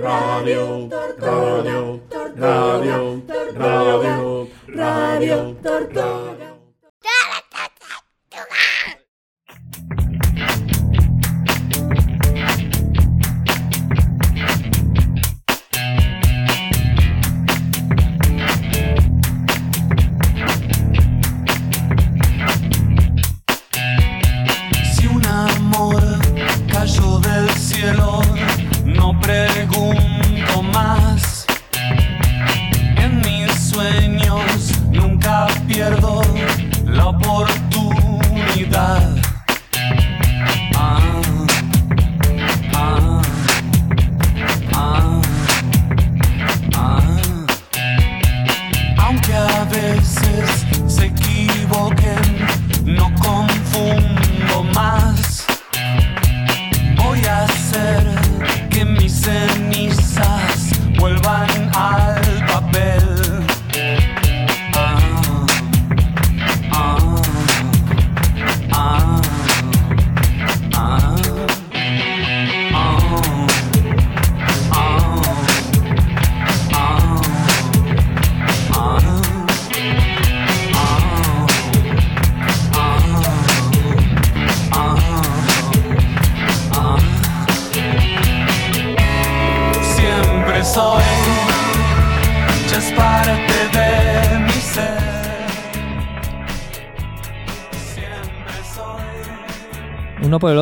Radio, radio, radio, radio, radio, radio.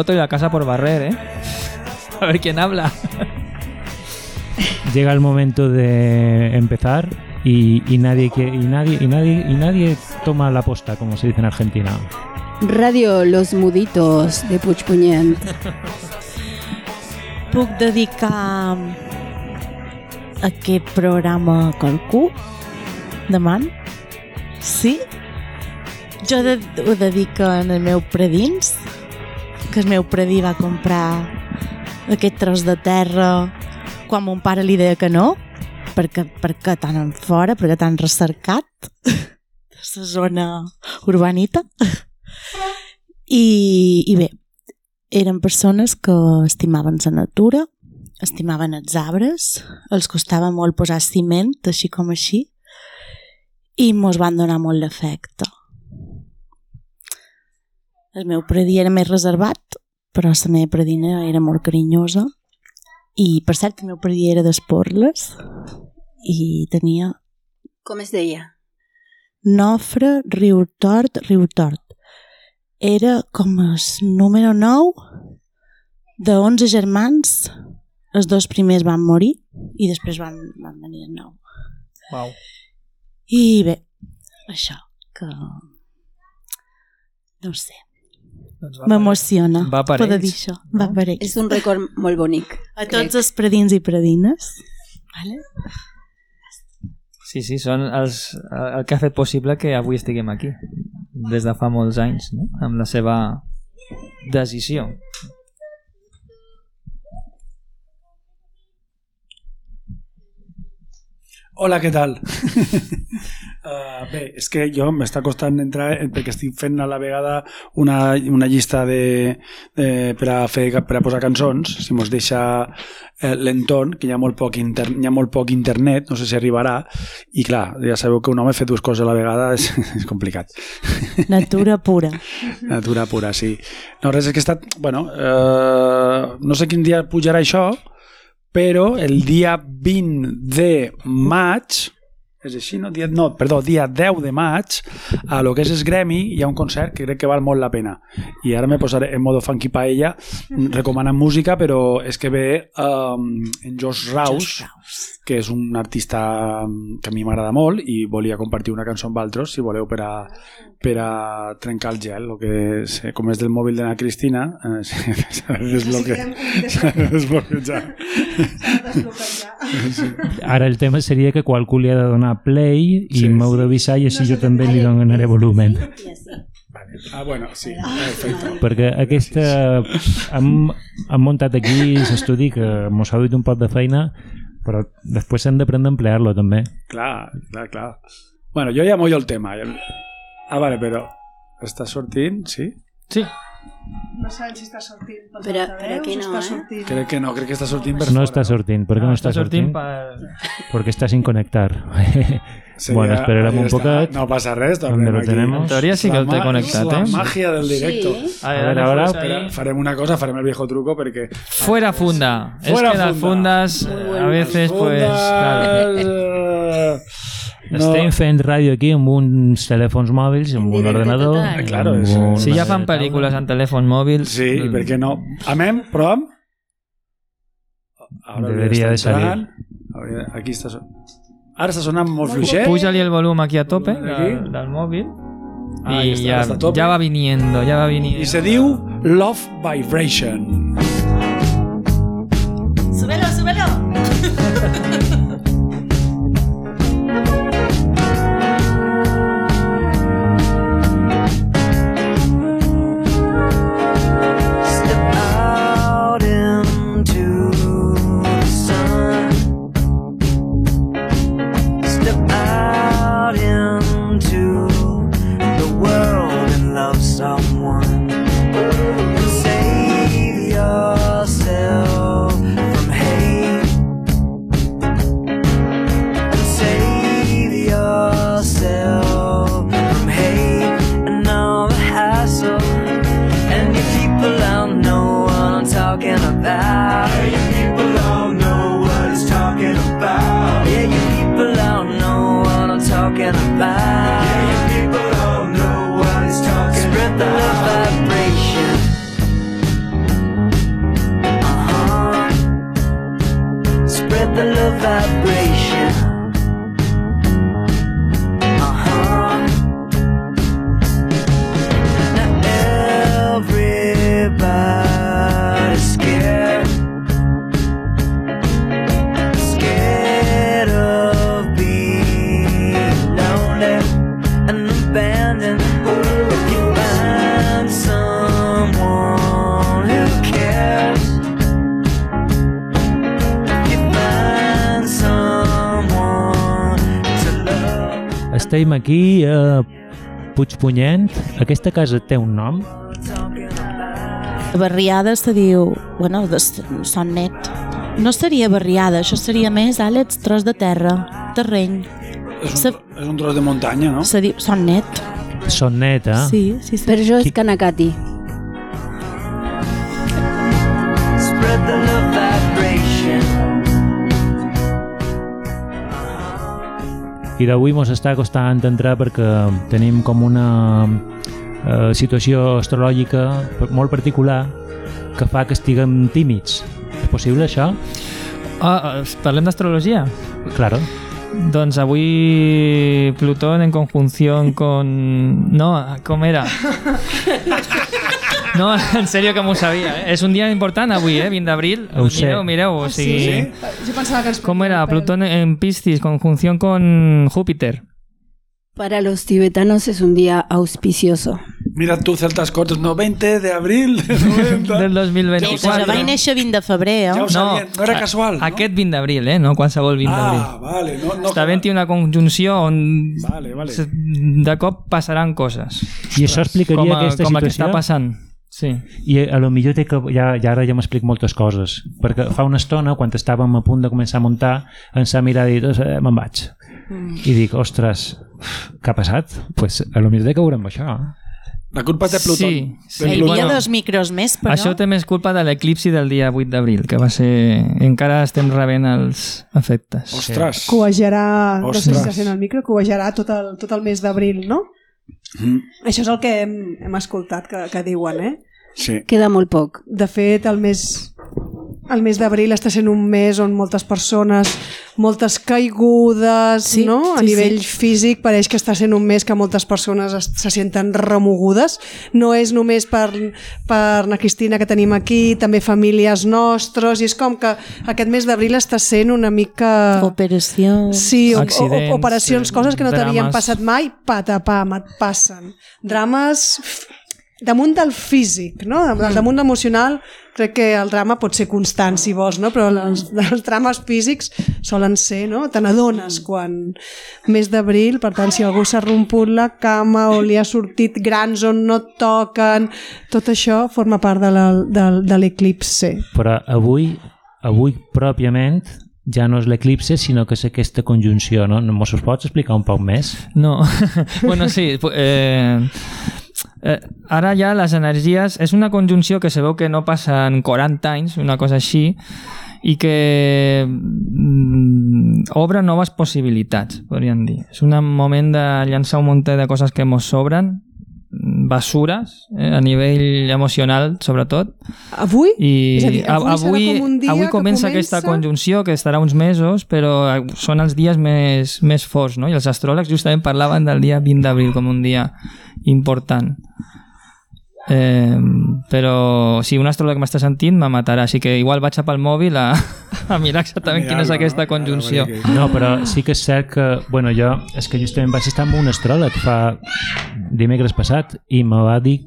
Otro y la casa por barrer, ¿eh? A ver quién habla. Llega el momento de empezar y, y nadie que y nadie y nadie y nadie toma la posta, como se dice en Argentina. Radio Los Muditos de Puigpunyent. Puc dedicar aquest programa a qualcú? Demant? Sí? Jo de, ho dedico en el meu predins, que el meu predí va comprar aquest tros de terra quan mon pare li deia que no, perquè, perquè tan en fora, perquè tan recercat de la zona urbanita. I, I bé, eren persones que estimaven la natura, estimaven els arbres, els costava molt posar ciment, així com així, i mos van donar molt d'afecte. El meu predí era més reservat, però la meva predina era molt carinyosa, i per cert el meu predí era d'Esporles, i tenia Com es deia? Nofre, Riu Tort, Riu Tort. Era com el número 9 de 11 germans. Els dos primers van morir i després van, van venir de nou. Uau. I bé, això, que... No ho sé, Doncs m'emociona Va per poder ells, dir això. no? Va per ells. És un record molt bonic. A tots els predins i predines. Vale? Sí, sí, són els, el que ha fet possible que avui estiguem aquí, des de fa molts anys, no? amb la seva decisió. Hola, què tal? uh, bé, és que jo m'està costant entrar eh, perquè estic fent a la vegada una, una llista de, de, per, a fer, per a posar cançons, si mos deixa eh, l'entorn, que hi ha, molt poc inter, hi ha molt poc internet, no sé si arribarà, i clar, ja sabeu que un home fer dues coses a la vegada és, és complicat. Natura pura. Natura pura, sí. No, res, és que he estat... Bueno, eh, no sé quin dia pujarà això, però el dia 20 de maig, és així, no? Dia, no, perdó, dia 10 de maig, a lo que és el Gremi, hi ha un concert que crec que val molt la pena. I ara me posaré en modo funky paella, recomanant música, però és que ve um, en Josh Raus, que és un artista um, que a mi m'agrada molt i volia compartir una cançó amb altres, si voleu, per a, per a trencar el gel, lo que és, eh, com és del mòbil de la Cristina, eh, s'ha de desbloquejar. S'ha de desbloquejar. Ara el tema seria que qualcú li ha de donar play i Sí. m'heu d'avisar i així jo també li donaré volumen. Ah, bueno, sí, perfecte. Perquè aquesta... Hem, hem muntat aquí l'estudi que mos ha dit un poc de feina, però després hem d'aprendre a emplear-lo també. Clar, clar, clar. Bueno, jo ja mollo el tema. Ah, vale, però està sortint, sí? Sí. No sabem si està sortint pels Per a- altaveus per aquí o no, està eh? sortint... Crec que no, crec que està sortint per No fora. està sortint. Per què no està sortint? per... Porque está sin conectar. Seria- bueno, esperarem un está. poquet. No passa res, ¿Dónde tornem lo aquí. tenemos? En teoría sí que el té connectat, La màgia del directo. Sí. A veure, a veure. Espera, farem una cosa, farem el viejo truco perquè... Fuera funda. Fuera es que las funda. fundas eh, a veces pues... claro. Eh, Estem fent ràdio aquí amb uns telèfons mòbils, amb un ordenador... amb Claro, és- una Si ja fan pel·lícules en telèfon mòbil... Sí, i per què no? Amem, provem? Ara Deberia de salir. Aquí està. Ara està sonant molt fluixet. Puja-li el volum aquí a tope Aquí. del, del móvil Ah, y ya está, ya, está a tope. ya va viniendo, ya va viniendo. I se diu Love Vibration. Súbelo, aquí a Puigpunyent. Aquesta casa té un nom. La barriada se diu... Bueno, de, son net. No seria barriada, això seria més, Àlex, tros de terra, terreny. És Se, un, és un tros de muntanya, no? se diu son net. Son net, eh? Sí, sí, sí. Per això és Qui- Kanakati. I d'avui mos està costant entrar perquè tenim com una eh, situació astrològica molt particular que fa que estiguem tímids. És possible això? Ah, eh, parlem d'astrologia? Claro. Doncs avui Plutón en conjunción con... No, com era? No, en sèrio que m'ho sabia. Eh? És un dia important avui, eh? 20 d'abril. Ho sé. Mireu, mireu. O sigui, Sí? Jo pensava que ens Com era? Plutón en Piscis, conjunción con Júpiter. Para los tibetanos es un día auspicioso. Mira tu celtas cortos, no, 20 de abril de 90. Del Doncs 2024. va néixer 20 de febrer, eh? Ja ho sabien, no era a- casual, no? Aquest 20 d'abril, eh? No qualsevol 20 d'abril. Ah, vale. No, no, Està havent-hi una conjunció on Vale, vale. de cop passaran coses. I això explicaria Com, a, aquesta com la que està passant. Sí. I a lo millor té que, ja, ja ara ja m'explic moltes coses, perquè fa una estona, quan estàvem a punt de començar a muntar, ens ha mirat i dit, eh, me'n vaig. Mm. I dic, ostres, què ha passat? pues, a lo millor té que veure amb això. La culpa té Plutón. Sí, sí. De Hi havia dos micros més, però... Això té més culpa de l'eclipsi del dia 8 d'abril, que va ser... Encara estem rebent els efectes. Ostres. Coejarà, no sé si Ostres. està sent el micro, coejarà tot el, tot el mes d'abril, no? Mm, Això és el que hem, hem escoltat que, que diuen, eh? sí. Queda molt poc. De fet, el mes, el mes d'abril està sent un mes on moltes persones, moltes caigudes, Sí, no? A sí, nivell sí. físic pareix que està sent un mes que moltes persones es, se senten remogudes. No és només per, per na Cristina que tenim aquí, també famílies nostres, i és com que aquest mes d'abril està sent una mica... Operació... Sí, o, o, Accidents, o operacions, eh, coses que no t'havien passat mai, patapam, et passen. Drames damunt del físic, no? Mm. damunt l'emocional crec que el drama pot ser constant si vols, no? però els, els drames físics solen ser, no? te n'adones quan mes d'abril, per tant si algú s'ha romput la cama o li ha sortit grans on no toquen tot això forma part de la- del- de l'eclipse Però avui, avui pròpiament ja no és l'eclipse, sinó que és aquesta conjunció, no? Mos us pots explicar un poc més? No, bueno, sí. Eh, eh, ara ja les energies... És una conjunció que se veu que no passa en 40 anys, una cosa així, i que mm, obre noves possibilitats, podríem dir. És un moment de llançar un munt de coses que mos sobren, basures, eh, a nivell emocional, sobretot, avui? i És a dir, avui avui, com un dia avui que comença aquesta comença- conjunció que estarà uns mesos, però eh, són els dies més, més forts, no? I els astròlegs justament parlaven del dia 20 d'abril com un dia important. Eh, però si un astròleg m'està sentint me matarà, així que igual vaig a pel mòbil a, a mirar exactament quina és aquesta no? conjunció. A No, però sí que és cert que, bueno, jo, és que justament vaig estar amb un astròleg fa dimecres passat i me va dir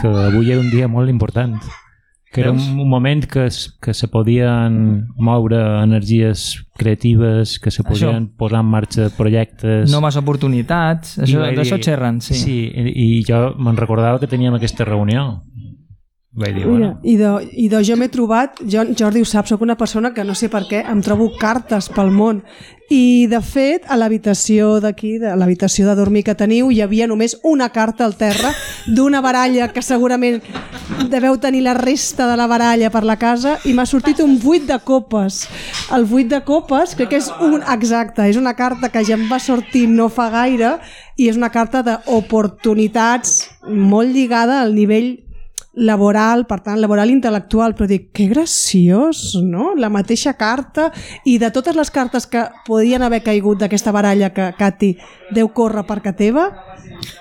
que avui era un dia molt important que era un, moment que, es, que se podien moure energies creatives, que se podien posar en marxa projectes... Noves oportunitats, això, d'això xerren, sí. Sí, i, i jo me'n recordava que teníem aquesta reunió. Vaig dir, Mira, bueno, i de, i de jo m'he trobat, jo, Jordi ho sap, sóc una persona que no sé per què em trobo cartes pel món. I de fet a l'habitació d'aquí, de l'habitació de dormir que teniu hi havia només una carta al terra d'una baralla que segurament deveu tenir la resta de la baralla per la casa i m'ha sortit un 8 de copes. El 8 de copes crec que és un exacte, és una carta que ja em va sortir no fa gaire i és una carta d'oportunitats molt lligada al nivell laboral, per tant, laboral intel·lectual, però dic, que graciós, no? La mateixa carta, i de totes les cartes que podien haver caigut d'aquesta baralla que, Cati, deu córrer per ca teva,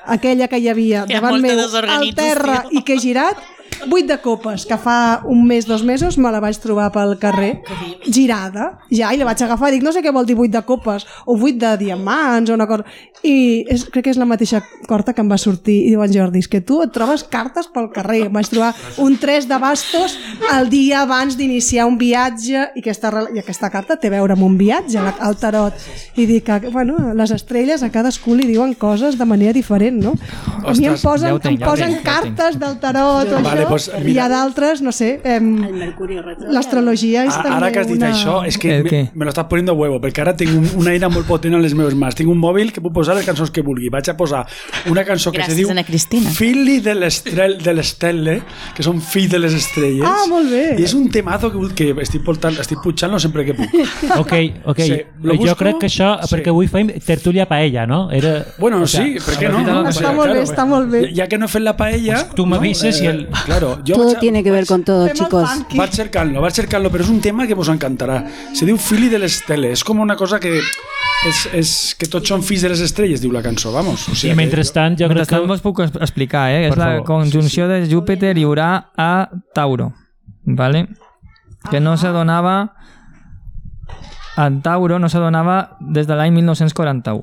aquella que hi havia davant meu al terra i que he girat, vuit de copes, que fa un mes, dos mesos, me la vaig trobar pel carrer, girada, ja, i la vaig agafar, i dic, no sé què vol dir vuit de copes, o vuit de diamants, o una cosa... I és, crec que és la mateixa carta que em va sortir, i diu en Jordi, és que tu et trobes cartes pel carrer, em vaig trobar un 3 de bastos el dia abans d'iniciar un viatge, i aquesta, i aquesta carta té a veure amb un viatge, al tarot, i dic que, bueno, les estrelles a cadascú li diuen coses de manera diferent, no? A mi em posen, ja tinc, em ja posen ja tinc. cartes del tarot, o Vale, això, pues, i mira. a d'altres, no sé, em, l'astrologia és A- també Ara que has dit una... això, és que El me, me lo estàs poniendo a huevo, perquè ara tinc un, una eina molt potent a les meves mans. Tinc un mòbil que puc posar les cançons que vulgui. Vaig a posar una cançó que Gràcies, se diu Ana Cristina. Fili de l'estrel de l'estelle, que són fill de les estrelles. Ah, molt bé. I és un temazo que, que estic, portant, estic putxant-lo sempre que puc. ok, ok. Sí, lo jo busco? crec que això, Sí. perquè avui fem tertúlia paella, no? Era... Bueno, o sea, sí, per què no? aprofita la O Està molt bé, està molt bé. Ja, ja que no he fet la paella... Pues tú me avises y el- Claro, jo Todo vaig a- tiene que ver con todo, chicos. funky. Vaig cercant-lo, vaig cercant-lo, però és un tema que vos encantarà. Se diu Fili de l'estelle. És com una cosa que... És, és que tots són fills de les estrelles, diu la cançó, vamos. O I sigui, mentrestant, jo crec Mentrestant que... vos puc explicar, eh? Per és la favor. conjunció de Júpiter i Urà a Tauro, ¿vale? Que no se donava en Tauro no se donava des de l'any 1941.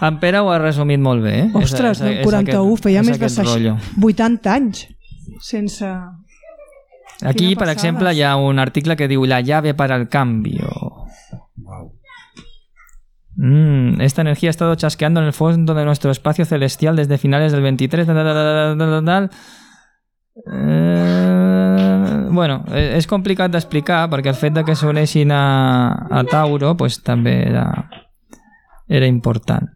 En Pere ho ha resumit molt bé, eh? Ostres, És- és- el és 41, aquest- feia és més de aquest 60, rotllo. 80 anys sense... Aquí, per exemple, hi ha un article que diu La llave para el cambio. Mm, esta energía ha estado chasqueando en el fondo de nuestro espacio celestial desde finales del 23. tal, tal, tal, tal, tal, tal. Eh, bueno, és complicat d'explicar perquè el fet de que s'unessin a, a Tauro pues, també era, era important.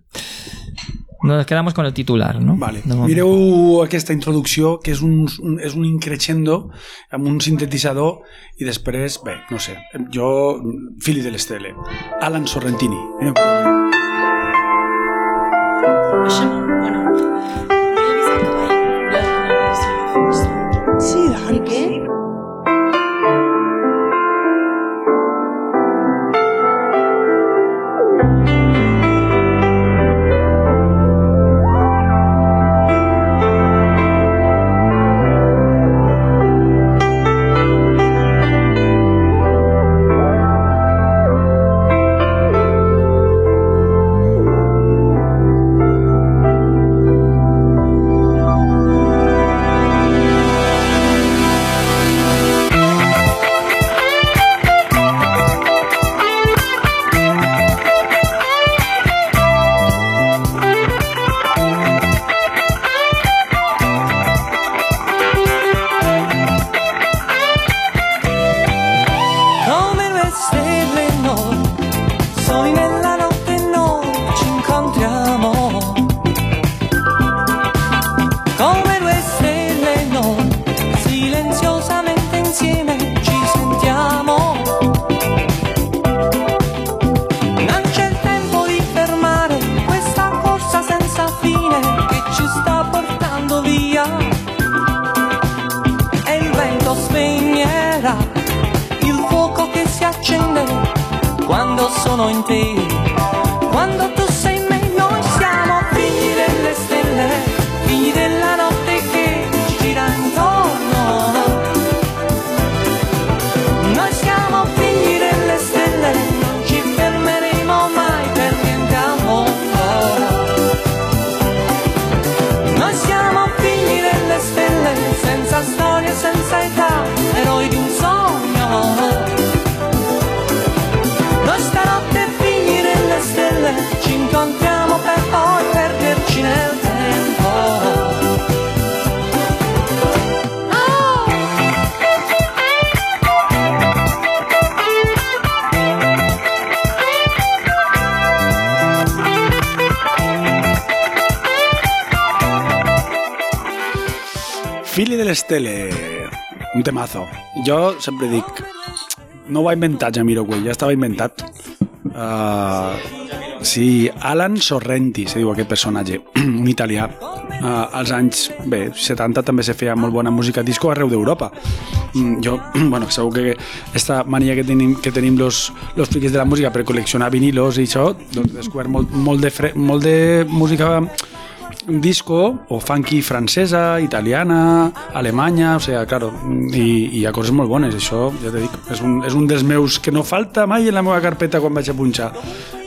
Nos quedamos con el titular, no? Vale. Mireu aquesta introducció, que és un, un, és un increixendo amb un sintetitzador i després, bé, no sé, jo, fili de l'estele. Alan Sorrentini. Mireu. No, bueno. Sempre dic, no ho va inventar Jamiroquai, ja estava inventat. Uh, sí, Alan Sorrenti, se diu aquest personatge, un italià. Uh, als anys bé, 70 també se feia molt bona música disco arreu d'Europa. Mm, jo, bueno, segur que esta mania que tenim, que tenim los, los friquis de la música per col·leccionar vinilos i això, doncs descobert molt, molt, de, fre, molt de música disco o funky francesa, italiana, alemanya, o sigui, claro, i, i hi ha coses molt bones, això, ja te dic, és un, és un dels meus que no falta mai en la meva carpeta quan vaig a punxar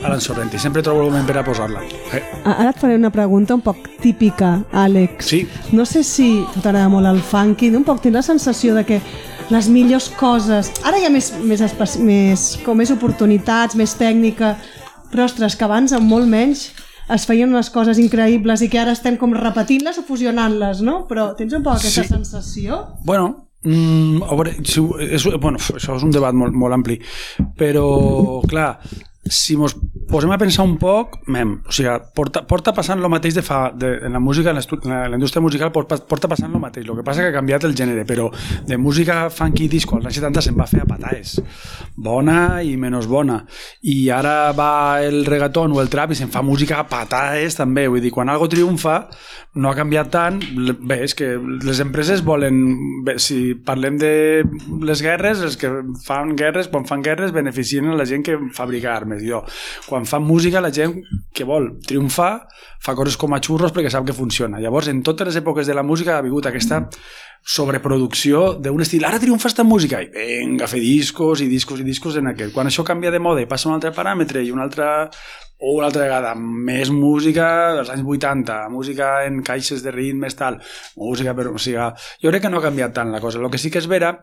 Alan Sorrenti, sempre trobo el moment per a posar-la. Eh, Ara et faré una pregunta un poc típica, Àlex. Sí. No sé si a t'agrada molt el funky, un poc tens la sensació de que les millors coses... Ara hi ha més, més, més, com més oportunitats, més tècnica, però ostres, que abans amb molt menys es feien unes coses increïbles i que ara estem com repetint-les o fusionant-les, no? Però tens un poc aquesta Sí. sensació? Bueno, mm, a veure, si, és, bueno, això és un debat molt, molt ampli, però, clar, si mos posem a pensar un poc, mem, o sigui, porta, porta passant el mateix de fa, de, en la música, en en la, indústria musical porta, porta passant el mateix, el que passa que ha canviat el gènere, però de música funky disco als anys 70 se'n va fer a pataes, bona i menys bona, i ara va el reggaeton o el trap i se'n fa música a pataes també, vull dir, quan algo triomfa no ha canviat tant, bé, és que les empreses volen, bé, si parlem de les guerres, els que fan guerres, quan fan guerres beneficien a la gent que fabrica armes, jo. Quan fan música, la gent que vol triomfar fa coses com a xurros perquè sap que funciona. Llavors, en totes les èpoques de la música ha hagut aquesta sobreproducció d'un estil, ara triomfa esta música, i venga, a fer discos i discos i discos en aquest. Quan això canvia de moda i passa un altre paràmetre i una altra o una altra vegada, més música dels anys 80, música en caixes de ritmes, tal, música, però, o sigui, jo crec que no ha canviat tant la cosa. El que sí que és vera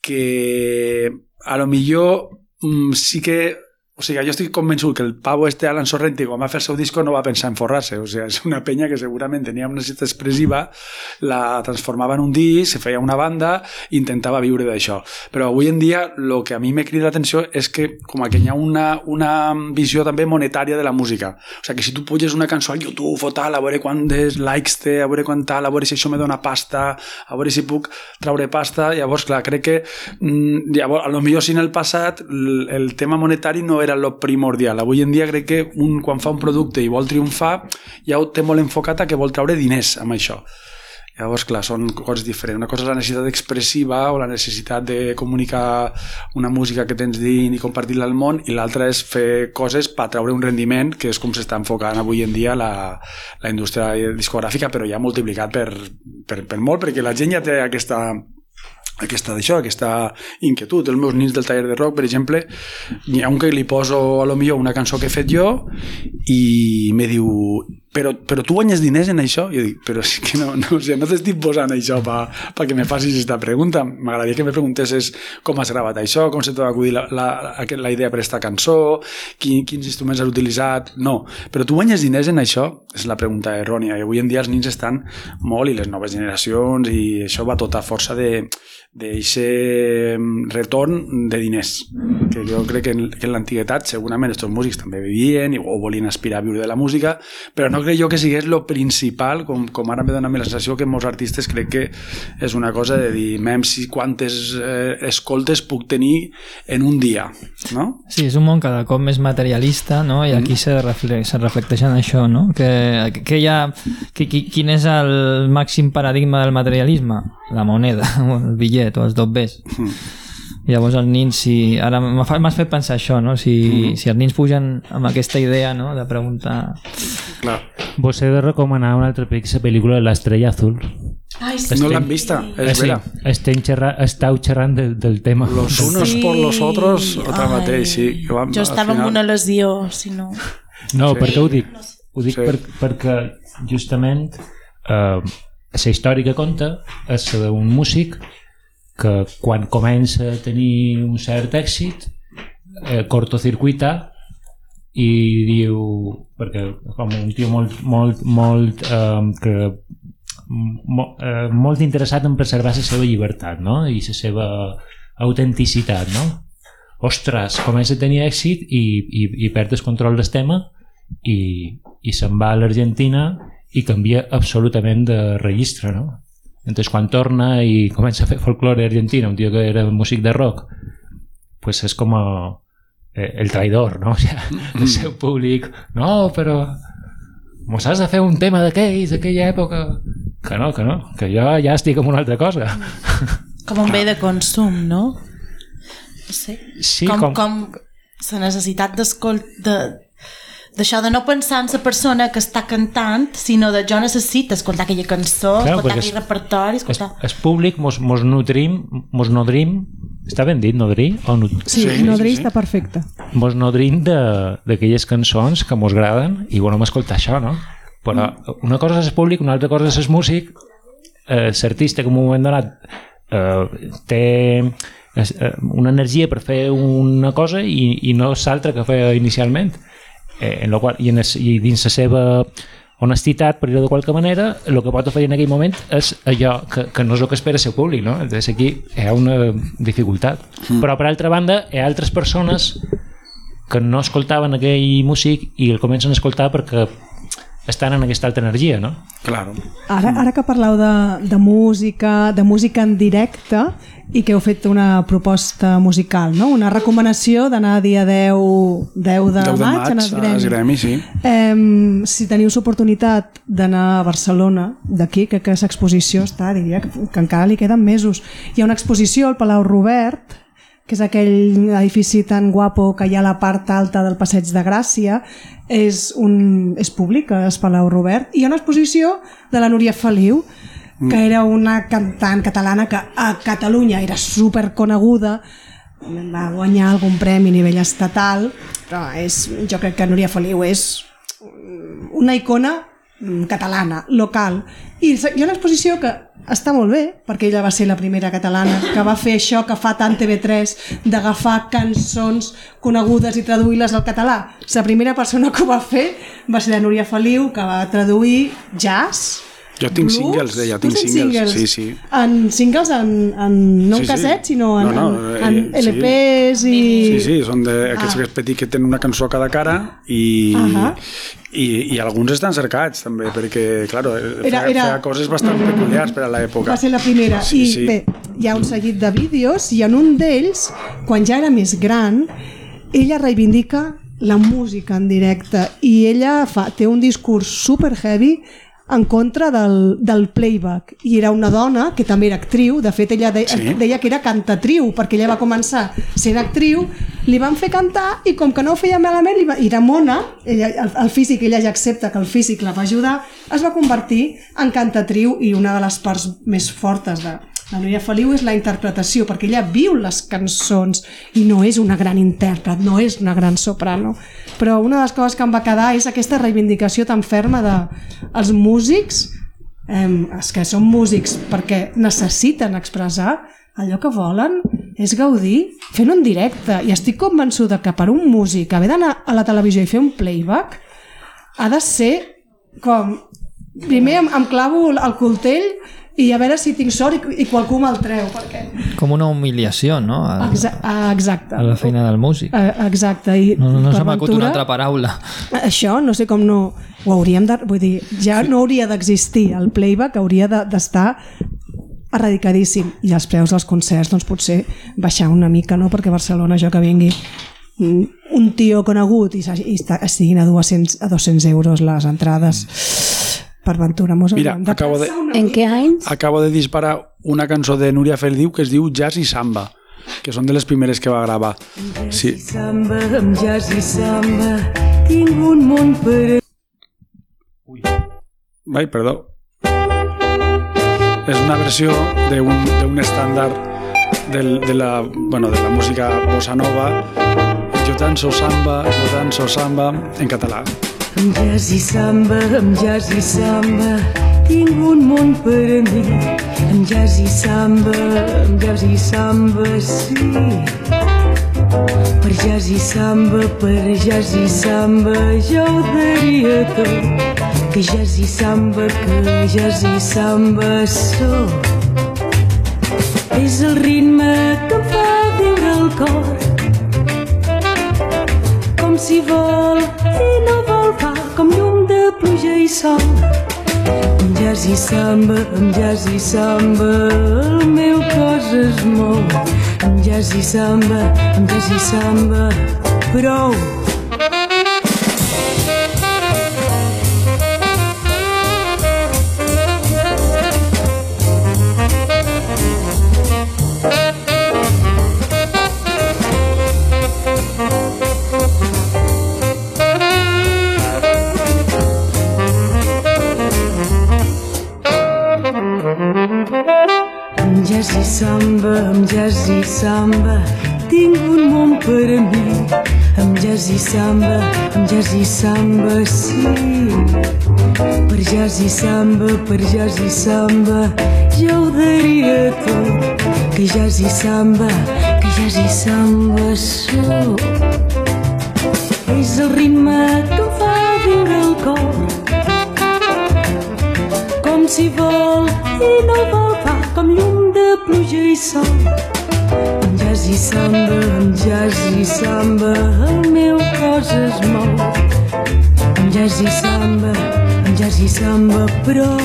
que a lo millor mm, sí que o sigui, jo estic convençut que el pavo este Alan Sorrenti quan va fer el seu disco no va pensar en forrar-se, o sigui, és una penya que segurament tenia una necessitat expressiva la transformava en un disc, se feia una banda i intentava viure d'això. Però avui en dia el que a mi m'he cridat l'atenció és que com que hi ha una, una visió també monetària de la música. O sigui, que si tu puges una cançó al YouTube o tal, a veure quants likes té, a veure quant tal, a veure si això me dona pasta, a veure si puc traure pasta, llavors, clar, crec que mm, llavors, a lo millor si en el passat el tema monetari no era lo primordial. Avui en dia crec que un quan fa un producte i vol triomfar ja ho té molt enfocat a que vol treure diners amb això. Llavors, clar, són coses diferents. Una cosa és la necessitat expressiva o la necessitat de comunicar una música que tens dins i compartir-la al món i l'altra és fer coses per treure un rendiment, que és com s'està enfocant avui en dia la, la indústria discogràfica, però ja multiplicat per, per, per molt, perquè la gent ja té aquesta, aquesta d'això, aquesta inquietud. Els meus nins del taller de rock, per exemple, hi ha un que li poso a lo millor una cançó que he fet jo i me diu però, però tu guanyes diners en això? I jo dic, però és que no, no, o sigui, no t'estic posant això pa, pa que me facis aquesta pregunta. M'agradaria que me preguntessis com has gravat això, com se t'ha acudit la, la, la, idea per aquesta cançó, quin, quins instruments has utilitzat... No, però tu guanyes diners en això? És la pregunta errònia. I avui en dia els nins estan molt, i les noves generacions, i això va tot a força de d'aquest retorn de diners que jo crec que en, que en l'antiguitat segurament aquests músics també vivien o volien aspirar a viure de la música però no crec jo que sigués lo principal com, com ara me dona la sensació que molts artistes crec que és una cosa de dir mem si quantes eh, escoltes puc tenir en un dia no? Sí, és un món cada cop més materialista, no? I aquí se, refle se reflecteix en això, no? Que, que hi ha... Que, qui, quin és el màxim paradigma del materialisme? La moneda, el bitllet, o els dobbers. Llavors els nins, si... Ara m'has fet pensar això, no? Si, si els nins pugen amb aquesta idea, no? De preguntar... Clar. Vos he de recomanar una altra pel·lícula, la pel·lícula La estrella azul. Ai, sí. no l'han vista, és sí, vera estem xerra, estàu xerrant del, del tema. los unos Sí. por los otros otra Ai. mateix, sí. que vam- Jo estava amb final- una lesió, si no... No, Sí. sí. per què ho dic? Ho dic Sí. sí. per, perquè justament eh, la història que conta és d'un músic que quan comença a tenir un cert èxit eh, cortocircuita i diu perquè com un tio molt molt, molt eh, que mo, eh, molt interessat en preservar la seva llibertat no? i la seva autenticitat no? ostres, comença a tenir èxit i, i, i perd el control del tema i, i se'n va a l'Argentina i canvia absolutament de registre no? Entonces, quan torna i comença a fer folklore argentina, un tio que era músic de rock, pues és com eh, el traïdor, no? O sigui, el seu públic, no, però mos has de fer un tema d'aquells, d'aquella època... Que no, que no, que jo ja estic amb una altra cosa. Com un bé de consum, no? No sé. Sí, com, com- com la necessitat d'escolt... De, d'això de no pensar en la persona que està cantant, sinó de jo necessito escoltar aquella cançó, Clar, escoltar aquell es- repertori, Es, escoltar... es públic mos, mos nutrim, mos nodrim, està ben dit, nodrir? O nut Sí, Sí, sí Nodri sí, sí. està perfecte. mos nodrim de- d'aquelles cançons que mos agraden i volem escoltar això, no? Però una cosa és el públic, una altra cosa és el músic, eh, l'artista que en un moment donat eh, té es- eh, una energia per fer una cosa i, i no és l'altra que feia inicialment. Eh, en lo qual, i, en es, I dins la seva honestitat, per dir-ho de qualque manera, el que pot oferir en aquell moment és allò que, que no és el que espera el seu públic, no? Entonces aquí hi ha una dificultat. Mm. Però per altra banda, hi ha altres persones que no escoltaven aquell músic i el comencen a escoltar perquè estan en aquesta altra energia, no? Claro. Ara, ara que parleu de, de música, de música en directe i que heu fet una proposta musical, no? una recomanació d'anar dia 10, 10 de, 10 de maig, maig, en el Gremi. Gremi, sí. Eh, si teniu l'oportunitat d'anar a Barcelona, d'aquí, que, que l'exposició està, diria que, que encara li queden mesos. Hi ha una exposició al Palau Robert, que és aquell edifici tan guapo que hi ha a la part alta del Passeig de Gràcia, és, un, és públic, és Palau Robert, i hi ha una exposició de la Núria Feliu, que era una cantant catalana que a Catalunya era superconeguda, va guanyar algun premi a nivell estatal, però és, jo crec que Núria Feliu és una icona catalana, local. I hi ha una exposició que està molt bé, perquè ella va ser la primera catalana que va fer això que fa tant TV3 d'agafar cançons conegudes i traduir-les al català. La primera persona que ho va fer va ser la Núria Feliu, que va traduir jazz, Jo tinc blues. singles Tu tinc tens singles. Sí, sí. En singles, en, en no en Sí, sí. casset, sinó en, No, no, en, en eh, sí. LPs i... Sí, sí, són d'aquests ah. petits que tenen una cançó a cada cara i, Ahà. i, i alguns estan cercats també, perquè, claro, Era- era, feia, era- feia coses bastant peculiars per a l'època. Va ser la primera. Sí, I sí. bé, hi ha un seguit de vídeos i en un d'ells, quan ja era més gran, ella reivindica la música en directe i ella fa, té un discurs super heavy en contra del, del playback. I era una dona que també era actriu. De fet ella de, Sí. deia que era cantatriu perquè ella va començar sent actriu. Li van fer cantar i com que no ho feia malament li va, i era mona ella, el, el físic, ella ja accepta que el físic la va ajudar es va convertir en cantatriu i una de les parts més fortes de, La Núria Feliu és la interpretació, perquè ella viu les cançons i no és una gran intèrpret, no és una gran soprano. Però una de les coses que em va quedar és aquesta reivindicació tan ferma de els músics, eh, els que són músics perquè necessiten expressar allò que volen és gaudir fent un directe i estic convençuda que per un músic haver d'anar a la televisió i fer un playback ha de ser com primer em, em clavo el coltell i a veure si tinc sort i, i qualcú me'l treu perquè... Com una humiliació, no? A, Exa exacte a la feina del músic. Exacte i No, no, no se m'acut una altra paraula. això no sé com no ho hauríem de, vull dir, ja no hauria d'existir el playback hauria de- d'estar erradicadíssim i els preus dels concerts doncs potser baixar una mica no? perquè Barcelona jo que vingui mm, un tio conegut i, i estiguin a 200, a 200 euros les entrades per ventura mos Mira, de acabo de, En què anys? acabo de disparar una cançó de Núria Feliu que es diu Jazz i Samba, que són de les primeres que va gravar. Sí, Samba, amb jazz i samba, tinc un món per Ai, perdó. És una versió d'un d'un estàndard del, de, la, bueno, de la música bossa nova. Jo danso samba, jo danso samba, en català. Jazz i samba, amb jazz i samba, tinc un món per a mi. Amb jazz i samba, amb jazz i samba, sí. Per jazz i samba, per jazz i samba, jo ho daria tot. Que jazz i samba, que jazz i samba sóc. És el ritme que em fa viure el cor com si vol i no vol fa com llum de pluja i sol. Amb jazz i samba, amb jazz i samba el meu cos es mou amb jazz i samba, amb jazz i samba prou samba, tinc un món per a mi. Amb jazz i samba, amb jazz i samba, sí. Per jazz i samba, per jazz i samba, jo ho daria tot. Que jazz i samba, que jazz i samba sóc. És el ritme que fa viure el cor com si vol i no vol fa com llum de pluja i sol jazz samba, amb jazz samba meu mou. Jazz samba, amb jazz i samba prou.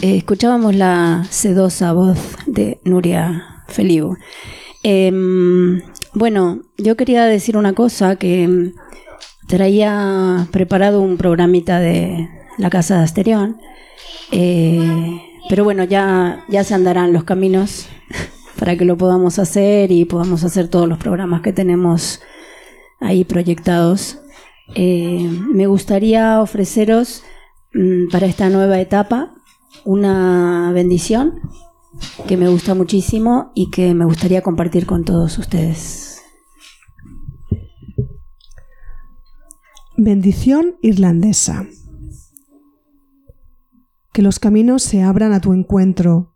Eh, escuchábamos la sedosa voz de Nuria Feliu. Em, bueno, yo quería decir una cosa que traía preparado un programita de la Casa de Asterión, eh, pero bueno, ya, ya se andarán los caminos para que lo podamos hacer y podamos hacer todos los programas que tenemos ahí proyectados. Eh, me gustaría ofreceros mm, para esta nueva etapa una bendición que me gusta muchísimo y que me gustaría compartir con todos ustedes. Bendición irlandesa. Que los caminos se abran a tu encuentro,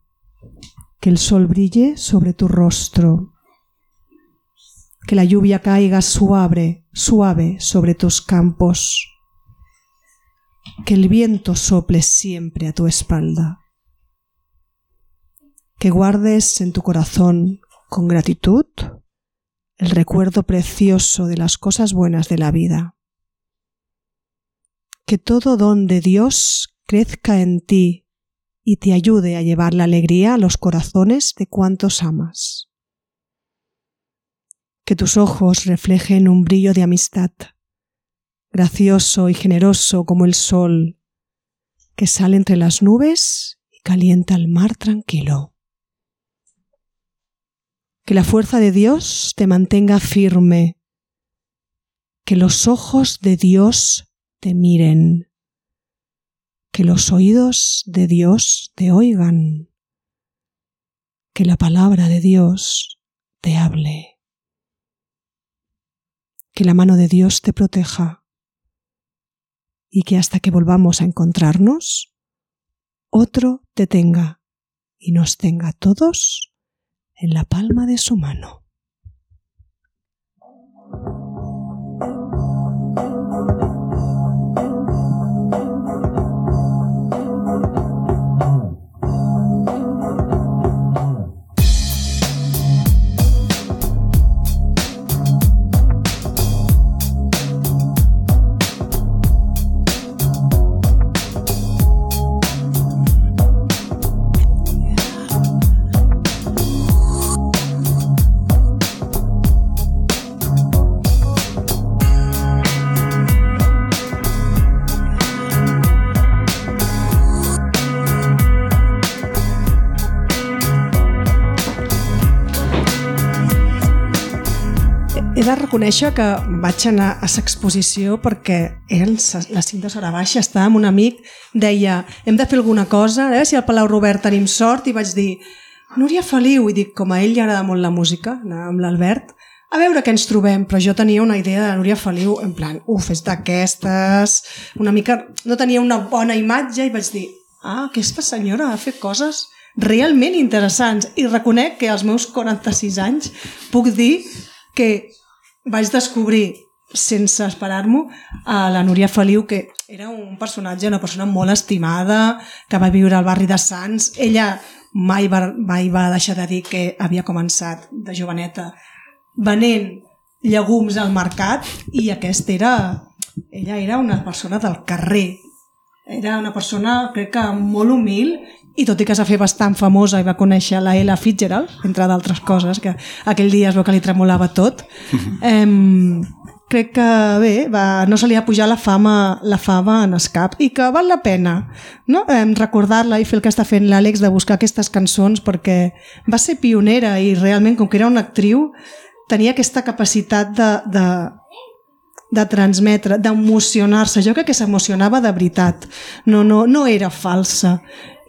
que el sol brille sobre tu rostro, que la lluvia caiga suave, suave sobre tus campos, que el viento sople siempre a tu espalda, que guardes en tu corazón con gratitud el recuerdo precioso de las cosas buenas de la vida. Que todo don de Dios crezca en ti y te ayude a llevar la alegría a los corazones de cuantos amas. Que tus ojos reflejen un brillo de amistad, gracioso y generoso como el sol, que sale entre las nubes y calienta el mar tranquilo. Que la fuerza de Dios te mantenga firme, que los ojos de Dios te miren, que los oídos de Dios te oigan, que la palabra de Dios te hable, que la mano de Dios te proteja y que hasta que volvamos a encontrarnos, otro te tenga y nos tenga todos en la palma de su mano. Reconèixer que vaig anar a l'exposició perquè eren les 5 de Sora Baixa, estava amb un amic, deia, hem de fer alguna cosa, veure si al Palau Robert tenim sort, i vaig dir, Núria Feliu, i dic, com a ell li agrada molt la música, anar amb l'Albert, a veure què ens trobem, però jo tenia una idea de Núria Feliu, en plan, uf, és d'aquestes, una mica, no tenia una bona imatge, i vaig dir, ah, aquesta senyora ha fet coses realment interessants, i reconec que als meus 46 anys puc dir que vaig descobrir sense esperar-m'ho a la Núria Feliu que era un personatge, una persona molt estimada que va viure al barri de Sants. Ella mai va, mai va deixar de dir que havia començat de joveneta venent llegums al mercat i aquest era ella era una persona del carrer. Era una persona, crec que molt humil i tot i que es va fer bastant famosa i va conèixer la Ella Fitzgerald, entre d'altres coses, que aquell dia es veu que li tremolava tot, em, crec que bé, va, no se li ha pujar la fama, la fama en escap i que val la pena no? em, recordar-la i fer el que està fent l'Àlex de buscar aquestes cançons perquè va ser pionera i realment com que era una actriu tenia aquesta capacitat de, de, de transmetre, d'emocionar-se. Jo crec que s'emocionava de veritat, no, no, no era falsa.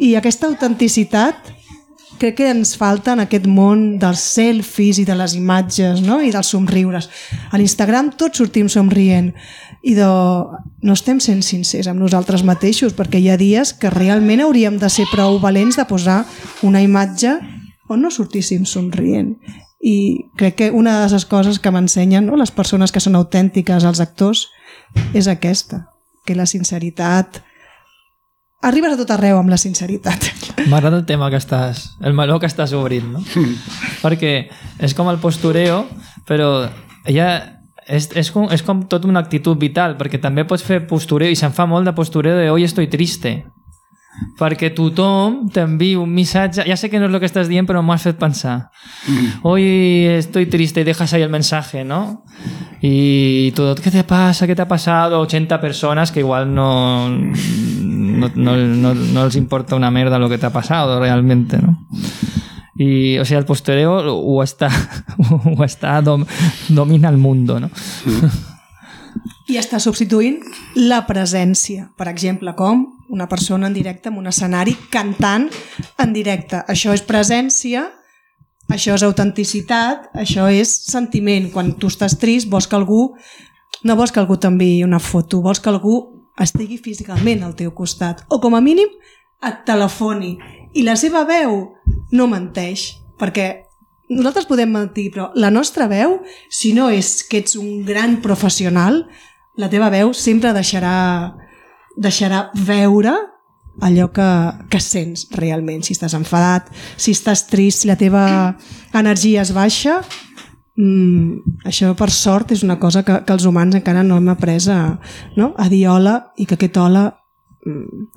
I aquesta autenticitat crec que ens falta en aquest món dels selfies i de les imatges no? i dels somriures. A l'Instagram tots sortim somrient i de... no estem sent sincers amb nosaltres mateixos perquè hi ha dies que realment hauríem de ser prou valents de posar una imatge on no sortíssim somrient i crec que una de les coses que m'ensenyen no, les persones que són autèntiques, els actors, és aquesta, que la sinceritat... Arribes a tot arreu amb la sinceritat. M'agrada el tema que estàs, el meló que estàs obrint, no? Perquè és com el postureo, però ella és, és, com, és com tot una actitud vital, perquè també pots fer postureo, i se'n fa molt de postureo de hoy estoy triste. Perquè tothom t'envia un missatge, ja sé que no és el que estàs dient, però m'ho has fet pensar. Hoy estoy triste y dejas ahí el mensaje, ¿no? Y todo, ¿qué te pasa? ¿Qué te ha pasado? 80 personas que igual no, no, no, no, no les importa una merda lo que te ha pasado realmente, ¿no? Y, o sea, el postureo o está, o está dom, domina el mundo, ¿no? I està substituint la presència. Per exemple, com una persona en directe en un escenari cantant en directe. Això és presència, això és autenticitat, això és sentiment. Quan tu estàs trist, vols que algú no vols que algú t'enviï una foto, vols que algú estigui físicament al teu costat. O com a mínim et telefoni. I la seva veu no menteix, perquè nosaltres podem mentir, però la nostra veu, si no és que ets un gran professional, la teva veu sempre deixarà, deixarà veure allò que, que sents realment. Si estàs enfadat, si estàs trist, si la teva energia és baixa, mm, això per sort és una cosa que, que els humans encara no hem après a, no? a dir hola i que aquest hola mm,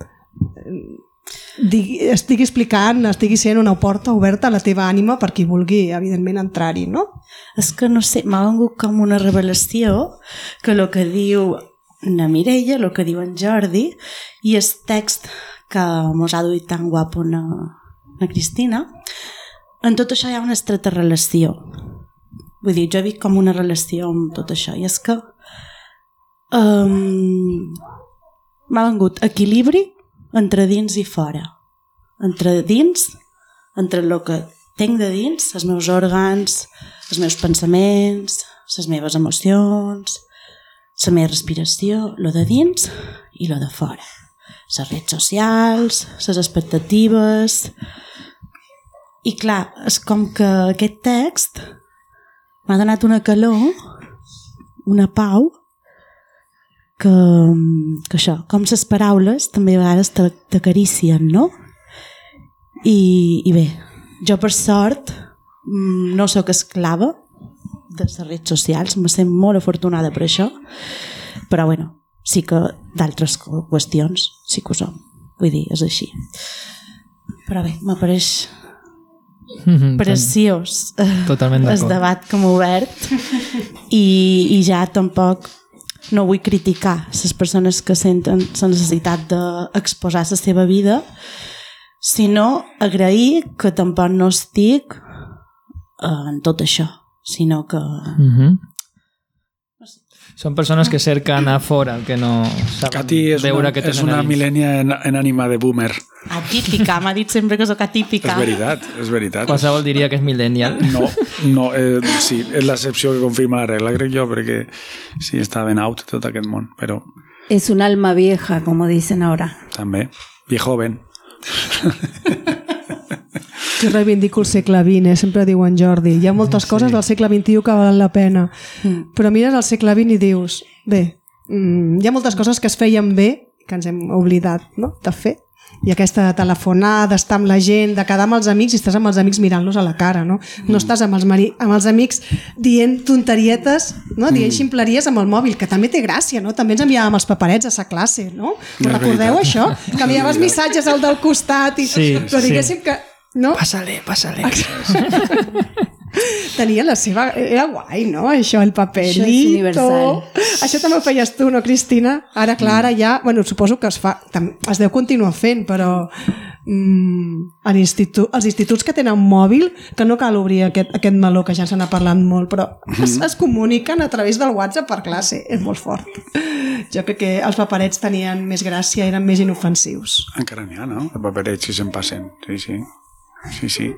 digui, estigui explicant, estigui sent una porta oberta a la teva ànima per qui vulgui, evidentment, entrar-hi, no? És que no sé, m'ha vengut com una revelació que el que diu na Mireia, el que diu en Jordi, i el text que mos ha duit tan guapo na, na Cristina, en tot això hi ha una estreta relació. Vull dir, jo he com una relació amb tot això, i és que um, m'ha vengut equilibri entre dins i fora. Entre dins, entre el que tinc de dins, els meus òrgans, els meus pensaments, les meves emocions, la meva respiració, lo de dins i lo de fora. Les redes socials, les expectatives... I clar, és com que aquest text m'ha donat una calor, una pau, que, que això, com les paraules també a vegades t'acaricien, no? I, I bé, jo per sort mm, no sóc esclava de les redes socials, me sent molt afortunada per això, però bueno, sí que d'altres qüestions sí que ho som, vull dir, és així. Però bé, m'apareix Mhm, preciós Totalment el d'acord. debat com obert i, i ja tampoc no vull criticar les persones que senten la necessitat d'exposar la seva vida sinó agrair que tampoc no estic eh, en tot això sinó que Mhm. Són persones que cerquen a fora, que no saben Cati és veure una, que és una milènia en, en ànima de boomer. atípica, m'ha dit sempre que sóc atípica És veritat, és veritat. Qualsevol diria que és millennial. No, no eh, sí, és l'excepció que confirma la regla, crec jo, perquè sí, està ben out tot aquest món, però Es un alma vieja, como dicen ahora. també, viejo joven. Jo reivindico el segle XX, eh? sempre diu en Jordi. Hi ha moltes sí. coses del segle XXI que valen la pena. Mm. Però mires el segle XX i dius, bé, mm, hi ha moltes coses que es feien bé que ens hem oblidat no? de fer. I aquesta de telefonar, d'estar amb la gent, de quedar amb els amics i estàs amb els amics mirant-los a la cara, no? No estàs amb els, mari amb els amics dient tonterietes, no? dient ximpleries amb el mòbil, que també té gràcia, no? També ens enviàvem els paperets a sa classe, no? Us És recordeu veritat. això? Que enviaves missatges al del costat i... Sí, però sí. diguéssim que... No? Pásale, pásale. Tenia la seva... Era guai, no? Això, el papelito... Això és universal. Això també ho feies tu, no, Cristina? Ara, clar, ara ja... Bueno, suposo que es fa... Es deu continuar fent, però... Mm, a l'institu- els instituts que tenen mòbil, que no cal obrir aquest, aquest meló, que ja se n'ha parlat molt, però es, es comuniquen a través del WhatsApp per classe. És molt fort. Jo crec que els paperets tenien més gràcia, eren més inofensius. Encara n'hi ha, no? De paperets, si se'n passen. Sí, sí. Sí, sí.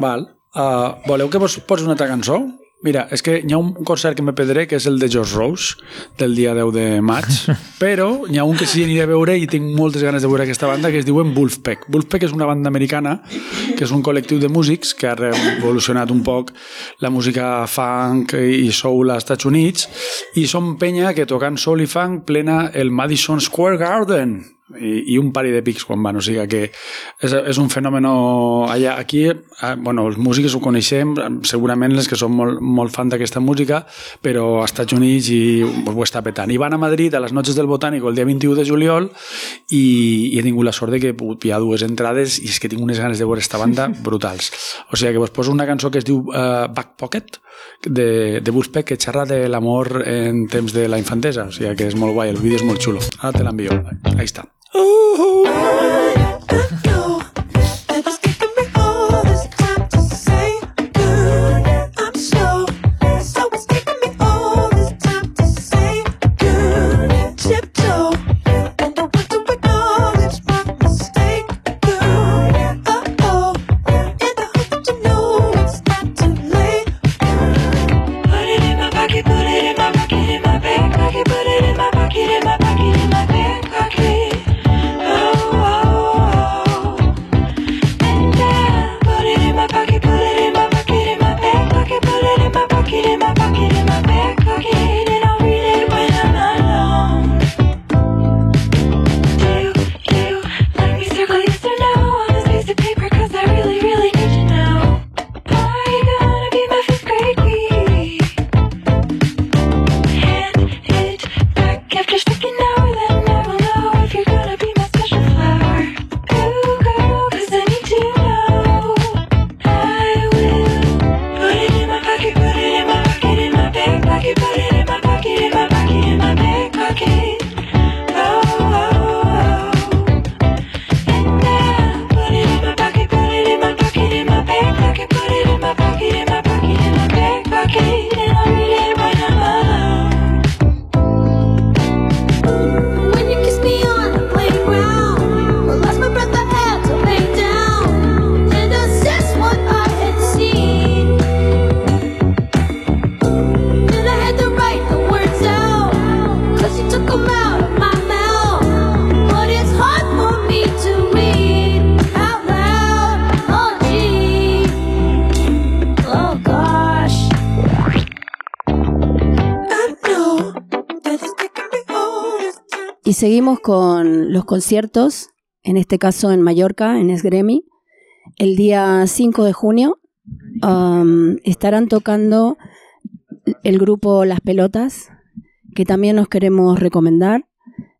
Val. Uh, voleu que vos posi una altra cançó? Mira, és que hi ha un concert que me pedré que és el de George Rose del dia 10 de maig però hi ha un que sí aniré a veure i tinc moltes ganes de veure aquesta banda que es diuen Wolfpack Wolfpack és una banda americana que és un col·lectiu de músics que ha revolucionat un poc la música funk i soul als Estats Units i són penya que tocant soul i funk plena el Madison Square Garden i, i un pari de pics quan van, o sigui que és, és un fenomen allà, aquí, eh, bueno, els músics ho coneixem, segurament els que són molt, molt fan d'aquesta música, però als Estats Units i ho està petant. I van a Madrid a les Noches del Botànico el dia 21 de juliol i, i he tingut la sort de que he pogut pillar dues entrades i és que tinc unes ganes de veure esta banda brutals. O sigui que vos poso una cançó que es diu uh, Back Pocket de, de Wolfpack que xerra de l'amor en temps de la infantesa, o sigui que és molt guai, el vídeo és molt xulo. Ara te l'envio. Ahí està. Oh seguimos con los conciertos, en este caso en Mallorca, en Esgremi. El día 5 de junio um, estarán tocando el grupo Las Pelotas, que también nos queremos recomendar.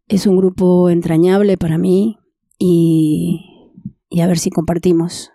Es un grupo entrañable para mí y, y a ver si compartimos.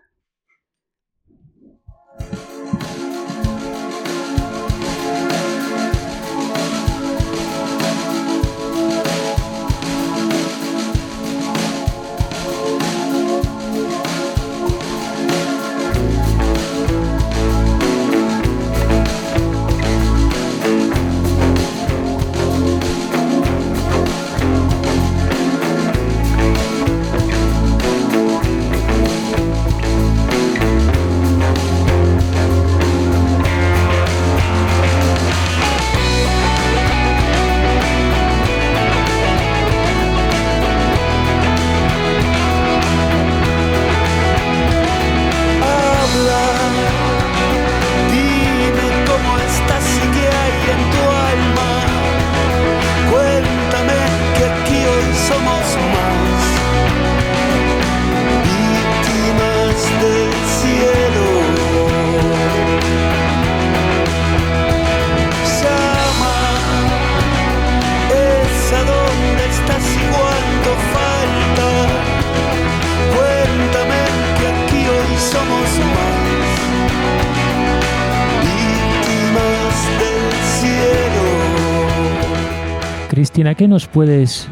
Cristina, ¿qué nos puedes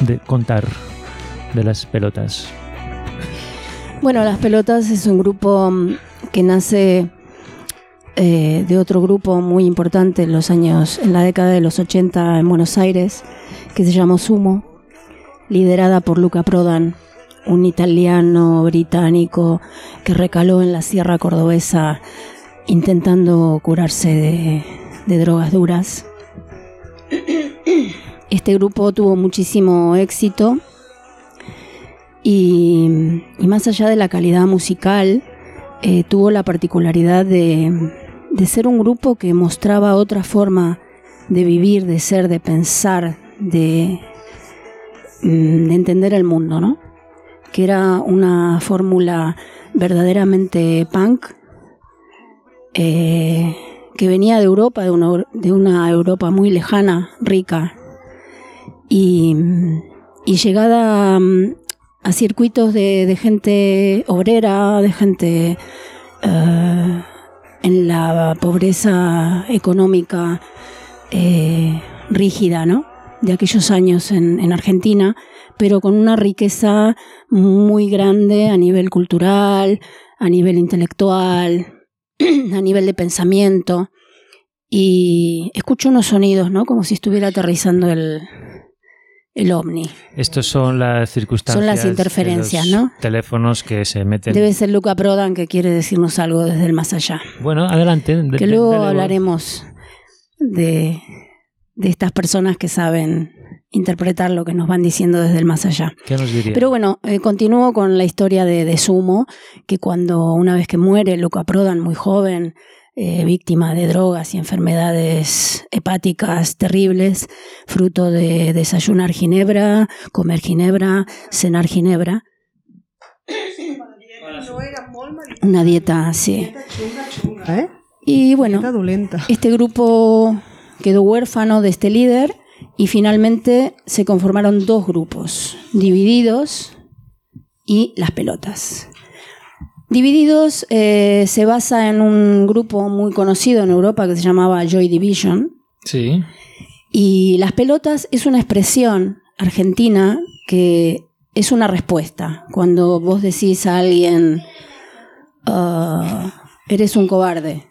de- contar de las pelotas? Bueno, Las Pelotas es un grupo mm, que nace eh, de otro grupo muy importante en los años, en la década de los 80 en Buenos Aires, que se llamó Sumo, liderada por Luca Prodan, un italiano británico que recaló en la sierra cordobesa intentando curarse de, de drogas duras. Este grupo tuvo muchísimo éxito y, más allá de la calidad musical, eh, tuvo la particularidad de, ser un grupo que mostraba otra forma de vivir, de ser, de pensar, de, mm, de entender el mundo, ¿no? Que era una fórmula verdaderamente punk, eh, que venía de Europa, de una Europa muy lejana, rica, y, llegada mm, a circuitos de, de gente obrera, de gente eh, en la pobreza económica eh, rígida, ¿no? De aquellos años en, en Argentina, pero con una riqueza muy grande a nivel cultural, a nivel intelectual, a nivel de pensamiento. Y escucho unos sonidos, ¿no? Como si estuviera aterrizando el, el ovni. Estos son las circunstancias. Son las de interferencias, los ¿no? Teléfonos que se meten. Debe ser Luca Prodan que quiere decirnos algo desde el más allá. Bueno, adelante. de- Que luego hablaremos de, de estas personas que saben interpretar lo que nos van diciendo desde el más allá. ¿Qué nos diría? Pero bueno, eh, continúo con la historia de, de Sumo, que cuando una vez que muere Luca Prodan, muy joven, eh, víctima de drogas y enfermedades hepáticas terribles, fruto de desayunar ginebra, comer ginebra, cenar ginebra. Una dieta así. Eh? Y bueno, este grupo quedó huérfano de este líder y finalmente se conformaron dos grupos, Divididos y Las Pelotas. Divididos eh, se basa en un grupo muy conocido en Europa que se llamaba Joy Division Sí. y Las Pelotas es una expresión argentina que es una respuesta. Cuando vos decís a alguien, "Ah, eres un cobarde,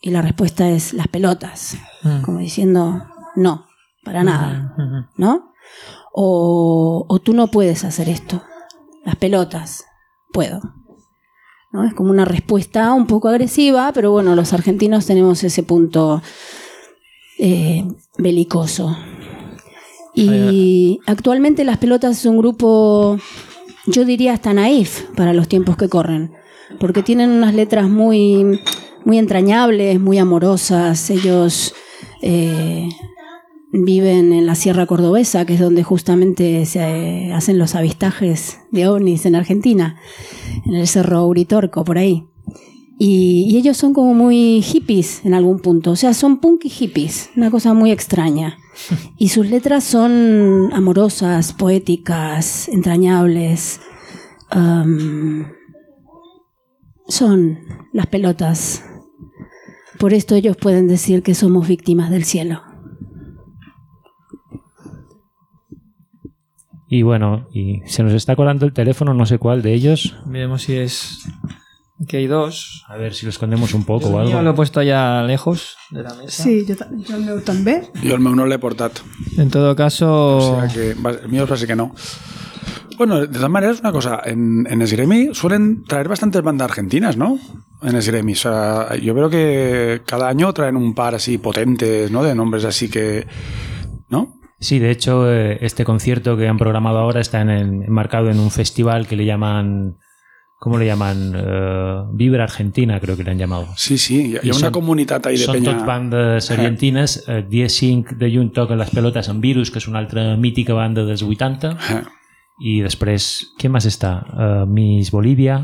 y la respuesta es las pelotas, Mm. como diciendo, no, para nada, Ujú. ¿no? O, o tú no puedes hacer esto, las pelotas, puedo. ¿No? Es como una respuesta un poco agresiva, pero bueno, los argentinos tenemos ese punto eh, belicoso. Y actualmente las pelotas es un grupo, yo diría hasta naif para los tiempos que corren, porque tienen unas letras muy, muy entrañables, muy amorosas. Ellos eh, viven en la Sierra Cordobesa, que es donde justamente se hacen los avistajes de ovnis en Argentina, en el Cerro Uritorco, por ahí. Y, ellos son como muy hippies en algún punto, o sea, son punk y hippies, una cosa muy extraña. Y sus letras son amorosas, poéticas, entrañables. am, son las pelotas. Por esto ellos pueden decir que somos víctimas del cielo. Y bueno, y se nos está colando el teléfono, no sé cuál de ellos. Veremos si es. Aquí hay dos. A ver si lo escondemos un poco o algo. lo he puesto allá lejos de la mesa. Sí, ta- jo el meu també. Jo el meu no l'he portat. En todo caso. O sea que el mío parece que no. Bueno, de todas maneras, una cosa, en, en Esgremi suelen traer bastantes bandas argentinas, ¿no? En Esgremi, o sea, yo veo que cada año traen un par así potentes, ¿no? De nombres así que... ¿No? Sí, de hecho, eh, este concierto que han programado ahora está en el- enmarcado en un festival que le llaman. ¿Cómo le llaman? Eh, Vibra Argentina, creo que le han llamado. Sí, sí, hi ha I una comunitat ahí de Són penya... tot bandes argentines. Eh, dia 5 de juny toquen les pelotes amb Virus, que és una altra mítica banda dels 80. Eh, I després, què més està? Uh, Miss Bolívia,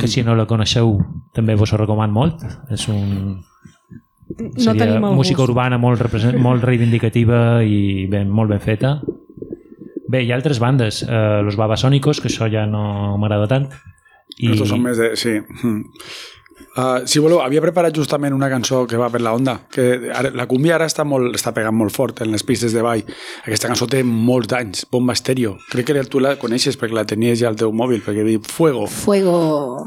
que si no la coneixeu també vos ho recomano molt. És un... No tenim el música gust. urbana molt, represent, molt reivindicativa i ben, molt ben feta. Bé, hi ha altres bandes, uh, Los Babasónicos, que això ja no m'agrada tant. I... Estos són més de... Sí. Uh, si voleu, havia preparat justament una cançó que va per la onda, que ara, la cumbia ara està, molt, està pegant molt fort en les pistes de ball. Aquesta cançó té molts d'anys, Bomba Estéreo. Crec que tu la coneixes perquè la tenies ja al teu mòbil, perquè diu Fuego. Fuego.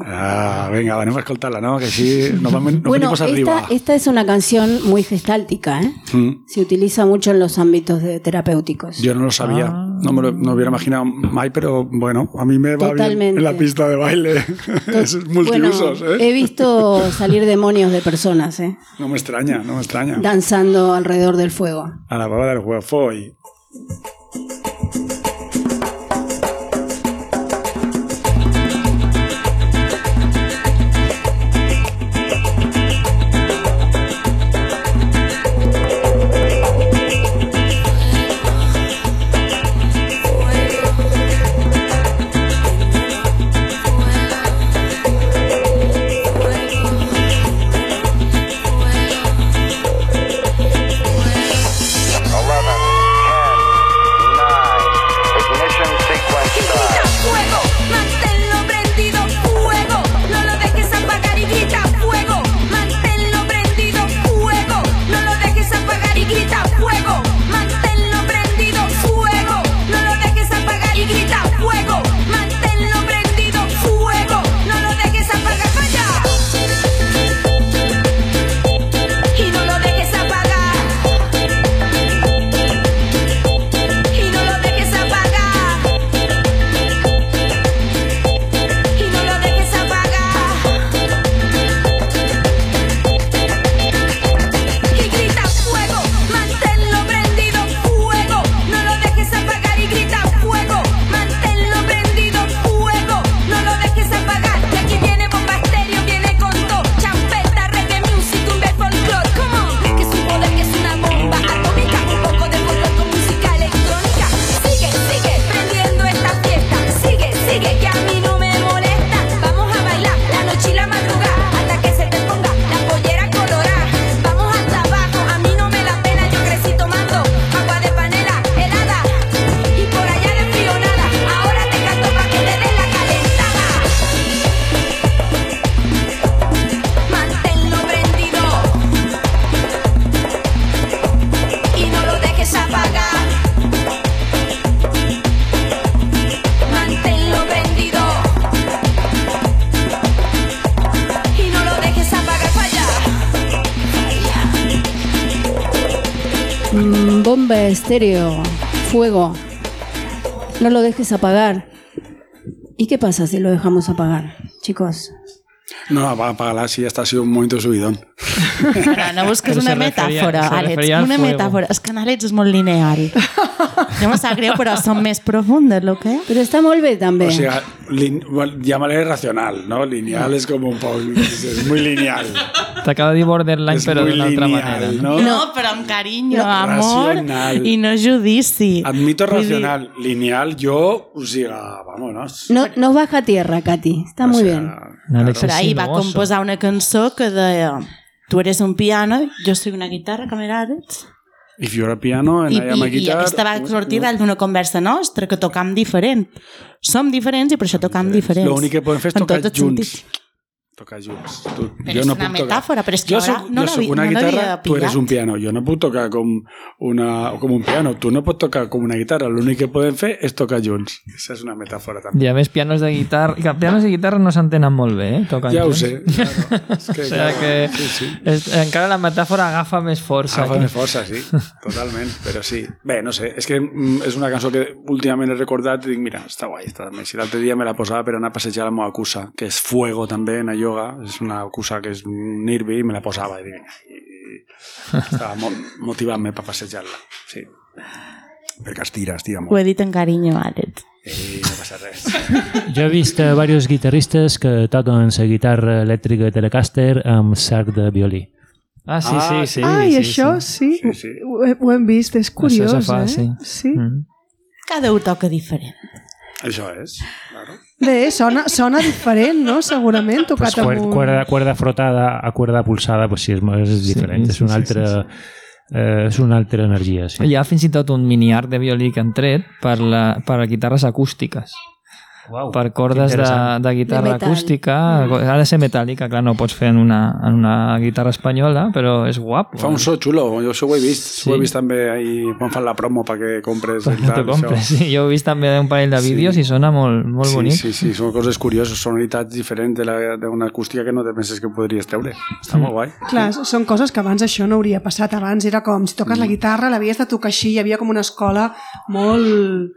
Ah, vinga, anem a escoltar-la, no? Que així no, no bueno, esta, arriba. esta es una canción muy gestáltica, ¿eh? Mm. Se utiliza mucho en los ámbitos de- terapéuticos. Yo no lo sabía, no me lo no hubiera imaginado mai, pero bueno, a mí me va bien Totalmente. en la pista de baile. es multiusos, bueno, ¿eh? he visto salir demonios de personas, ¿eh? No me extraña, no me extraña. Danzando alrededor del fuego. A la baba del. Fuego, estéreo, fuego. No lo dejes apagar. ¿Y qué pasa si lo dejamos apagar, chicos? No, apágala, sí, hasta ha sido un momento subidón. Però no busques Però una se Àlex, una metàfora. És que en Àlex és molt lineal. No me sap greu, però són més profundes, lo que? Pero está muy bien también. O sea, lin- bueno, llámale racional, ¿no? Lineal es como un poco... Es muy lineal. T'acaba de dir borderline, però d'una altra manera. ¿no? No, però amb carinyo, No, amor racional. i no judici. Admito Vull dir, racional. Lineal, yo, o sea, vámonos. No, no baja a tierra, Katy. Está muy bien. Àlex Però ahir va composar una cançó que deia tu eres un piano, jo soy una guitarra, com era Àlex? If you're a piano and I, I am a i, i guitar... aquesta va sortir dalt d'una conversa nostra, que tocam diferent. Som diferents i per això tocam diferents. L'únic que podem fer és tocar junts. sentits. Tocar junts. Tu, Però és una puc metàfora, però és que jo soc, no jo soc una no guitarra, tu eres un piano. Jo no puc tocar com, una, com un piano. Tu no pots tocar com una guitarra. L'únic que podem fer és tocar junts. Aquesta és una metàfora també. I a més, pianos de guitarra... I que pianos de guitarra no s'entenen molt bé, eh? Tocant Ja ho junts. sé. Claro. És que, O sigui que sí, sí. és, encara la metàfora agafa més força. Agafa aquí. més força, sí, totalment, però sí. Bé, no sé, és que mm, és una cançó que últimament he recordat i dic, mira, està guai, està. Si l'altre dia me la posava per anar a passejar la meva cusa, que és Fuego també, en a yoga, és una cusa que és Nirvi, i me la posava i, i, i estava mo motivant-me per passejar-la, sí. Perquè estira, estira Ho molt. he dit en carinyo, Àlex. I no passa res. Jo he vist a diversos guitarristes que toquen la guitarra elèctrica Telecaster amb sac de violí. Ah, sí, sí, sí. Ai, sí, això sí, Sí, sí. Ho, he- ho hem vist, és curiós, fa, eh? sí. sí. Mm. Cada un toca diferent. Això és, claro. Bé, sona, sona diferent, no? Segurament, Pues tocat cuer, amb un... cuerda, cuerda frotada a cuerda pulsada pues sí, és, és diferent, sí, és una sí, altra eh, és una altra energia sí. Hi ha fins i tot un mini art de violí que han tret per, la, per a guitarres acústiques. Uau, per cordes de, de guitarra De acústica. Ha de ser metàl·lica, clar, no ho pots fer en una, en una guitarra espanyola, però és guapo. Fa un so xulo, jo això ho he vist. Sí. Sí. Ho he vist també ahí quan fan la promo perquè compres Per tal, compres, això. sí. Jo he vist també un parell de Sí. vídeos i sona molt, molt sí, bonic. Sí, sí, són coses curioses, sonoritats diferents de la- d'una acústica que no te penses que podries treure. Està molt guai. Clar, són coses que abans això no hauria passat. Abans era com, si toques la guitarra, l'havies de tocar així, hi havia com una escola molt,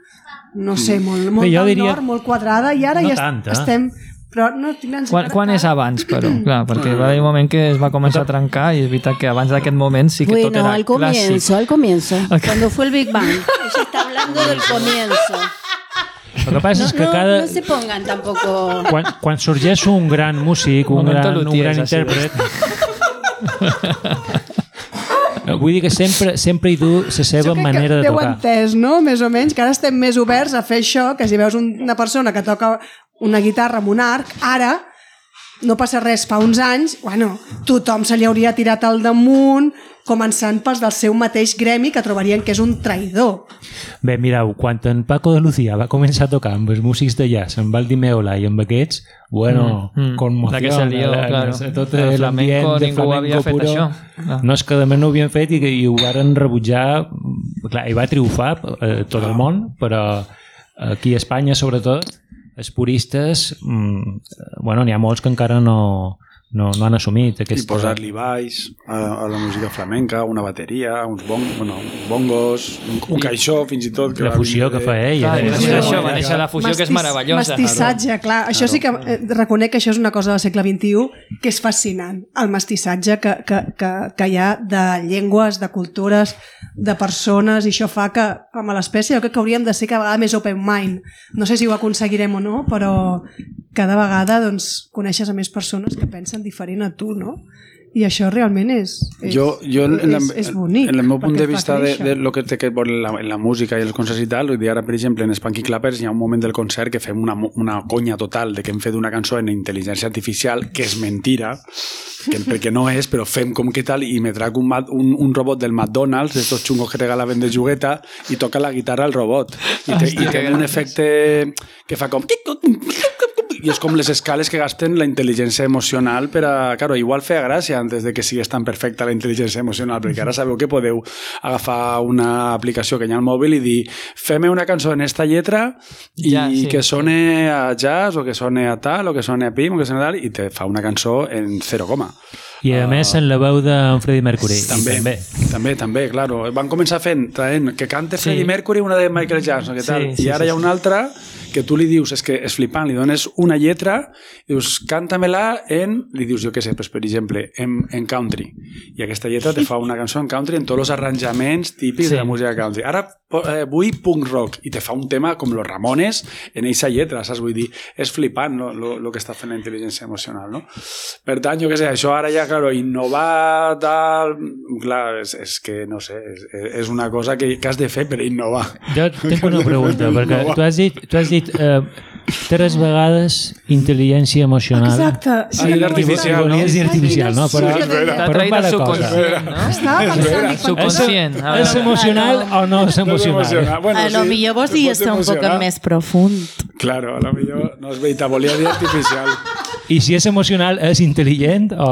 no sé, molt, molt Bé, jo diria- nord, molt quadrada, i ara No ja tant, eh? estem... Però no tinc anys Quan, quan és abans, però? Clar, perquè va haver un moment que es va començar a trencar i és veritat que abans d'aquest moment sí que tot Bueno, era al clàssic. comienzo, al comienzo, cuando fue el Big Bang. Ella está hablando del comienzo. el que passa No, és que no, cada, no se pongan tampoco... quan, quan sorgeix un gran músic, un Momento gran, un gran intèrpret vull dir que sempre, sempre hi du la seva Jo manera que de tocar entès, no? Més o menys, que ara estem més oberts a fer això, que si veus un- una persona que toca una guitarra amb un arc, ara no passa res, fa uns anys, bueno, tothom se li hauria tirat al damunt, començant pels del seu mateix gremi, que trobarien que és un traïdor. Bé, mireu, quan en Paco de Lucía va començar a tocar amb els músics de jazz, amb Valdi Meola i amb aquests, bueno, Mm, mm. conmoció. La que se lió, claro. Tot flamenco, l'ambient de ningú havia fet puro. això. Ah. No, és que més no ho havien fet i, que- i ho varen rebutjar. Clar, i va triomfar eh, tot el món, però aquí a Espanya, sobretot, els puristes, mm, bueno, n'hi ha molts que encara no, no, no han assumit I aquesta... posar-li baix a, a la música flamenca, una bateria, uns bong, bueno, bongos, un, un caixó, fins i tot. La va fusió que fa ell. Clar, eh? va néixer això, va néixer la fusió que és meravellosa. Mestissatge, clar. Això sí que eh, reconec que això és una cosa del segle XXI que és fascinant, el mestissatge que, que, que, que hi ha de llengües, de cultures, de persones, i això fa que, com a l'espècie, jo crec que hauríem de ser cada vegada més open mind. No sé si ho aconseguirem o no, però cada vegada doncs, coneixes a més persones que pensen diferent a tu, no? I això realment és, és, jo, jo en, la, és, és bonic. en el meu punt de vista de, de lo que té que veure en la, la música i els concerts i tal, ara, per exemple, en Spunky Clappers hi ha un moment del concert que fem una, una conya total de que hem fet una cançó en intel·ligència artificial, que és mentira, que, perquè no és, però fem com que tal, i me trac un, un, un robot del McDonald's, d'estos xungos que regalaven de jugueta, i toca la guitarra al robot. I, té, i té un efecte que fa com... i és com les escales que gasten la intel·ligència emocional per a... Claro, igual feia gràcia antes de que sigués tan perfecta la intel·ligència emocional, perquè ara sabeu que podeu agafar una aplicació que hi ha al mòbil i dir fem una cançó en esta lletra i Ja, sí. que sone a jazz o que sone a tal o que sone a pim o que sone a tal i te fa una cançó en 0, coma. I a més en la veu d'en Freddie Mercury. També, també. també, també, claro. Van començar fent, traient que cante Sí. Freddie Mercury una de Michael Jackson, que Sí, tal, sí, i ara sí, hi ha sí. una altra que tu li dius, és que és flipant, li dones una lletra, dius, canta-me-la en, li dius, jo què sé, pues, per exemple, en, en country. I aquesta lletra te fa una cançó en country en tots els arranjaments típics Sí. de la música country. Ara eh, vull punk rock i te fa un tema com los Ramones en eixa lletra, saps? Vull dir, és flipant lo, lo, lo que està fent la intel·ligència emocional, no? Per tant, jo què sé, això ara ja, claro, innovar tal... Clar, és, és que, no sé, és, és una cosa que, que has de fer per innovar. Jo tinc una pregunta, perquè tu has dit, tu has dit eh, tres vegades intel·ligència emocional. Exacte. Sí, artificial, I volies no? dir artificial, no? Però, Sí, és però traït va la cosa. subconscient, no? Estava pensant... Subconscient. És emocional o no és No és emocional? Bueno, a lo sí, millor vos ser un poc més profund. Claro, a lo millor no és veritat, volia dir artificial. I si és emocional, és intel·ligent o...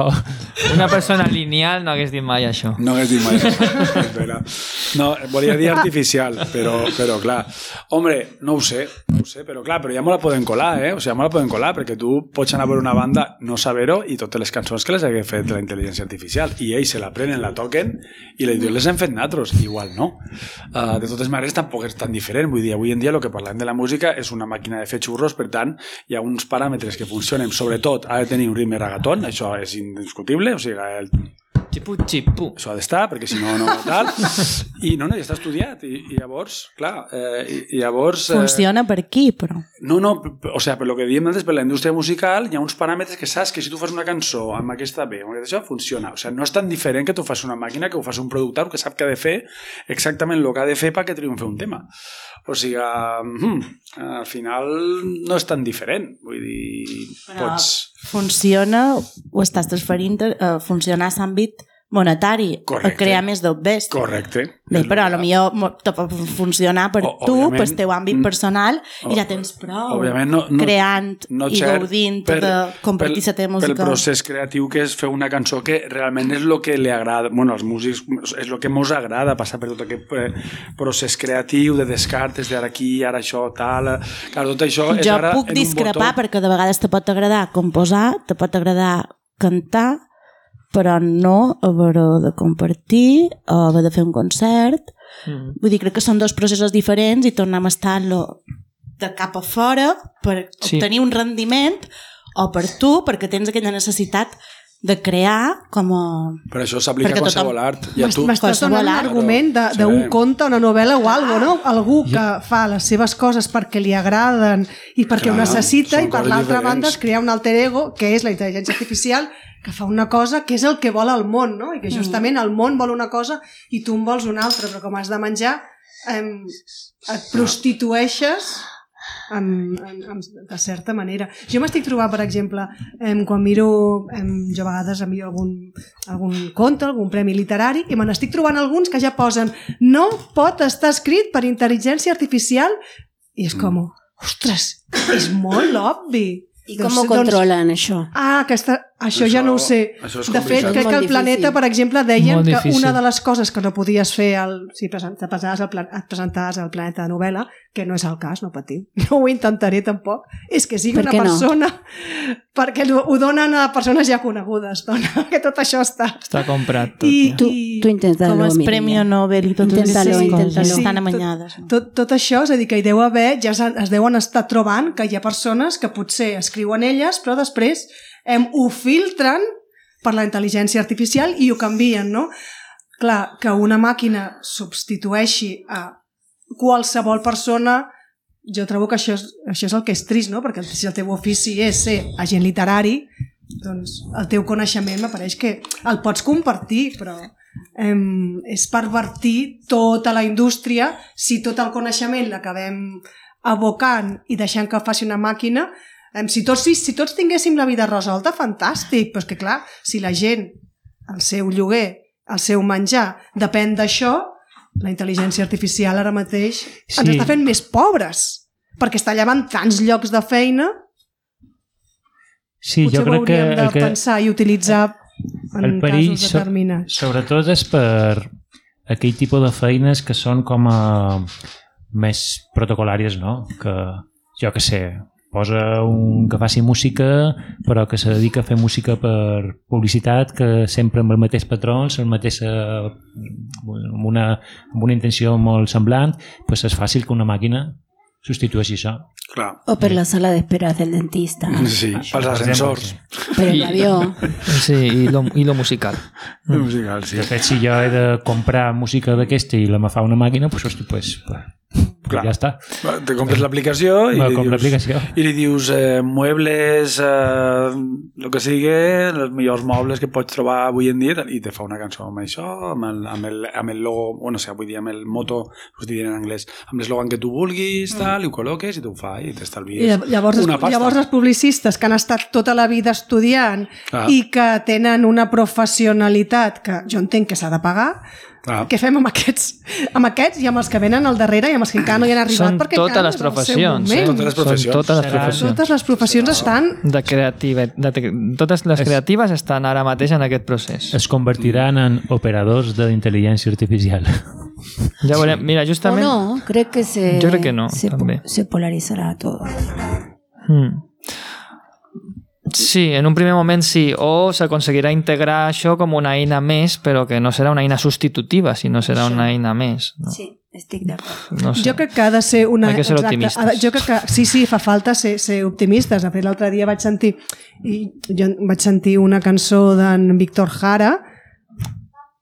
Una persona lineal no hagués dit mai això. No hagués dit mai això. és vera. No, volia dir artificial, però, però clar. Hombre, no ho sé, no ho sé, però clar, però ja me la poden colar, eh? O sigui, ja me la poden colar, perquè tu pots anar a veure una banda, no saber-ho, i totes les cançons que les hagué fet la intel·ligència artificial. I ells se la prenen, la toquen, i la les hem fet natros. Igual no. Uh, de totes maneres, tampoc és tan diferent. Vull dir, avui en dia el que parlem de la música és una màquina de fer xurros, per tant, hi ha uns paràmetres que funcionen. Sobretot, ha de tenir un ritme ragatón, això és indiscutible, o sigui, el Xipu, xipu. això ha d'estar, perquè si no, no tal. I no, no, ja està estudiat. I, i llavors, clar, eh, i, llavors... Eh, Funciona per aquí, però... no, no, o sigui, per lo que diem antes, per la indústria musical, hi ha uns paràmetres que saps que si tu fas una cançó amb aquesta B, amb aquesta, això, funciona. O sigui, no és tan diferent que tu fas una màquina que ho fas un productor que sap que ha de fer exactament el que ha de fer perquè triomfi un tema. O sigui, mm, al final no és tan diferent. Vull dir, Però pots... funciona, ho estàs transferint a funcionar a l'àmbit monetari, Correcte. a crear més dobbers. Correcte. Bé, però a lo millor pot funcionar per O- tu, pel teu àmbit Mm. personal, O- i ja tens prou. No, no, creant no i gaudint per- de compartir la teva música. Pel procés creatiu que és fer una cançó que realment és el que li agrada, bueno, als músics és el que mos agrada, passar per tot aquest eh, procés creatiu de descartes, d'ara aquí, ara això, tal... Clar, tot això és jo ara puc discrepar botó. perquè de vegades te pot agradar composar, te pot agradar cantar, però no haver-ho de compartir o haver de fer un concert. Mm. Vull dir, crec que són dos processos diferents i tornem a estar-lo de cap a fora per Sí. obtenir un rendiment o per tu, perquè tens aquella necessitat de crear com a... Però això s'aplica a qualsevol tothom- art. I a tu, M'estàs donant un argument de- Sí. d'un conte, una novel·la o algo, no? Algú que fa les seves coses perquè li agraden i perquè Clar, ho necessita i per l'altra banda es crea un alter ego que és la intel·ligència artificial que fa una cosa que és el que vol el món, no? I que justament el món vol una cosa i tu en vols una altra, però com has de menjar em, et prostitueixes en, en, en, de certa manera. Jo m'estic trobant, per exemple, em, quan miro, em, jo a vegades em miro algun, algun conte, algun premi literari, i me n'estic trobant alguns que ja posen no pot estar escrit per intel·ligència artificial, i és com, ostres, és molt obvi. I com ho controlen, això? Ah, aquesta, això, Això- ja no ho sé. això és De fet, crec que el planeta, per exemple, deien que una de les coses que no podies fer al, si te presentaves al, plan, et presentaves al planeta de novel·la, que no és el cas, no patiu, no ho intentaré tampoc, és que sigui Per una què no? persona, perquè ho, ho donen a persones ja conegudes, dona, que tot això està. Està comprat tot. I, ja. Tu, i tu inténtalo, com és. Premi Nobel i Inténtalo, aquestes coses. inténtalo. Estan Sí, amanyades. tot, tot això, és a dir, que hi deu haver, ja es deuen estar trobant que hi ha persones que potser escriuen elles, però després em, ho filtren per la intel·ligència artificial i ho canvien, no? Clar, que una màquina substitueixi a qualsevol persona, jo trobo que això és, això és el que és trist, no? Perquè si el teu ofici és ser agent literari, doncs el teu coneixement m'apareix que el pots compartir, però em, és pervertir tota la indústria si tot el coneixement l'acabem abocant i deixant que faci una màquina si, tots, si, si tots tinguéssim la vida resolta, fantàstic, però és que clar, si la gent, el seu lloguer, el seu menjar, depèn d'això, la intel·ligència artificial ara mateix sí. ens està fent més pobres, perquè està llevant tants llocs de feina, Sí, potser jo crec que de el, que pensar i utilitzar en el perill casos so- determinats. sobretot és per aquell tipus de feines que són com a més protocolàries, no? Que, jo que sé, posa un que faci música però que se dedica a fer música per publicitat que sempre amb el mateix patró el mateix amb una, amb una intenció molt semblant pues és fàcil que una màquina substitueixi això Clar. O per la sala d'espera del dentista. Sí, pels ascensors. Per el avió. Sí, i lo, i lo musical. Musical, sí. de fet si jo he de comprar música d'aquesta i la me fa una màquina pues, hosti, pues, pues, Clar. ja està Te compres l'aplicació i, dius- i li dius eh, muebles, eh, el que sigui, els millors mobles que pots trobar avui en dia i te fa una cançó amb això, amb el, amb el, amb el logo, bueno, o sigui, vull dir, amb el moto, us diré en anglès, amb l'eslògan que tu vulguis, tal, i ho col·loques i t'ho fa i t'estalvies llav- llavors, una pasta. llavors els publicistes que han estat tota la vida estudiant Clar. i que tenen una professionalitat que jo entenc que s'ha de pagar, Clar. què fem amb aquests, amb aquests i amb els que venen al darrere i amb els que encara no hi han arribat Són perquè totes les professions. Eh? Totes les professions. Són totes les Seran- professions. Totes les professions estan... De creativa, de, te- totes les creatives estan ara mateix en aquest procés. es convertiran en operadors d'intel·ligència artificial Ja veurem. Mira, O justament... no, crec que se, Jo crec que no, se, po- també. se polarizarà tot. Mm. Sí, en un primer moment sí, o s'aconseguirà integrar això com una eina més, però que no serà una eina substitutiva, sinó serà una eina més. No, Sí, estic d'acord. no sé. Jo crec que ha de ser una... Hay que ser optimistes. Jo crec que sí, sí, fa falta ser, ser optimistes. De fet, l'altre dia vaig sentir i jo vaig sentir una cançó d'en Víctor Jara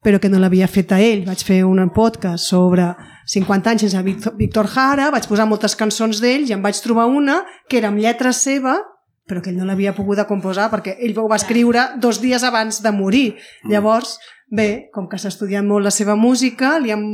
però que no l'havia fet a ell. Vaig fer un podcast sobre 50 anys sense Víctor, Jara, vaig posar moltes cançons d'ell i em vaig trobar una que era amb lletra seva però que ell no l'havia pogut composar perquè ell ho va escriure dos dies abans de morir. Llavors, bé, com que s'ha estudiat molt la seva música, li hem...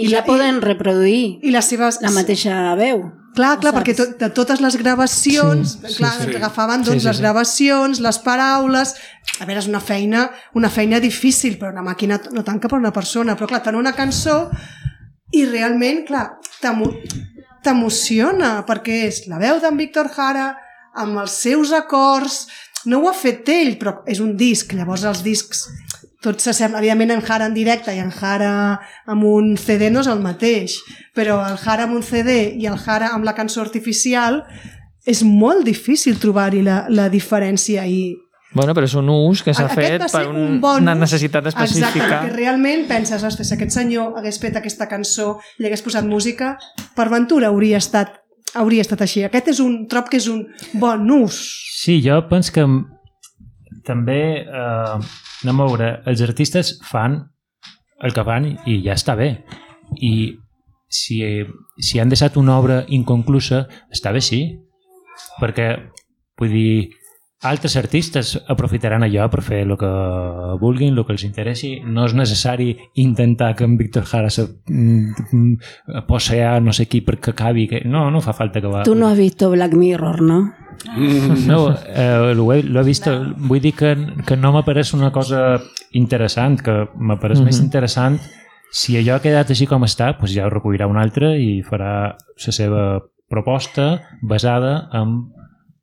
I ja poden reproduir i les seves... la mateixa veu. Clar, clar, perquè to, de totes les gravacions, Sí, sí, clar, sí. agafaven doncs, Sí, sí, les sí. gravacions, les paraules... A veure, és una feina, una feina difícil, però una màquina no tant que per una persona, però clar, fan una cançó i realment, clar, t'emo- t'emociona, perquè és la veu d'en Víctor Jara, amb els seus acords, no ho ha fet ell, però és un disc, llavors els discs tots s'assemblen, evidentment en Jara en directe i en Jara amb un CD no és el mateix, però el Jara amb un CD i el Jara amb la cançó artificial és molt difícil trobar-hi la, la diferència i Bueno, però és un ús que s'ha fet per ser un, bon una necessitat Exacte, específica. perquè realment penses, ostres, si aquest senyor hagués fet aquesta cançó i hagués posat música, per ventura hauria estat, hauria estat així. Aquest és un trob que és un bon ús. Sí, jo penso que també eh, anem a veure, els artistes fan el que fan i ja està bé i si, si han deixat una obra inconclusa està bé sí perquè vull dir altres artistes aprofitaran allò per fer el que vulguin, el que els interessi no és necessari intentar que en Víctor Jara se mm, mm, possea no sé qui perquè acabi que... no, no fa falta que va Tú no has visto Black Mirror, ¿no? no, eh, lo, he, lo he vist, vull dir que, que no m'apareix una cosa interessant, que m'apareix mm -hmm. més interessant si allò ha quedat així com està, doncs ja ho recollirà un altre i farà la seva proposta basada en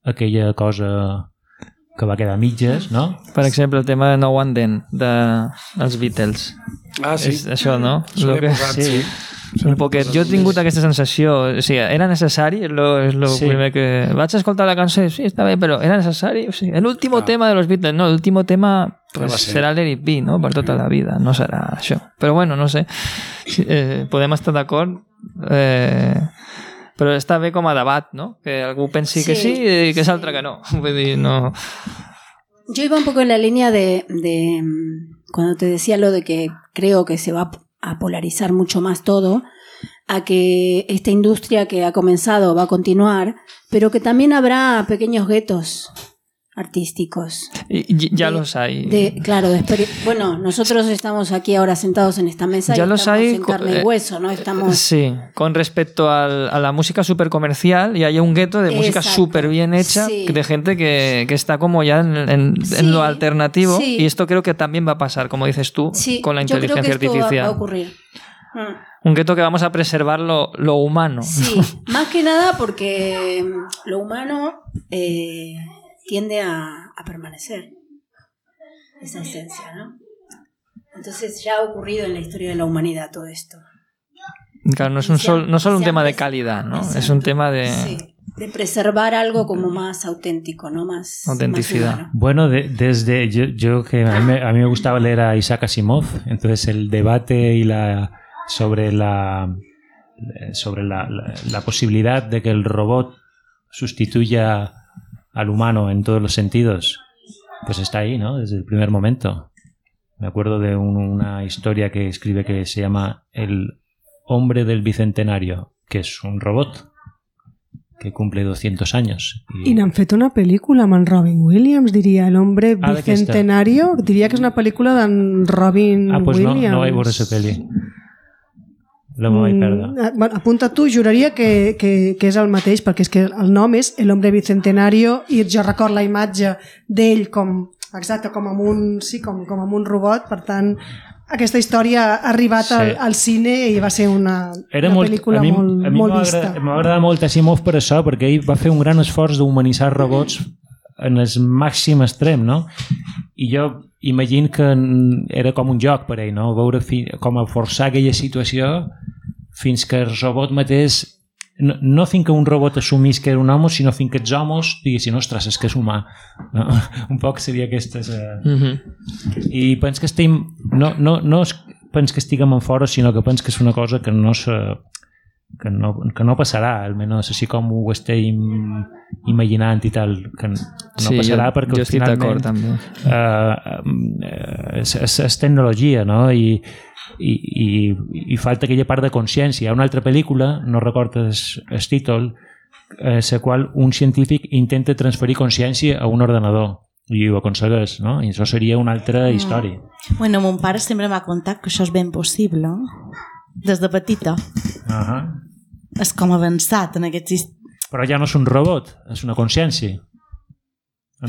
aquella cosa que va quedar mitges, no? Per exemple, el tema de No One Then, de els Beatles. Ah, sí. És això, no? Lo l'he que- posat, sí. Un poquet. Jo he tingut aquesta sensació, o sigui, era necessari, és lo, és lo Sí. primer que... Vaig escoltar la cançó i sí, està bé, però era necessari. O sigui, l'último Ah. tema de los Beatles, no, l'último tema pues, serà Let It Be, no? Per tota la vida, no serà això. Però bueno, no sé, eh, podem estar d'acord, eh, però està bé com a debat, no? Que algú pensi que Sí, sí i que és altre que no. Vull dir, no... Yo iba un poco en la línea de, de, mm, cuando te decía lo de que creo que se va a polarizar mucho más todo, a que esta industria que ha comenzado va a continuar, pero que también habrá pequeños guetos artísticos. Y, ya De- los hay. De, claro, de bueno, nosotros estamos aquí ahora sentados en esta mesa Ya y los estamos hay en carne y eh, hueso, ¿no? Estamos Sí, con respecto al- a la música súper comercial y hay un gueto de música súper bien hecha Sí. de gente que, que está como ya en, en- Sí, en lo alternativo sí. y esto creo que también va a pasar, como dices tú, Sí, con la yo creo inteligencia que esto va- va, artificial. a ocurrir. Mm. un gueto que vamos a preservar lo, lo humano. Sí, más que nada porque mm, lo humano eh, tiende a, a permanecer. Esa esencia, ¿no? Entonces ya ha ocurrido en la historia de la humanidad todo esto. Claro, no es un sol- no solo un tema de calidad, ¿no? Es un tema de... Sí. de preservar algo como más auténtico, ¿no? Más Autenticidad. más. Bueno, de- desde yo, yo que a mí, me, a mí me gustaba leer a Isaac Asimov, entonces el debate y la sobre la sobre la, la- la posibilidad de que el robot sustituya al humano en todos los sentidos, pues está ahí, ¿no? Desde el primer momento. Me acuerdo de un- una historia que escribe que se llama El hombre del bicentenario, que es un robot que cumple 200 años. I n'han fet una pel·lícula amb en Robin Williams, diria, El hombre Ah, bicentenario. Diria que és una pel·lícula d'en Robin Ah, pues no, Williams. no vaig veure esa pel·li. La me vaig perdre. Mm, eh, bueno, apunta tu, juraria que, que, que és el mateix, perquè és que el nom és El hombre bicentenario i jo record la imatge d'ell com, exacte, com amb un, sí, com, com amb un robot, per tant, aquesta història ha arribat Sí. al, al cine i va ser una, Era una molt, pel·lícula a mi, molt, molt vista. m'agrada molt Asimov per això, perquè ell va fer un gran esforç d'humanitzar robots en el màxim extrem, no? I jo imagino que era com un joc per ell, no? Veure fi, com a forçar aquella situació fins que el robot mateix no, no fins que un robot assumís que era un home, sinó fins que els homes diguessin, ostres, és que és humà. No? Un poc seria aquestes... Eh... Mhm. I pens que estem... No, no, no és, pens que estiguem en fora, sinó que pens que és una cosa que no se, que no, que no passarà, almenys així com ho estem imaginant i tal, que no Sí, passarà jo- perquè jo finalment també. eh, eh, és, és, és tecnologia, no? I, i, i, i falta aquella part de consciència. Hi ha una altra pel·lícula, no recordes el títol, eh, la qual un científic intenta transferir consciència a un ordenador i ho aconsegueix, no? I això seria una altra història. Bueno, mon pare sempre m'ha contat que això és ben possible. Des de petita. Uh -huh. És com avançat en aquest sistema. Però ja no és un robot, és una consciència.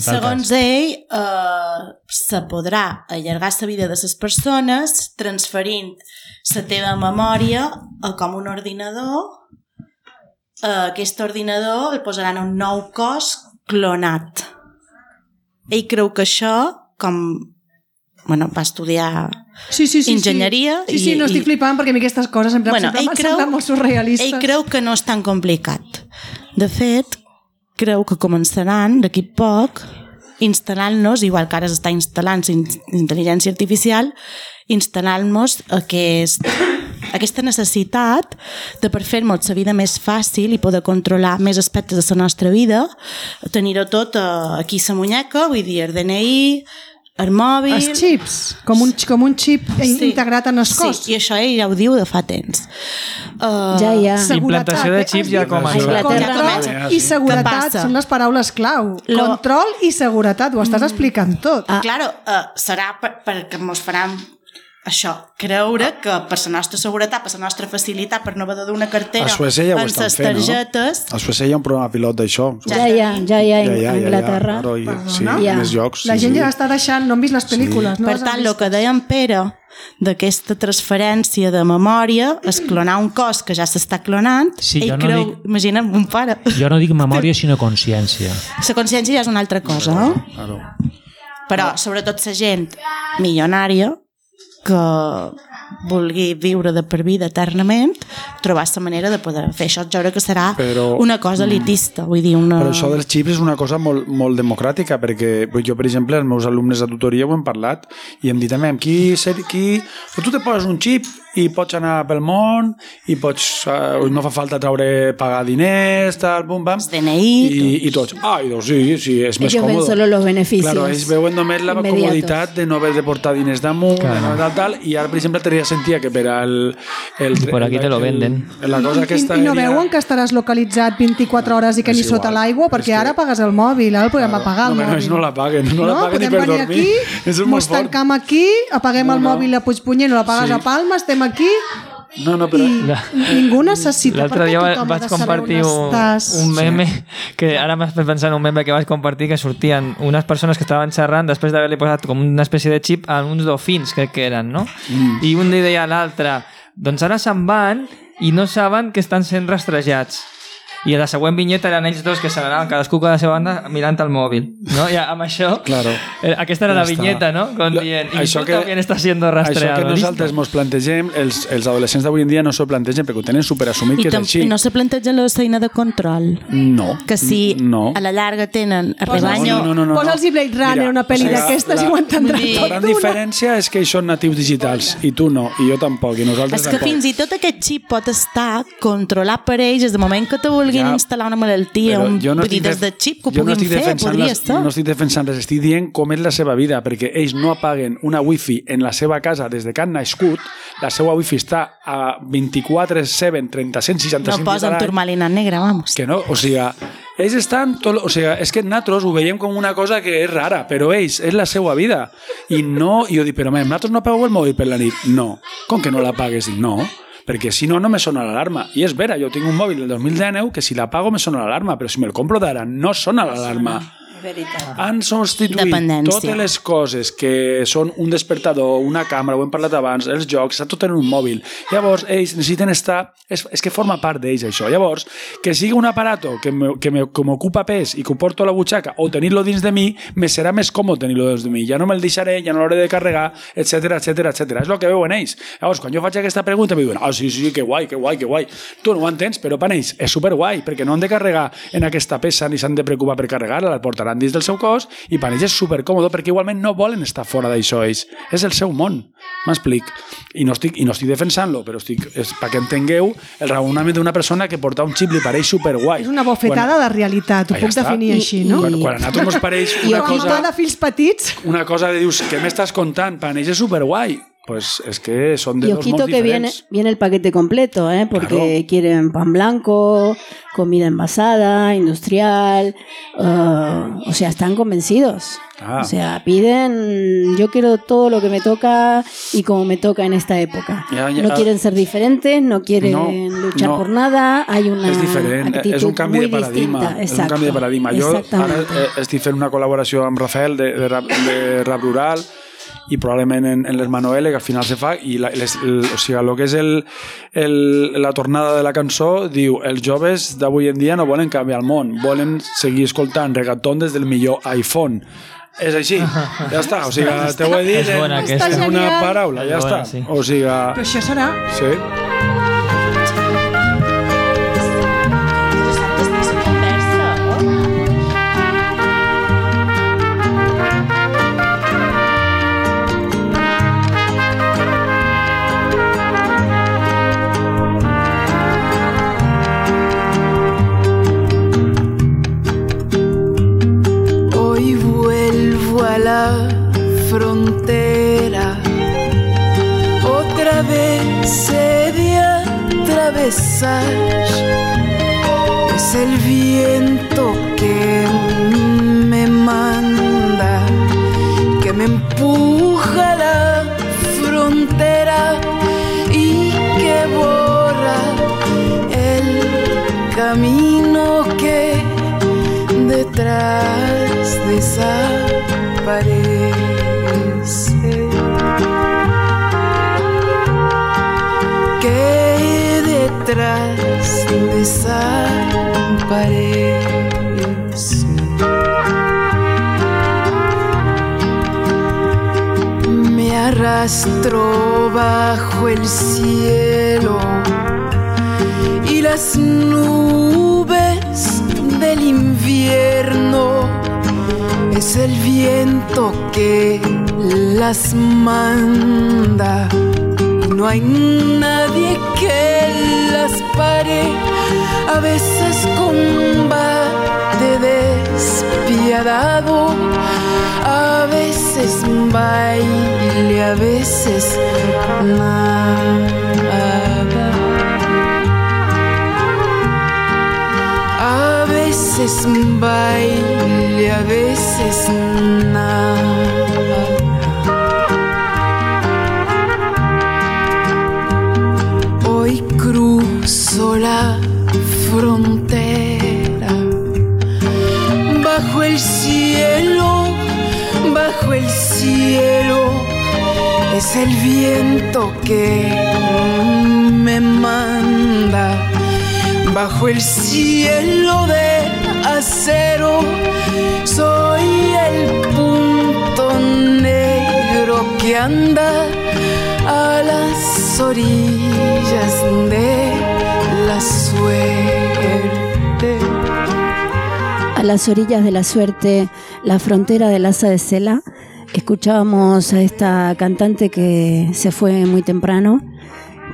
Segons cas. ell, eh, se podrà allargar la vida de les persones transferint la teva memòria a com un ordinador. Eh, aquest ordinador el posaran en un nou cos clonat. Ell creu que això, com bueno, va estudiar Sí, sí, sí, enginyeria Sí, sí, i- no estic i- flipant perquè a mi aquestes coses sempre, Bueno, creu- semblat molt surrealistes. Ell creu que no és tan complicat. De fet, creu que començaran d'aquí poc instal·lant-nos, igual que ara s'està instal·lant in- intel·ligència artificial, instal·lant-nos aquest, aquesta necessitat de per fer-nos la vida més fàcil i poder controlar més aspectes de la nostra vida, tenir-ho tot eh, aquí a la muñeca, vull dir, el DNI, el mòbil... Els xips, com un, com un xip Sí. integrat en el cos. Sí, i això ell ja ho diu de fa temps. Uh, Ja, ja. Implantació de xips ja com A. Control i seguretat són les paraules clau. Lo- Control i seguretat, ho estàs explicant tot. Ah. Claro, uh, serà per, perquè mos faran això, creure que per la nostra seguretat, per la nostra facilitat, per no haver de dur una cartera A Suècia ja ho amb les fent, no? targetes... A Suècia hi ha un programa pilot d'això. Ja, ja, ja, ja, a Anglaterra. Claro, i, sí? Ja. més llocs. La sí, gent sí. ja està deixant, no han vist les pel·lícules, no per tant, el que deia en Pere d'aquesta transferència de memòria és clonar un cos que ja s'està clonant Sí, jo ell no creu, dic- imagina't un pare Jo no dic memòria, sinó consciència. la consciència ja és una altra cosa no? Claro. però sobretot la gent milionària que vulgui viure de per vida eternament trobar la manera de poder fer això jo crec que serà Però- una cosa elitista vull dir una... Però això dels xips és una cosa molt, molt democràtica, perquè jo, per exemple, els meus alumnes de tutoria ho hem parlat i hem dit, també, qui, ser, qui... Però tu te poses un xip i pots anar pel món i pots... Uh, no fa falta traure, pagar diners, tal, bum, bam. Els DNI, I, i tots, ah, i doncs sí, sí, és més Ellos ven còmode. solo los beneficios Claro, ells veuen només la inmediatos. comoditat de no haver de portar diners damunt, de no tal, tal, i ara, per exemple, t'hauria sentia que per al... El, Por aquí te lo venden. El, la cosa I, aquesta I no era- veuen que estaràs localitzat 24 hores i que És ni sota igual. l'aigua? Perquè És que- ara pagues el mòbil, ara el podem apagar el no, mòbil. No, no la paguen, no, la paguen ni per venir dormir. aquí, és molt fort. tancam aquí, apaguem el mòbil a Puigpunyent o l'apagues Sí. a Palma, estem aquí No, no, però... i ningú necessita L'altre dia vaig compartir un, estàs. un meme que ara m'has fet pensar en un meme que vaig compartir que sortien unes persones que estaven xerrant després d'haver-li posat com una espècie de xip a uns dofins crec que eren, no? Mm. I un li deia a l'altre doncs ara se'n van i no saben que estan sent rastrejats i a la següent vinyeta eren ells dos que se n'anaven cadascú a la seva banda mirant el mòbil no? i amb això Claro. eh, aquesta era Ja la vinyeta no? com Lo- dient, i això tu que- també estàs siendo Això rastreado que nosaltres ens plantegem, els, els adolescents d'avui en dia no s'ho plantegen perquè ho tenen superassumit I, que és així. i no se planteja la feina de control. No. Que si no. a la llarga tenen a rebanyo... no, no, no, no. Posa'ls i Blade Runner, Mira, una pel·li o sigui, d'aquestes, i ho Vull dir- La tot gran diferència és que ells són natius digitals i tu no, i jo tampoc, i nosaltres És que tampoc. fins i tot aquest xip pot estar controlat per ells des del moment que te vulguin Ja, instal·lar una malaltia, un, jo no vull dir, des de xip que ho no puguin estic fer, podria les- estar. No estic defensant res, estic dient com és la seva vida, perquè ells no apaguen una wifi en la seva casa des de que han nascut, la seva wifi està a 24, 7, 365 No posen turmalina negra, vamos. Que no, o sigui, ells estan... Tot, o sigui, és que nosaltres ho veiem com una cosa que és rara, però ells, és la seva vida. I no, i jo dic, però mem, nosaltres no apagueu el mòbil per la nit? No. Com que no l'apagues? Dic, no perquè si no, no me sona l'alarma. I és vera, jo tinc un mòbil del 2019 que si l'apago me sona l'alarma, però si me'l compro d'ara no sona l'alarma. Han substituït totes les coses que són un despertador, una càmera, ho hem parlat abans, els jocs, està tot en un mòbil. Llavors, ells necessiten estar... És, és que forma part d'ells, això. Llavors, que sigui un aparato que m'ocupa pes i que ho porto a la butxaca o tenir-lo dins de mi, me serà més còmode tenir-lo dins de mi. Ja no me'l deixaré, ja no l'hauré de carregar, etc etc etc. És el que veuen ells. Llavors, quan jo faig aquesta pregunta, em diuen, ah, sí, sí, que guai, que guai, que guai. Tu no ho entens, però per ells és superguai, perquè no han de carregar en aquesta peça ni s'han de preocupar per carregar-la, la portaran dins del seu cos i per ells és supercòmode perquè igualment no volen estar fora d'això ells. És el seu món, m'explic. I no estic, i no estic defensant-lo, però estic, és perquè entengueu el raonament d'una persona que porta un xip li pareix superguai. És una bofetada de realitat, ho puc està. definir I- així, no? Quan, quan a nosaltres ens pareix I una Qui cosa, va de fills petits, una cosa que dius, què m'estàs contant? Per ells és superguai. Pues es que son de Y dos ojito mundos que viene, viene el paquete completo, ¿eh? porque quieren pan blanco, comida envasada, industrial, eh, o sea, están convencidos. Ah. O sea, piden, yo quiero todo lo que me toca y como me toca en esta época. Ya, ya. No quieren ser diferentes, no quieren No, luchar no. por nada, hay una és diferent, actitud és un canvi muy de paradigma. distinta. És un de paradigma. Exactamente. eh, una col·laboració amb Rafael de, de, rap, de rap rural i probablement en, en les Manuele, que al final se fa, i la, les, el, o sigui, el que és el, el, la tornada de la cançó diu els joves d'avui en dia no volen canviar el món, volen seguir escoltant reggaeton des del millor iPhone. És així, ja està, o sigui, t'ho he dit És bona en, en una paraula, ja està. O sigui, però això serà... sí. Es el viento que me manda, que me empuja la frontera y que borra el camino que detrás desaparece. Que detrás desaparece. Me arrastro bajo el cielo y las nubes del invierno es el viento que las manda y no hay nadie que a veces combate despiadado a veces baile a veces nada A veces baile, a veces nada. Cruzo la frontera bajo el cielo, bajo el cielo es el viento que me manda bajo el cielo de acero. Soy el punto negro que anda a las orillas de A las orillas de la suerte, la frontera del asa de Sela, escuchábamos a esta cantante que se fue muy temprano,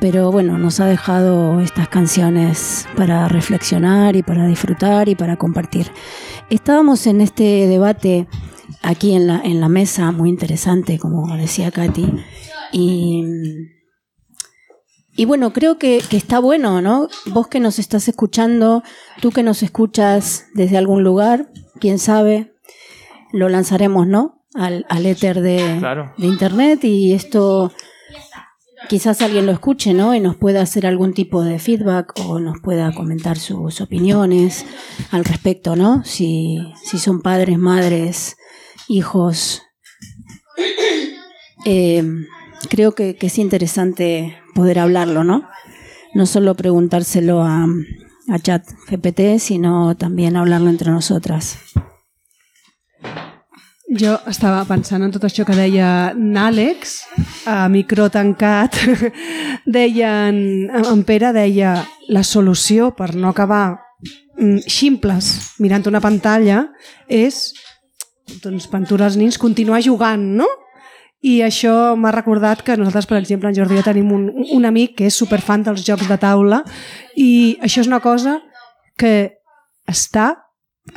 pero bueno, nos ha dejado estas canciones para reflexionar y para disfrutar y para compartir. Estábamos en este debate aquí en la, en la mesa, muy interesante, como decía Katy, y y bueno, creo que, que está bueno, ¿no? Vos que nos estás escuchando, tú que nos escuchas desde algún lugar, quién sabe, lo lanzaremos, ¿no? Al, al éter de, Claro. de internet y esto quizás alguien lo escuche, ¿no? Y nos pueda hacer algún tipo de feedback o nos pueda comentar sus opiniones al respecto, ¿no? Si, si son padres, madres, hijos. Eh, creo que, que es interesante poder hablarlo, ¿no? No solo preguntárselo a, a chat GPT, sino también hablarlo entre nosotras. Jo estava pensant en tot això que deia n'Àlex, a micro tancat, deien, en Pere deia la solució per no acabar mm, ximples mirant una pantalla és doncs, pentura als nins continuar jugant, no? I això m'ha recordat que nosaltres, per exemple, en Jordi jo tenim un, un amic que és superfan dels jocs de taula i això és una cosa que està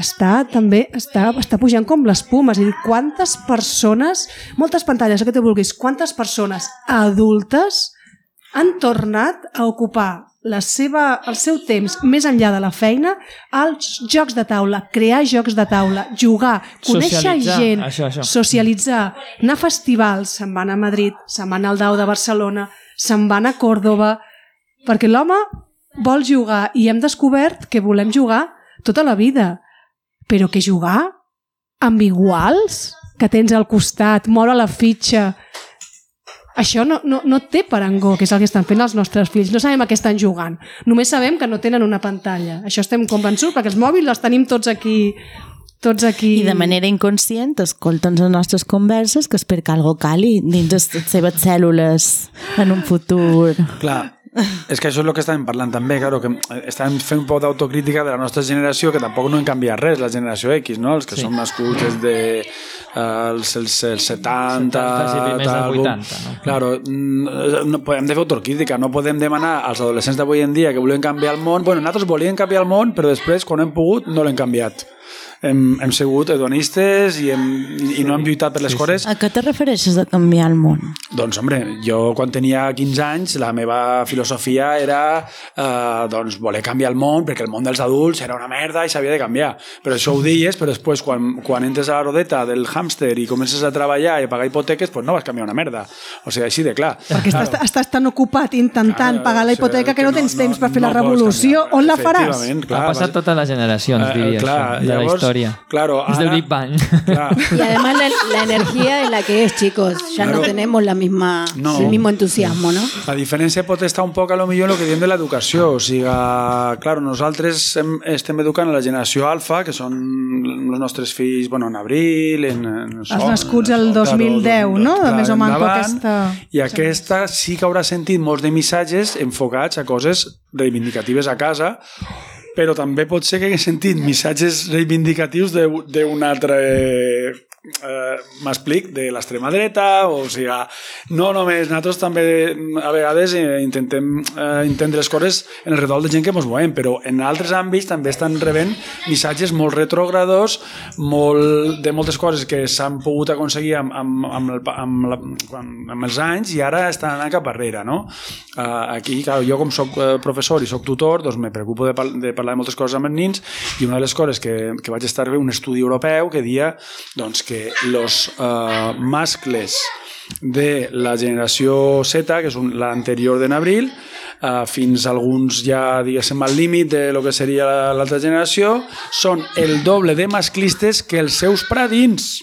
està també està, està pujant com les pumes. És a dir, quantes persones, moltes pantalles, el que te vulguis, quantes persones adultes han tornat a ocupar la seva, el seu temps més enllà de la feina als jocs de taula, crear jocs de taula, jugar, conèixer Socialitzar, gent, això, això. socialitzar, anar a festivals, se'n van a Madrid, se'n van al Dau de Barcelona, se'n van a Còrdoba, perquè l'home vol jugar i hem descobert que volem jugar tota la vida, però que jugar amb iguals que tens al costat, moure la fitxa, això no, no, no té parangó, que és el que estan fent els nostres fills. No sabem a què estan jugant. Només sabem que no tenen una pantalla. Això estem convençuts, perquè els mòbils els tenim tots aquí tots aquí... I de manera inconscient escolten les nostres converses que és perquè algo cali dins les seves cèl·lules en un futur. Clar, és que això és el que estàvem parlant també, claro, que estàvem fent un poc d'autocrítica de la nostra generació, que tampoc no hem canviat res, la generació X, no? Els que Sí. som nascuts des de els, els, els 70, 70, sí, tal, del 80, no? Claro, mm, no, hem de fer autocrítica, no podem demanar als adolescents d'avui en dia que volien canviar el món, bueno, nosaltres volíem canviar el món, però després, quan hem pogut, no l'hem canviat. Hem, hem sigut hedonistes i, hem, i, i no hem lluitat per les coses A què te refereixes de canviar el món? doncs, hombre, jo quan tenia 15 anys la meva filosofia era eh, doncs, voler canviar el món perquè el món dels adults era una merda i s'havia de canviar. Però això ho dies, però després quan, quan entres a la rodeta del hàmster i comences a treballar i a pagar hipoteques, doncs no vas canviar una merda. O sigui, així de clar. Perquè estàs, estàs tan ocupat intentant Claro, pagar la hipoteca que, que no no- tens no- temps per fer la no pots revolució. canviar. On la faràs? Efectivament, Ha clar, passat vas- totes les generacions, Eh, diria, clar, això, de llavors, la història. claro, Desde el ara- Big Bang. Clar, Y además la, la energía en la que es, chicos. Ya Claro. no tenemos la misma, No. el mismo entusiasmo, ¿no? La diferència pot estar un poc a lo millor el que diem de l'educació. O sigui, clar, nosaltres hem, estem educant a la generació alfa, que són els nostres fills, bueno, en abril, en... en Els nascuts el 2010, no? De més o manco endavant. aquesta... I aquesta sí que haurà sentit molts de missatges enfocats a coses reivindicatives a casa, però també pot ser que hagués sentit missatges reivindicatius de- d'un altre eh, m'explic, de l'extrema dreta, o sigui, no només, nosaltres també a vegades eh, intentem eh, entendre les coses en el redol de gent que ens movem, però en altres àmbits també estan rebent missatges molt retrògrados, molt, de moltes coses que s'han pogut aconseguir amb, amb, amb, el, amb, la, quan, amb els anys i ara estan anant cap arrere, no? Uh, aquí, clar, jo com soc eh, professor i soc tutor, doncs me preocupo de, par de parlar de moltes coses amb els nins i una de les coses que, que vaig estar bé un estudi europeu que dia doncs, que els uh, mascles de la generació Z, que és l'anterior d'en abril, uh, fins a alguns ja, diguéssim, al límit de lo que seria la- l'altra generació, són el doble de masclistes que els seus pradins.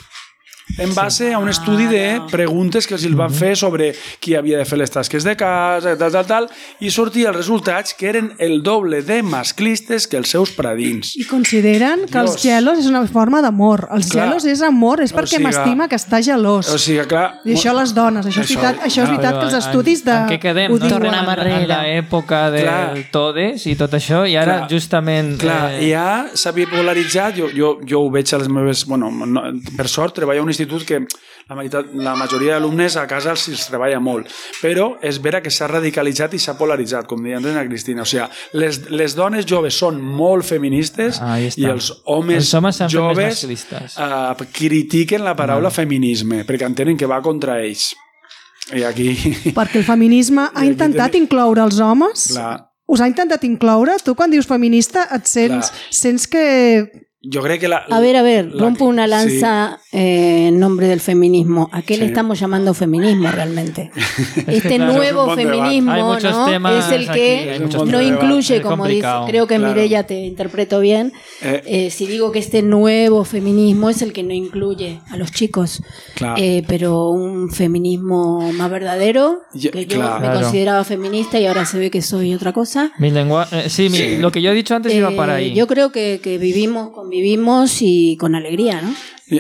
En base a un estudi de preguntes que els van fer sobre qui havia de fer les tasques de casa, tal, tal, tal, i sortia els resultats que eren el doble de masclistes que els seus pradins. I consideren que els Dios. gelos és una forma d'amor. Els Clar. gelos és amor, és O perquè sigui, m'estima que està gelós. O sigui, clar... I això les dones, això és veritat, això és clar. veritat que els estudis de... En, en què quedem? No? Tornem en l'època del Clar. Todes i tot això, i ara Clar. justament... Clar, eh, ja s'ha bipolaritzat, jo, jo, jo ho veig a les meves... Bueno, no, per sort, treballo a un institut que la, meitat, la majoria d'alumnes a casa els, els treballa molt, però és vera que s'ha radicalitzat i s'ha polaritzat, com deia Andrena Cristina. O sigui, les, les dones joves són molt feministes està. i els homes, Els homes joves uh, critiquen la paraula feminisme, perquè entenen que va contra ells. I aquí... Perquè el feminisme ha intentat incloure els homes Clar. us ha intentat incloure? Tu quan dius feminista et sents, Clar. sents que... Jo crec que la... A ver, a ver, la- rompo una lanza eh, en nombre del feminismo. ¿A qué le Sí. estamos llamando feminismo realmente? Este claro, nuevo es feminismo ¿no? es el que no incluye, como dice, creo que Claro. Mireia te interpreto bien, Eh. eh, si digo que este nuevo feminismo es el que no incluye a los chicos, Claro. Eh, pero un feminismo más verdadero, Ya, que yo claro. me consideraba feminista y ahora se ve que soy otra cosa. Mi lengua... eh, sí, mi- lo que yo he dicho antes iba Eh, para ahí. Yo creo que, que vivimos, convivimos y con alegría, ¿no?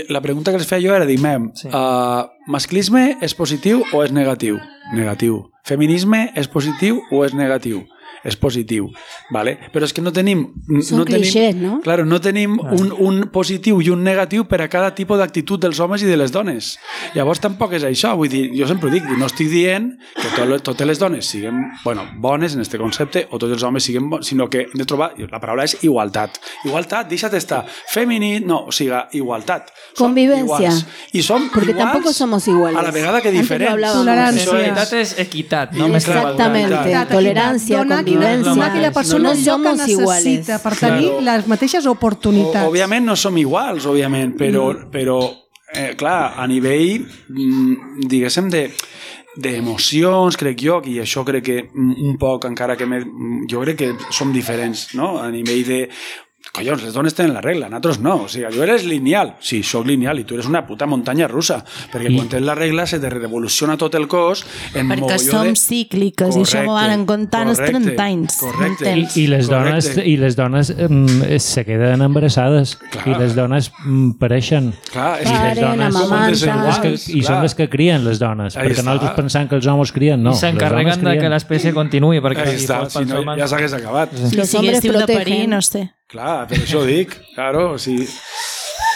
La pregunta que els feia jo era, dime, Sí. uh, masclisme és positiu o és negatiu? Negatiu. Feminisme és positiu o és negatiu? És positiu, vale? però és que no tenim... Són no tenim, clixés, no? Claro, no tenim un, un positiu i un negatiu per a cada tipus d'actitud dels homes i de les dones. Llavors tampoc és això, vull dir, jo sempre ho dic, no estic dient que tot, totes les dones siguin bueno, bones en este concepte o tots els homes siguin bons, sinó que hem de trobar, la paraula és igualtat. Igualtat, deixa't estar. Femení, no, o sigui, igualtat. Som Convivencia. iguals. I som Porque iguals tampoco somos iguales. A la vegada que diferents. Tolerancia. Això és. Solidaritat és equitat, no? Igualtat. Equitat, tolerancia, donar aquella- convivencia. donar a aquella persona no el lloc que somos iguales. necessita per tenir Claro. les mateixes oportunitats. O, òbviament no som iguals, òbviament, però, Mm. però eh, clar, a nivell, mm, diguéssim, de d'emocions, crec jo, i això crec que un poc, encara que me, jo crec que som diferents, no? A nivell de collons, les dones tenen la regla, nosaltres no. O sigui, jo eres lineal. Sí, sóc lineal i tu eres una puta muntanya russa. Perquè I- quan tens la regla se te revoluciona tot el cos en Perquè som de... cícliques i això ho van comptant els 30 anys. Correcte. I, i les dones, Correcte. i les dones mm, se queden embarassades Clar. i les dones mm, pareixen Clar, és i les dones són les que, i Clar. són les que crien les dones Ahí perquè està. nosaltres pensant que els homes crien no, I s'encarreguen dones de que l'espècie continuï, perquè Ahí si està, si no, ja s'hagués acabat. I Los si hombres haguéssiu de parir, protegen. no sé. Clar, per això ho dic, claro, sí.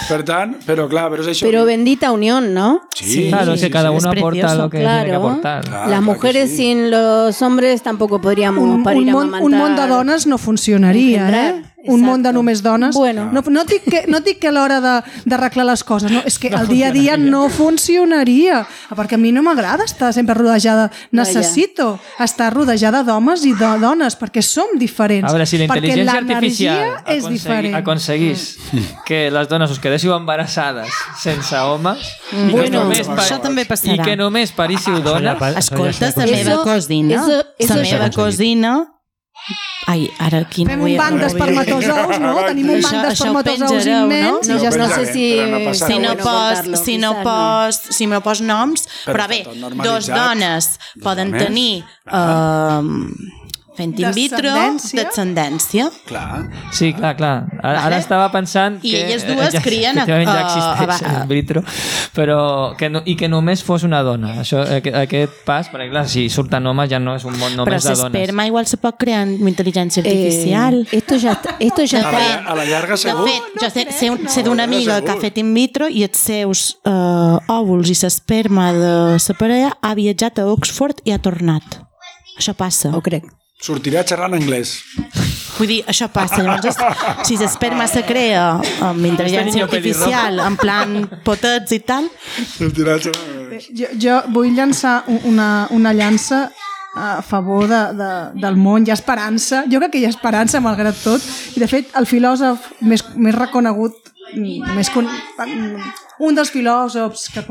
Per tant, però clar, però és això. Pero bendita unión, ¿no? Sí, Claro, sí, que sí, cada sí. uno Es aporta lo que tiene que Claro. aportar. Claro, Las claro mujeres sí. sin los hombres tampoco podríamos un, parir un, a món, un món de dones no funcionaria, Engendrar, Un món de només dones. Bueno. No, no, et dic que, no et dic que a l'hora de- d'arreglar les coses, no, és que el dia a dia no funcionaria, perquè a mi no m'agrada estar sempre rodejada, necessito estar rodejada d'homes i de dones, perquè som diferents. A veure, si la intel·ligència artificial és aconsegui- diferent. aconseguís que les dones us quedéssiu embarassades sense homes i, que Bueno, només això també passarà. i que només paríssiu Això ja dones Escolta, la meva cosina, eso- eso la meva cosina... Ai, ara aquí no Fem un banc no d'espermatozous, no? Tenim un banc d'espermatozous no? immens No, i ja no està. sé si, no si no, pos, si no pos, si no pos noms, Però bé, dos dones poden tenir uh, fent in vitro Descendència. Clar. Sí, clar, clar. Ara, ara estava pensant I que... elles dues ja, crien a- efectivament ja a- existeix a- in vitro, però que no, i que només fos una dona. Això, aquest, aquest pas, perquè clar, si surten homes ja no és un món però només de dones. l'esperma igual se pot crear amb intel·ligència Eh, artificial. esto ya está, esto ya A la, a la llarga De segur. fet, jo sé, sé, un- sé No, d'una amiga que ha fet in vitro i els seus uh, òvuls i l'esperma de la parella ha viatjat a Oxford i ha tornat. Això passa. Ho crec. Sortirà xerrant anglès. Vull dir, això passa. Llavors, si l'esperma se crea amb intel·ligència artificial, en plan potets i tal, Sortirà xerrant anglès. Jo, jo vull llançar un- una, una llança a favor de, de, del món. Hi ha esperança. Jo crec que hi ha esperança, malgrat tot. I, de fet, el filòsof més, més reconegut, més con... un dels filòsofs que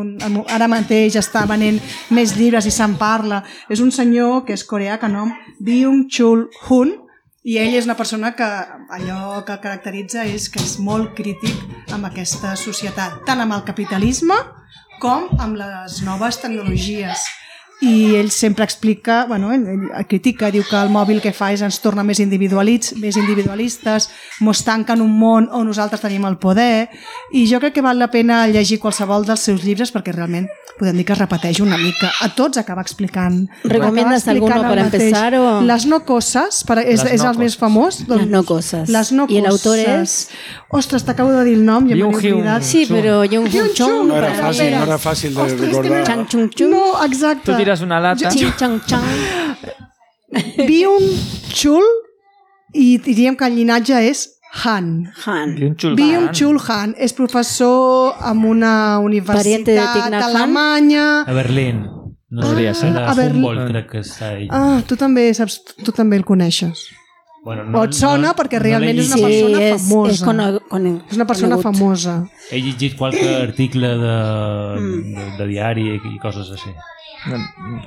ara mateix està venent més llibres i se'n parla, és un senyor que és coreà, que nom Byung-Chul Hun, i ell és una persona que allò que caracteritza és que és molt crític amb aquesta societat, tant amb el capitalisme com amb les noves tecnologies i ell sempre explica, bueno, ell, critica, diu que el mòbil que fa és ens torna més individualits, més individualistes, mos tanca en un món on nosaltres tenim el poder i jo crec que val la pena llegir qualsevol dels seus llibres perquè realment podem dir que es repeteix una mica. A tots acaba explicant. ¿Recomiendas acaba explicant alguno el para mateix. empezar o- Les no coses, per, és, Les és no el més coses. famós. Doncs, Las no cosas. Les no ¿Y el coses. autor es? Ostres, t'acabo de dir el nom, ja m'he oblidat. Sí, pero Jung Hyun Chong. No era fàcil, no era fàcil de Ostres, és que recordar. Chang Chung Chung. No, exacte. Tú tiras una lata. Ching Chang Chang. Byung Chul i diríem que el llinatge és Han. Han. Byung Chul Han és professor en una universitat Thich Nhat Hanh? alemanya. A Berlín. No Podria sé, ser. de. Humboldt crec que està ell. Ah, tu també saps, tu també el coneixes. Bueno, O et sona perquè realment l'he és una persona es, famosa. es cono- con- És una persona conegut. famosa. He llegit qualque article de, Mm. de, de diari i coses així.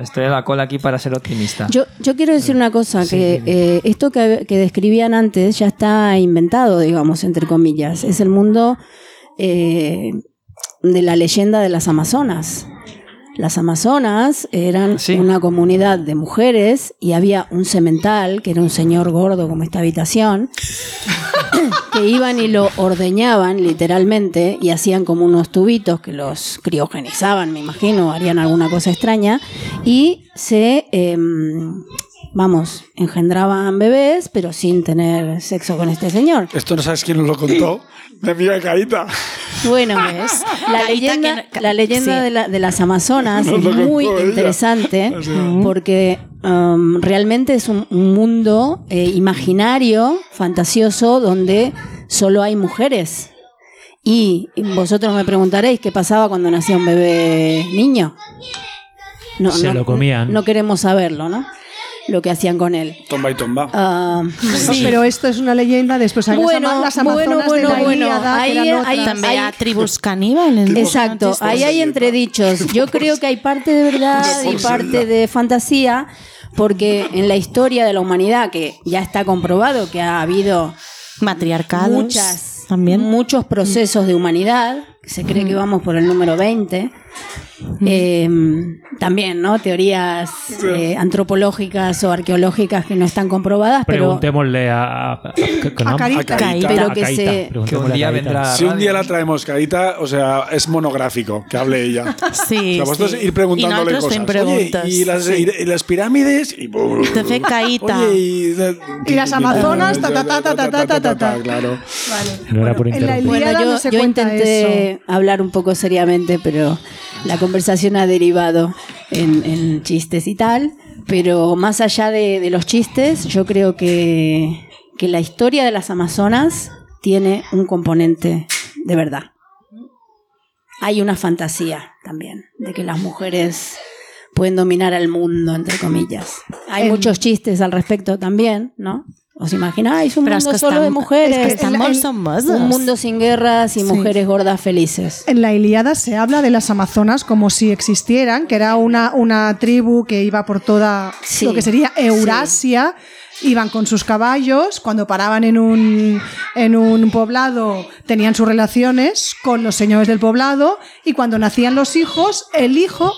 Estoy a la cola aquí para ser optimista. Yo, yo quiero decir una cosa, que eh, esto que, que describían antes ya está inventado, digamos, entre comillas. Es el mundo eh, de la leyenda de las Amazonas. Las Amazonas eran Sí. una comunidad de mujeres y había un semental, que era un señor gordo como esta habitación, que iban y lo ordeñaban literalmente y hacían como unos tubitos que los criogenizaban, me imagino, harían alguna cosa extraña y se, em, vamos, engendraban bebés pero sin tener sexo con este señor. Esto no sabes quién nos lo contó. Mi amiga Caíta. Bueno, ¿Ves? la leyenda, no- la leyenda sí. de, la- de las Amazonas Nos es muy interesante porque um, realmente es un, un mundo eh, imaginario, fantasioso, donde solo hay mujeres. Y vosotros me preguntaréis qué pasaba cuando nacía un bebé niño. No, Se no- lo comían. No queremos saberlo, ¿no? Lo que hacían con él. Tomba y tomba. Ah, Sí. Pero esto es una leyenda, después hay Bueno, las, ama- las bueno, amazonas bueno, de la bueno. Ilíada, que Ahí- eran ahí- otras. També hi ha Ai. tribus caníbales. Exacto, ahí hay entredichos. Yo creo que hay parte de verdad y parte de fantasía, porque en la historia de la humanidad, que ya está comprobado que ha habido Matriarcados. muchas, También. muchos procesos de humanidad, se cree que vamos por el número 20. Eh, también, ¿no? Teorías eh, antropológicas o arqueológicas que no están comprobadas. Preguntémosle pero, a, a, a, a Carita. Pero que, se, que un día vendrá Si un día la traemos Carita, o sea, es monográfico que hable ella. Sí. O sea, vosotros sí. ir preguntándole y cosas. Oye, y, las, sí. y, las, pirámides. Y, Te Caíta. Oye, y, y, las Amazonas. Claro. Vale. No era por bueno, yo, no yo intenté eso. hablar un poco seriamente, pero la conversación ha derivado en, en chistes y tal. Pero más allá de, de los chistes, yo creo que, que la historia de las Amazonas tiene un componente de verdad. Hay una fantasía también de que las mujeres pueden dominar al mundo, entre comillas. Hay En- muchos chistes al respecto también, ¿no? ¿Os imagináis un mundo que solo de mujeres? que En. Un mundo sin guerras y Sí. mujeres gordas felices. En la Ilíada se habla de las amazonas como si existieran, que era una, una tribu que iba por toda Sí. lo que sería Eurasia. Iban con sus caballos, cuando paraban en un, en un poblado tenían sus relaciones con los señores del poblado y cuando nacían los hijos, el hijo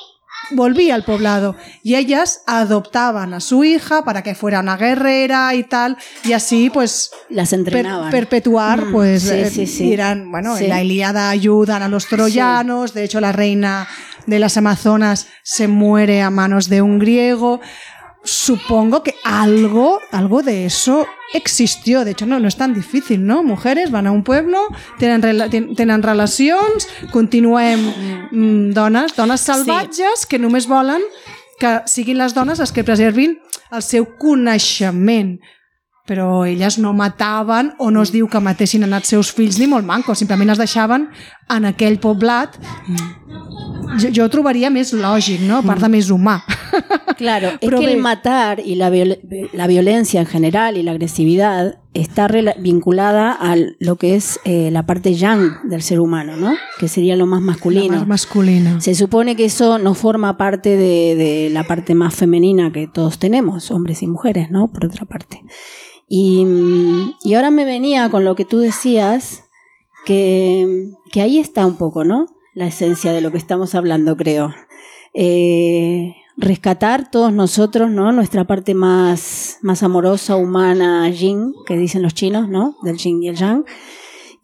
volvía al poblado y ellas adoptaban a su hija para que fuera una guerrera y tal y así pues Las per- entrenaban. perpetuar, Mm, pues sí, eh, sí, eran, bueno, en la Ilíada ayudan a los troyanos, de hecho la reina de las Amazonas se muere a manos de un griego. Supongo que algo, algo de eso existió. De hecho, no, no es tan difícil, ¿no? Mujeres van a un pueblo, tenen, rela ten- tenen relacions, continuem mm, dones, dones salvatges que només volen que siguin les dones les que preservin el seu coneixement però elles no mataven o no es diu que matessin en els seus fills ni molt mancos, simplement es deixaven en aquell poblat jo, jo ho trobaria més lògic, no? a part de més humà Claro, es que el matar y la, viol- la violencia en general y la agresividad está vinculada a lo que es eh, la parte yang del ser humano, ¿no? Que sería lo más masculino. más masculina Se supone que eso no forma parte de, de la parte más femenina que todos tenemos, hombres y mujeres, ¿no? Por otra parte. Y, mm, y ahora me venía con lo que tú decías, que, que ahí está un poco, ¿no? la esencia de lo que estamos hablando, creo. Eh, rescatar todos nosotros, ¿no? Nuestra parte más, más amorosa, humana, yin, que dicen los chinos, ¿no? Del yin y el yang.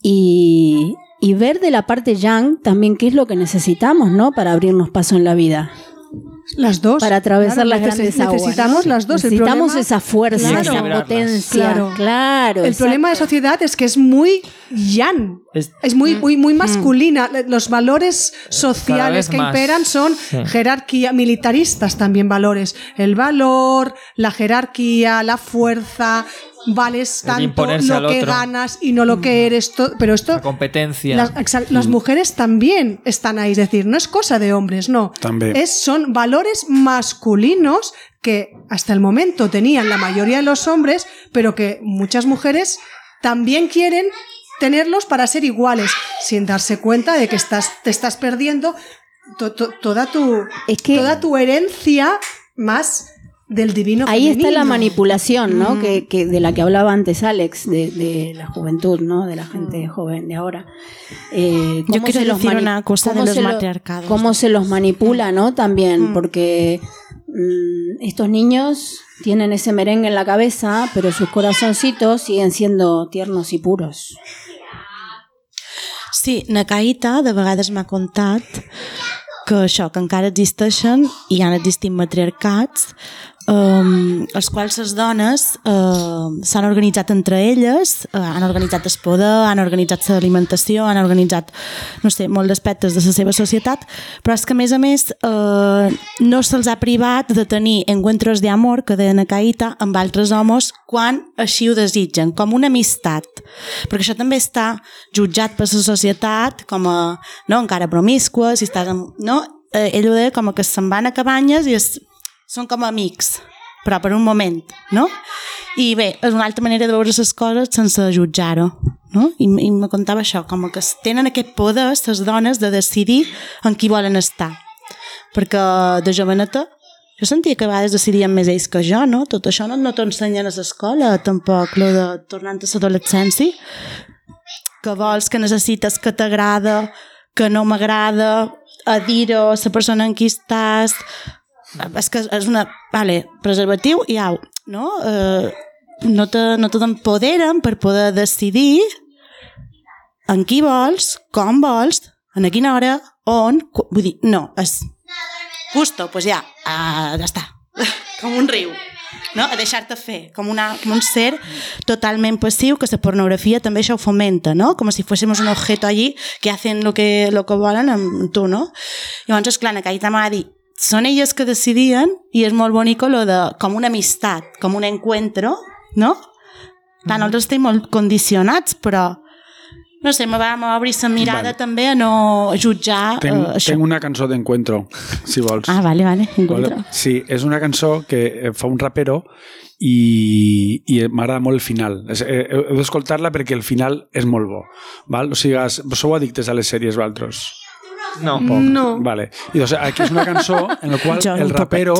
Y, y ver de la parte yang también qué es lo que necesitamos, ¿no? Para abrirnos paso en la vida. Las dos. Para atravesar Claro, las neces- grandes aguas. Necesitamos ¿no? las dos. El Necesitamos problema- esa fuerza, Claro. esa potencia. Claro. Claro. El problema de sociedad es que es muy yan. Es- Es muy, muy, muy masculina. Los valores sociales que más. imperan son Sí. jerarquía, militaristas también valores. El valor, la jerarquía, la fuerza, vales tanto lo que otro. ganas y no lo que eres. to- pero esto, La competencia. las, exact- las mujeres también están ahí. Es decir, no es cosa de hombres, no. También. Es, son valores masculinos que hasta el momento tenían la mayoría de los hombres, pero que muchas mujeres también quieren tenerlos para ser iguales, sin darse cuenta de que estás, te estás perdiendo to- to- toda, tu, Es que- toda tu herencia más del divino Ahí está la femenino. manipulación, ¿no? Mm. Que, que de la que hablaba antes Alex, de, de la juventud, ¿no? De la gente joven de ahora. Eh, Yo quiero se los decir mani- una cosa de los se lo- matriarcados. Cómo se los manipula, ¿no? También, Mm. porque mm, estos niños tienen ese merengue en la cabeza, pero sus corazoncitos siguen siendo tiernos y puros. Sí, na Caïta de vegades m'ha contat que això, que encara existeixen i han existit matriarcats um, els quals les dones uh, s'han organitzat entre elles, uh, han organitzat el poder, han organitzat l'alimentació, han organitzat, no sé, molts aspectes de la seva societat, però és que a més a més uh, no se'ls ha privat de tenir encuentros de amor que deien a Caïta amb altres homes quan així ho desitgen, com una amistat perquè això també està jutjat per la societat com a, no, encara promiscua si estàs amb, no? Eh, ell ho deia com que se'n van a cabanyes i es, són com amics però per un moment, no? I bé, és una altra manera de veure les coses sense jutjar-ho, no? I, i me contava això, com que tenen aquest poder, les dones, de decidir en qui volen estar. Perquè de joveneta jo sentia que a vegades decidien més ells que jo, no? Tot això no, no t'ho ensenyen a l'escola, tampoc, lo de tornant a l'adolescència, que vols, que necessites, que t'agrada, que no m'agrada, a dir-ho, la persona en qui estàs... És que és una... Vale, preservatiu i au, no? Eh, no te, no te t'empoderen per poder decidir en qui vols, com vols, en a quina hora, on... Vull dir, no, és... Justo, pues ja, ah, ja està. Com un riu. No? A deixar-te fer, com, una, com un ser totalment passiu, que la pornografia també això ho fomenta, no? Com si fósemos un objeto allí que hacen lo que, lo que volen amb tu, no? Llavors, esclar, en aquell m'ha dit, són elles que decidien i és molt bonico lo de, com una amistat, com un encuentro, no? Clar, nosaltres estem molt condicionats, però no sé, me va, me va obrir la mirada Vale. també a no jutjar Tenc, eh, això. tenc una cançó d'encuentro, si vols. Ah, vale, vale, encuentro. Vale? Sí, és una cançó que eh, fa un rapero i, i m'agrada molt el final. Eh, heu d'escoltar-la perquè el final és molt bo. Val? O sigui, sou addictes a les sèries, vosaltres? No. No. Vale. I doncs aquí és una cançó en la qual un el rapero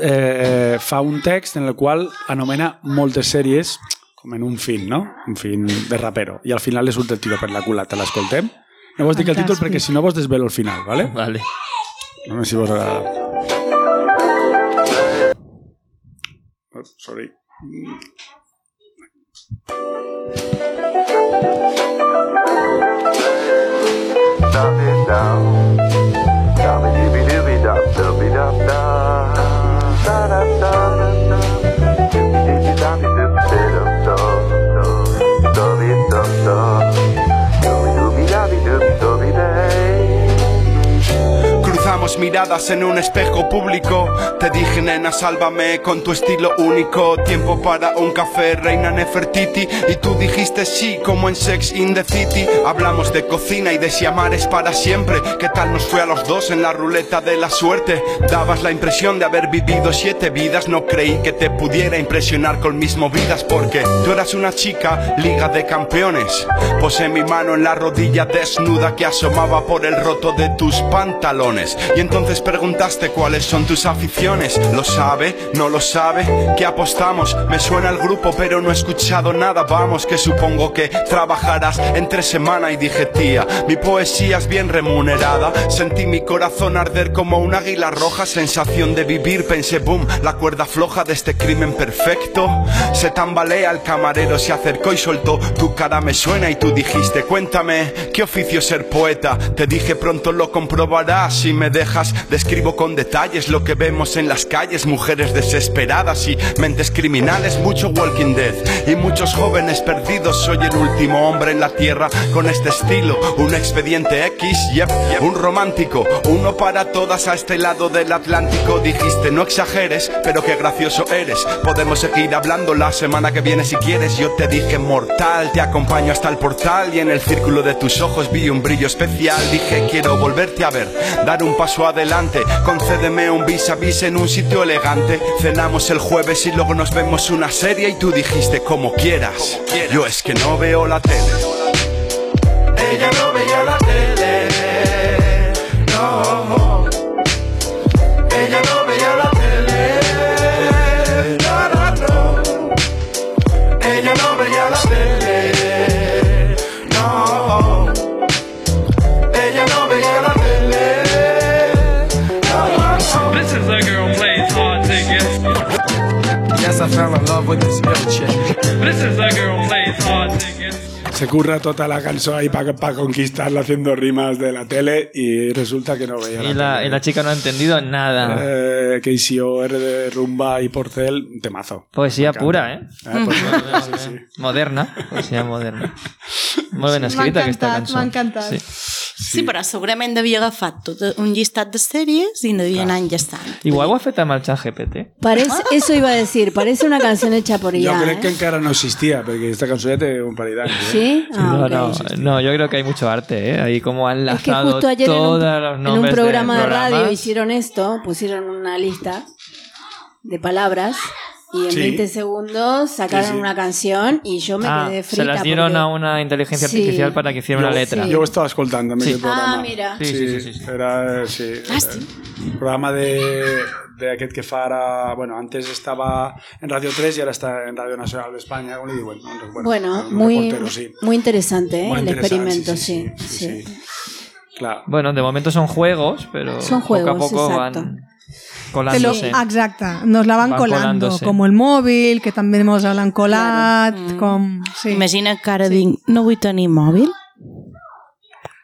eh, fa un text en el qual anomena moltes sèries com en un film, no? Un film de rapero. I al final li surt el tiro per la culata. L'escoltem? No vos dic el títol perquè si no vos desvelo el final, ¿vale? Vale. No sé si vos agrada. Oh, sorry. dum dum dum. Dum dibby dibby dum dubby dum dum. Da da da da. Miradas en un espejo público. Te dije, nena, sálvame con tu estilo único. Tiempo para un café, reina Nefertiti. Y tú dijiste sí, como en Sex in the City. Hablamos de cocina y de si amar es para siempre. ¿Qué tal nos fue a los dos en la ruleta de la suerte? Dabas la impresión de haber vivido siete vidas. No creí que te pudiera impresionar con mis movidas. Porque tú eras una chica, liga de campeones. Posé mi mano en la rodilla desnuda que asomaba por el roto de tus pantalones. Y entonces preguntaste cuáles son tus aficiones. ¿Lo sabe? ¿No lo sabe? ¿Qué apostamos? Me suena el grupo, pero no he escuchado nada. Vamos, que supongo que trabajarás entre semana. Y dije, tía, mi poesía es bien remunerada. Sentí mi corazón arder como un águila roja. Sensación de vivir, pensé, boom, la cuerda floja de este crimen perfecto. Se tambalea el camarero, se acercó y soltó. Tu cara me suena y tú dijiste, cuéntame, ¿qué oficio ser poeta? Te dije, pronto lo comprobarás. Si me dejas, describo con detalles lo que vemos en las calles. Mujeres desesperadas y mentes criminales, mucho Walking Dead. Y muchos jóvenes perdidos. Soy el último hombre en la tierra con este estilo. Un expediente X, yep, yep. un romántico. Uno para todas a este lado del Atlántico. Dijiste, no exageres, pero qué gracioso eres. Podemos seguir hablando la semana que viene si quieres. Yo te dije mortal, te acompaño hasta el portal y en el círculo de tus ojos vi un brillo especial. Dije, quiero volverte a ver, dar un paso adelante. Concédeme un vis a vis en un sitio elegante. Cenamos el jueves y luego nos vemos una serie y tú dijiste como quieras. Yo es que no veo la tele. Ella no fell in love with this real chick. This is a girl plays hard. Se curra toda la canción ahí para conquistarla haciendo rimas de la tele y resulta que no veía la Y la, y la chica no ha entendido nada. Eh, KCOR de Rumba y Porcel, temazo. Poesía pura, ¿eh? Eh, pues, sí, sí. Moderna. Poesía moderna. Molt ben escrita aquesta encantat, cançó. m'ha encantat. Sí. Sí, però segurament devia agafat tot un llistat de sèries i n'havia anat enllaçant. Igual ho ha fet amb el xat GPT. Parece, eso iba a decir, parece una canción hecha por Jo ella. crec que ¿eh? encara no existia, perquè aquesta cançó ja té un parell d'anys. Eh? ¿Sí? Ah, no, no, no, yo creo que hay mucho arte, ¿eh? Ahí como han Es que justo ayer en un, en un programa de, radio hicieron esto, pusieron una lista de palabras y en Sí. 20 segundos sacaron Sí, sí. una canción y yo me Ah, quedé frita. se las dieron porque- a una inteligencia Sí. artificial para que hiciera una letra. Sí. aquest programa. Ah, mira. Sí, sí, sí, sí. Era, sí, Ah, era un programa de d'aquest que fa ara... Bueno, antes estava en Radio 3 i ara està en Radio Nacional d'Espanya, com li diuen? No, recuerdo. Bueno, un muy, reportero, sí. muy interesante ¿eh? Muy el interesante, experimento, sí, sí. sí, Clar. Bueno, de momento son juegos, pero Son poco a juegos, poco exacto. van Te lo, colándose. exacte, nos la van, Van colando, colándose. como el móvil, que també mos l'han colat, com... Sí. Imagina que ara dic, no vull tenir mòbil.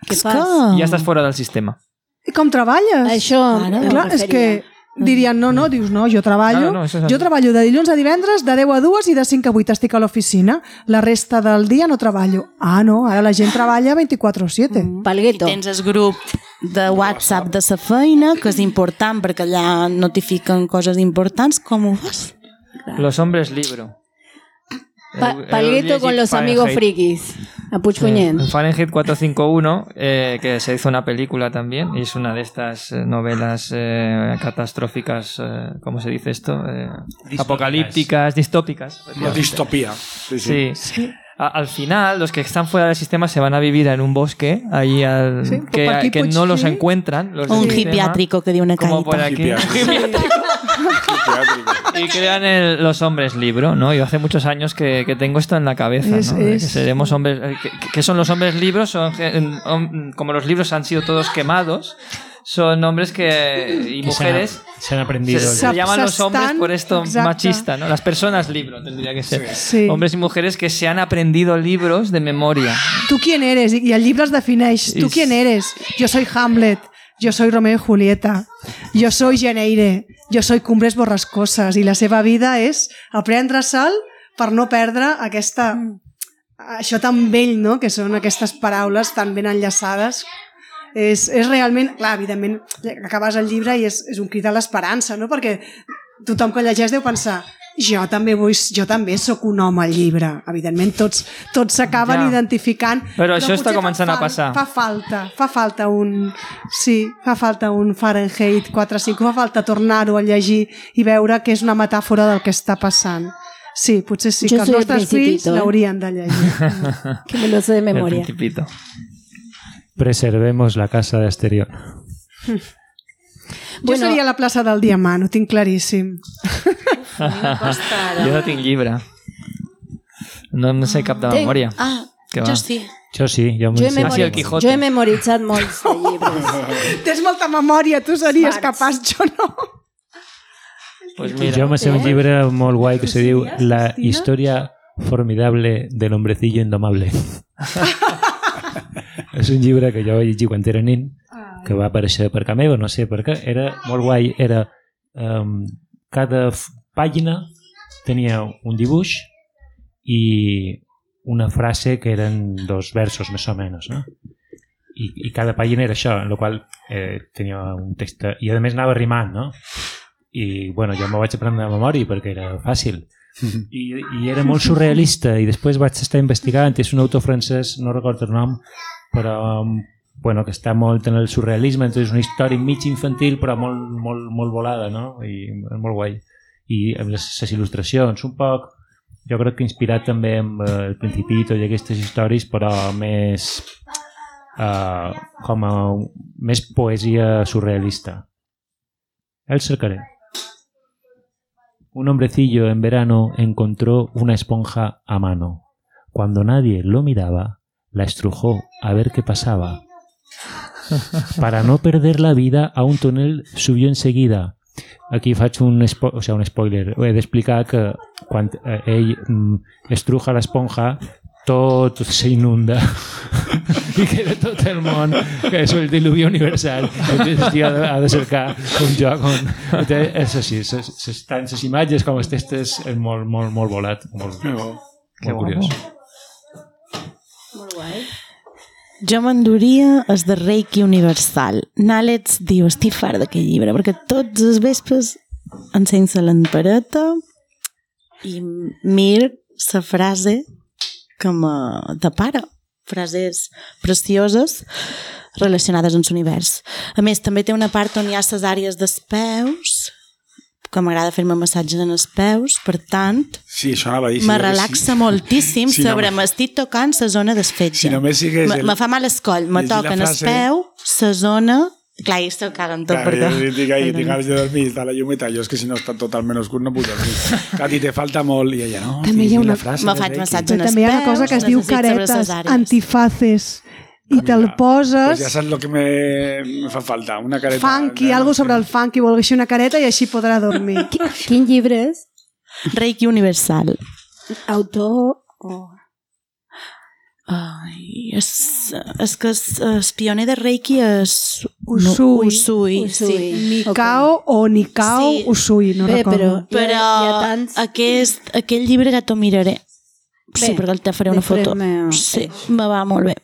Què fas? que- Ya estás fuera del sistema. I com treballes? Això Ara, Clar, és que dirien, no, no, dius, no, jo treballo, Claro, no, así. jo treballo de dilluns a divendres, de 10 a 2 i de 5 a 8 estic a l'oficina. La resta del dia no treballo. Ah, no, ara la gent treballa 24-7. Mm. Palgueto. Tens el grup de WhatsApp de la feina, que és important perquè allà notifiquen coses importants. Com ho fas? Los hombres libro. Pa- Palgueto con los Fahrenheit. amigos frikis. A Puig Sí, Puñent. en Fahrenheit 451, eh, que se hizo una película también, y es una de estas eh, novelas eh, catastróficas, eh, ¿cómo se dice esto? Eh, apocalípticas, distópicas. Una distopía. Sí, sí. Sí. A- Al final, los que están fuera del sistema se van a vivir en un bosque, ahí al, Sí, que, por aquí, que no los encuentran. Los un sistema, hipiátrico que dio una Como caída. por aquí. y crean el- los hombres libro, ¿no? Yo hace muchos años que, que tengo esto en la cabeza, Es- ¿no? De es- Que seremos hombres... eh, que- ¿Qué son los hombres libros? Son, como los libros han sido todos quemados, son hombres que... y Que se han- mujeres... se han aprendido. Se, se llaman los hombres por esto exacto. machista, ¿no? Las personas libro tendría que ser. Sí. Hombres y mujeres que se han aprendido libros de memoria. Tu quién eres? I el llibre es defineix. Tu quién eres? Yo soy Hamlet. Yo soy Romeo y Julieta. Yo soy Geneire. Jo soy Cumbres Borrascoses. I la seva vida és aprendre sal per no perdre aquesta... Això tan vell, no?, que són aquestes paraules tan ben enllaçades. És, és realment... Clar, evidentment, acabes el llibre i és, és un crit a l'esperança, no?, perquè tothom que llegeix deu pensar jo també vull, jo també sóc un home al llibre. Evidentment, tots tots s'acaben Ja. identificant. Però això està potser fa començant a passar. Fa falta, fa falta un... Sí, fa falta un Fahrenheit 4-5, fa falta tornar-ho a llegir i veure que és una metàfora del que està passant. Sí, potser sí Jo que els el nostres fills Principito, eh? l'haurien de llegir. Que me lo sé de El memoria. principito. Preservemos la casa de exterior. Jo seria la plaça del Diamant, ho tinc claríssim. jo no tinc llibre. No em sé cap de memòria. Ah, Que jo sí. Jo sí, jo, Jo he, Ah, sí, el Quijote. jo he memoritzat molts de llibres. Tens molta memòria, tu series Farts. capaç, jo no. Pues mira. jo me sé un llibre molt guai que se diu La història formidable del hombrecillo indomable. és un llibre que jo vaig llegir quan era nen, que va aparèixer per casa meva, no sé per què, era molt guai, era um, cada pàgina tenia un dibuix i una frase que eren dos versos més o menys, no? I, i cada pàgina era això, en la qual eh, tenia un text i a més anava rimant, no? I bueno, jo m'ho vaig aprendre de memòria perquè era fàcil i, i era molt surrealista i després vaig estar investigant és un autor francès, no recordo el nom però bueno, que està molt en el surrealisme, entonces és una història mig infantil però molt, molt, molt volada no? i molt guai i amb les, les il·lustracions un poc jo crec que inspirat també amb eh, el Principito i aquestes històries però més eh, com a més poesia surrealista el cercaré un hombrecillo en verano encontró una esponja a mano. Cuando nadie lo miraba, la estrujó a ver qué pasaba. Para no perder la vida, a un túnel subió enseguida. Aquí faig un, spo o sea, un spoiler. He d'explicar que quan eh, ell mm, estruja l'esponja, tot s'inunda i queda tot el món que és el diluvi universal entonces tio ha de, ha de cercar un joc on és així ses, ses, tant les imatges com els textos és molt, molt, molt volat molt, molt, Que molt curiós Molt guai. Jo m'enduria els de Reiki Universal. Nalets diu, estic fart d'aquest llibre, perquè tots els vespres ensensa l'empareta i mir la frase que me depara. Frases precioses relacionades amb l'univers. A més, també té una part on hi ha les àrees dels peus, que m'agrada fer-me massatges en els peus, per tant, Sí, això anava a dir. me sí, relaxa sí. moltíssim Si saber no- m'estic tocant la zona del fetge. Si només sigués Me, el- me fa mal el coll, me llegir la toquen el frase- peu, la zona... Clar, i se'l caguen tot perquè... yo digo, ahí, tinc ganes de dormir, está la llumeta, yo es que si no está totalmente oscuro no puc dormir. A ti te falta molt, i ella, no? També hi ha una- frase Me faig massatge en els també hi ha una peus, cosa que es diu caretes antifaces i te'l Pues poses ya sabes lo que me, me fa falta, una careta. funky, algo sobre el funky, vol així una careta i així podrà dormir. Quin llibre és? Reiki Universal. Autor... Oh. Ai, és, és que es, es pioner de Reiki és... Usui. No, Usui, Usui. sí. Nikao o Nikao Sí. Usui, no Bé, recordo. però- Però Hi ha- hi ha tants- aquest, aquell llibre ja t'ho miraré. sí, Bé, perquè te faré una foto. me- Sí, me va molt bé.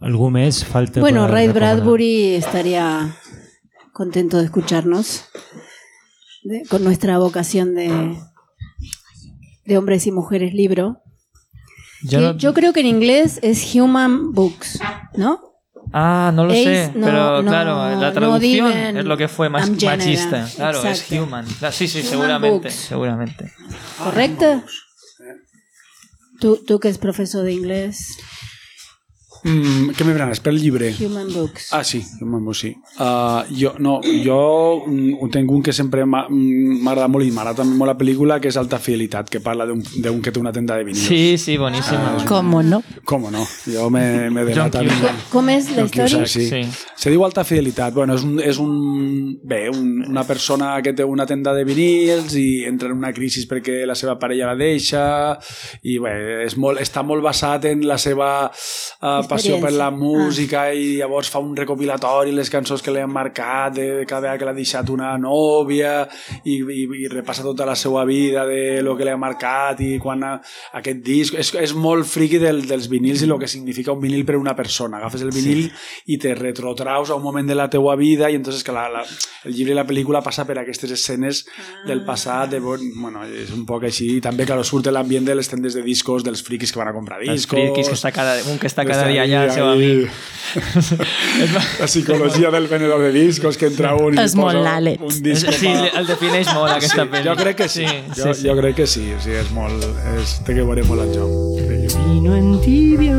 Algú més falta Bueno, Ray? Bradbury estaría contento de escucharnos de- con nuestra vocación de, de hombres y mujeres libro. Yo Que no- yo creo que en inglés es Human Books, ¿no? Ah, no lo Ace, sé, no, pero no, claro, la traducción es lo que fue más machista. Claro, es human. Claro, sí, sí, Human seguramente, books. seguramente. ¿Correcto? Tú, tú que es profesor de inglés, Mm, què m'he pres? Per el llibre? Human Books. Ah, sí, Human Books, sí. Uh, jo, no, jo mm, ho tenc un que sempre m'ha mm, m'agrada molt i m'agrada també molt la pel·lícula, que és Alta Fidelitat, que parla d'un que té una tenda de vinils. Sí, sí, buenísima. Com no? Com no? Jo me, me delata... ¿Cómo es la? Cusack, sí. Sí. Se diu Alta Fidelitat. Bueno, és un, és un, bé, un, una persona que té una tenda de vinils i entra en una crisi perquè la seva parella la deixa i bé, és molt, està molt basat en la seva uh, passió per la Experiència. música ah. i llavors fa un recopilatori les cançons que li han marcat de cada vegada que l'ha deixat una nòvia i, i, i repassa tota la seva vida de lo que li ha marcat i quan ha, aquest disc és, és molt friqui del, dels vinils i el que significa un vinil per una persona agafes el vinil sí. i te retrotraus a un moment de la teua vida i entonces que la, la, el llibre i la pel·lícula passa per aquestes escenes ah. del passat de, bueno, és un poc així i també claro, surt l'ambient de les tendes de discos dels friquis que van a comprar Els discos frikis que està cada, un que està cada dia allà, el seu amic. la psicologia del venedor de discos que entra un i És molt un disc Sí, el defineix molt, aquesta sí, pel·li. jo crec que sí, Sí, jo, sí, sí. jo crec que sí, sí és molt, és, té que veure molt el joc. Vino en tibia,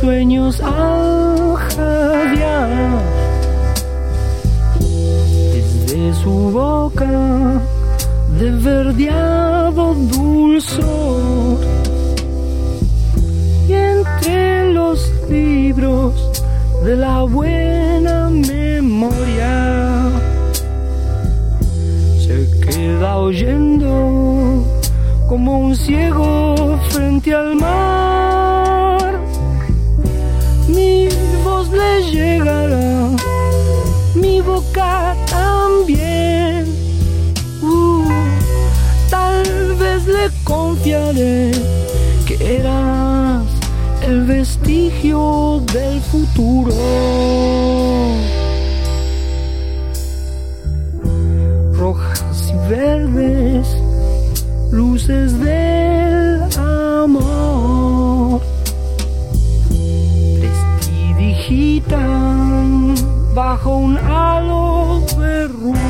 sueños a jadear. de su boca de verdeado dulzor y entre los libros de la buena memoria se queda oyendo como un ciego frente al mar. Mi voz le llegará, mi boca también. Uh, tal vez le confiaré que eras el vestigio del futuro. Rojas y verdes, luces del amor. Prestidigitan bajo un halo de rouge.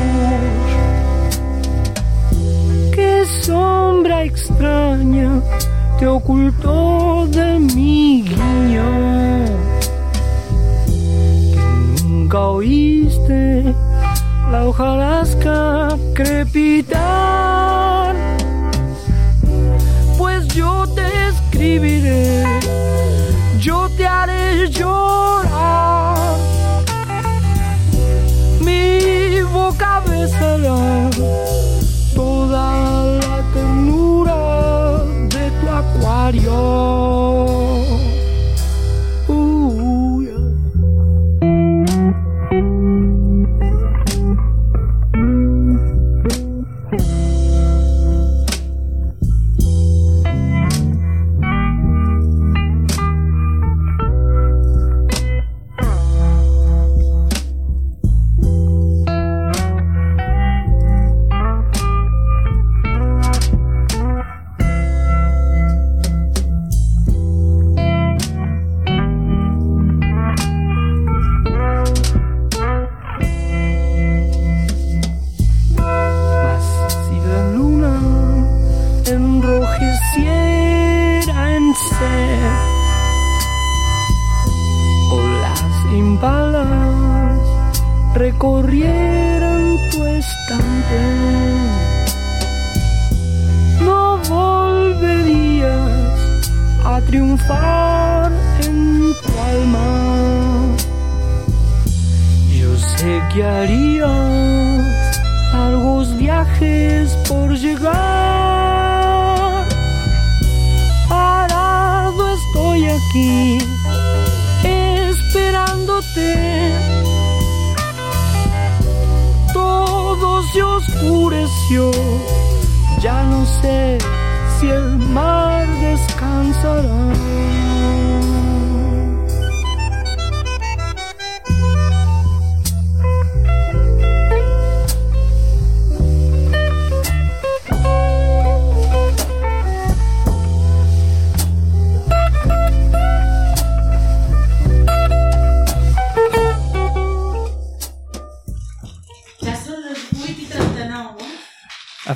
Qué sombra extraña te ocultó de mi guiño. Nunca oíste la hojarasca crepitar. Pues yo te escribiré, yo te haré llorar. Mi boca besará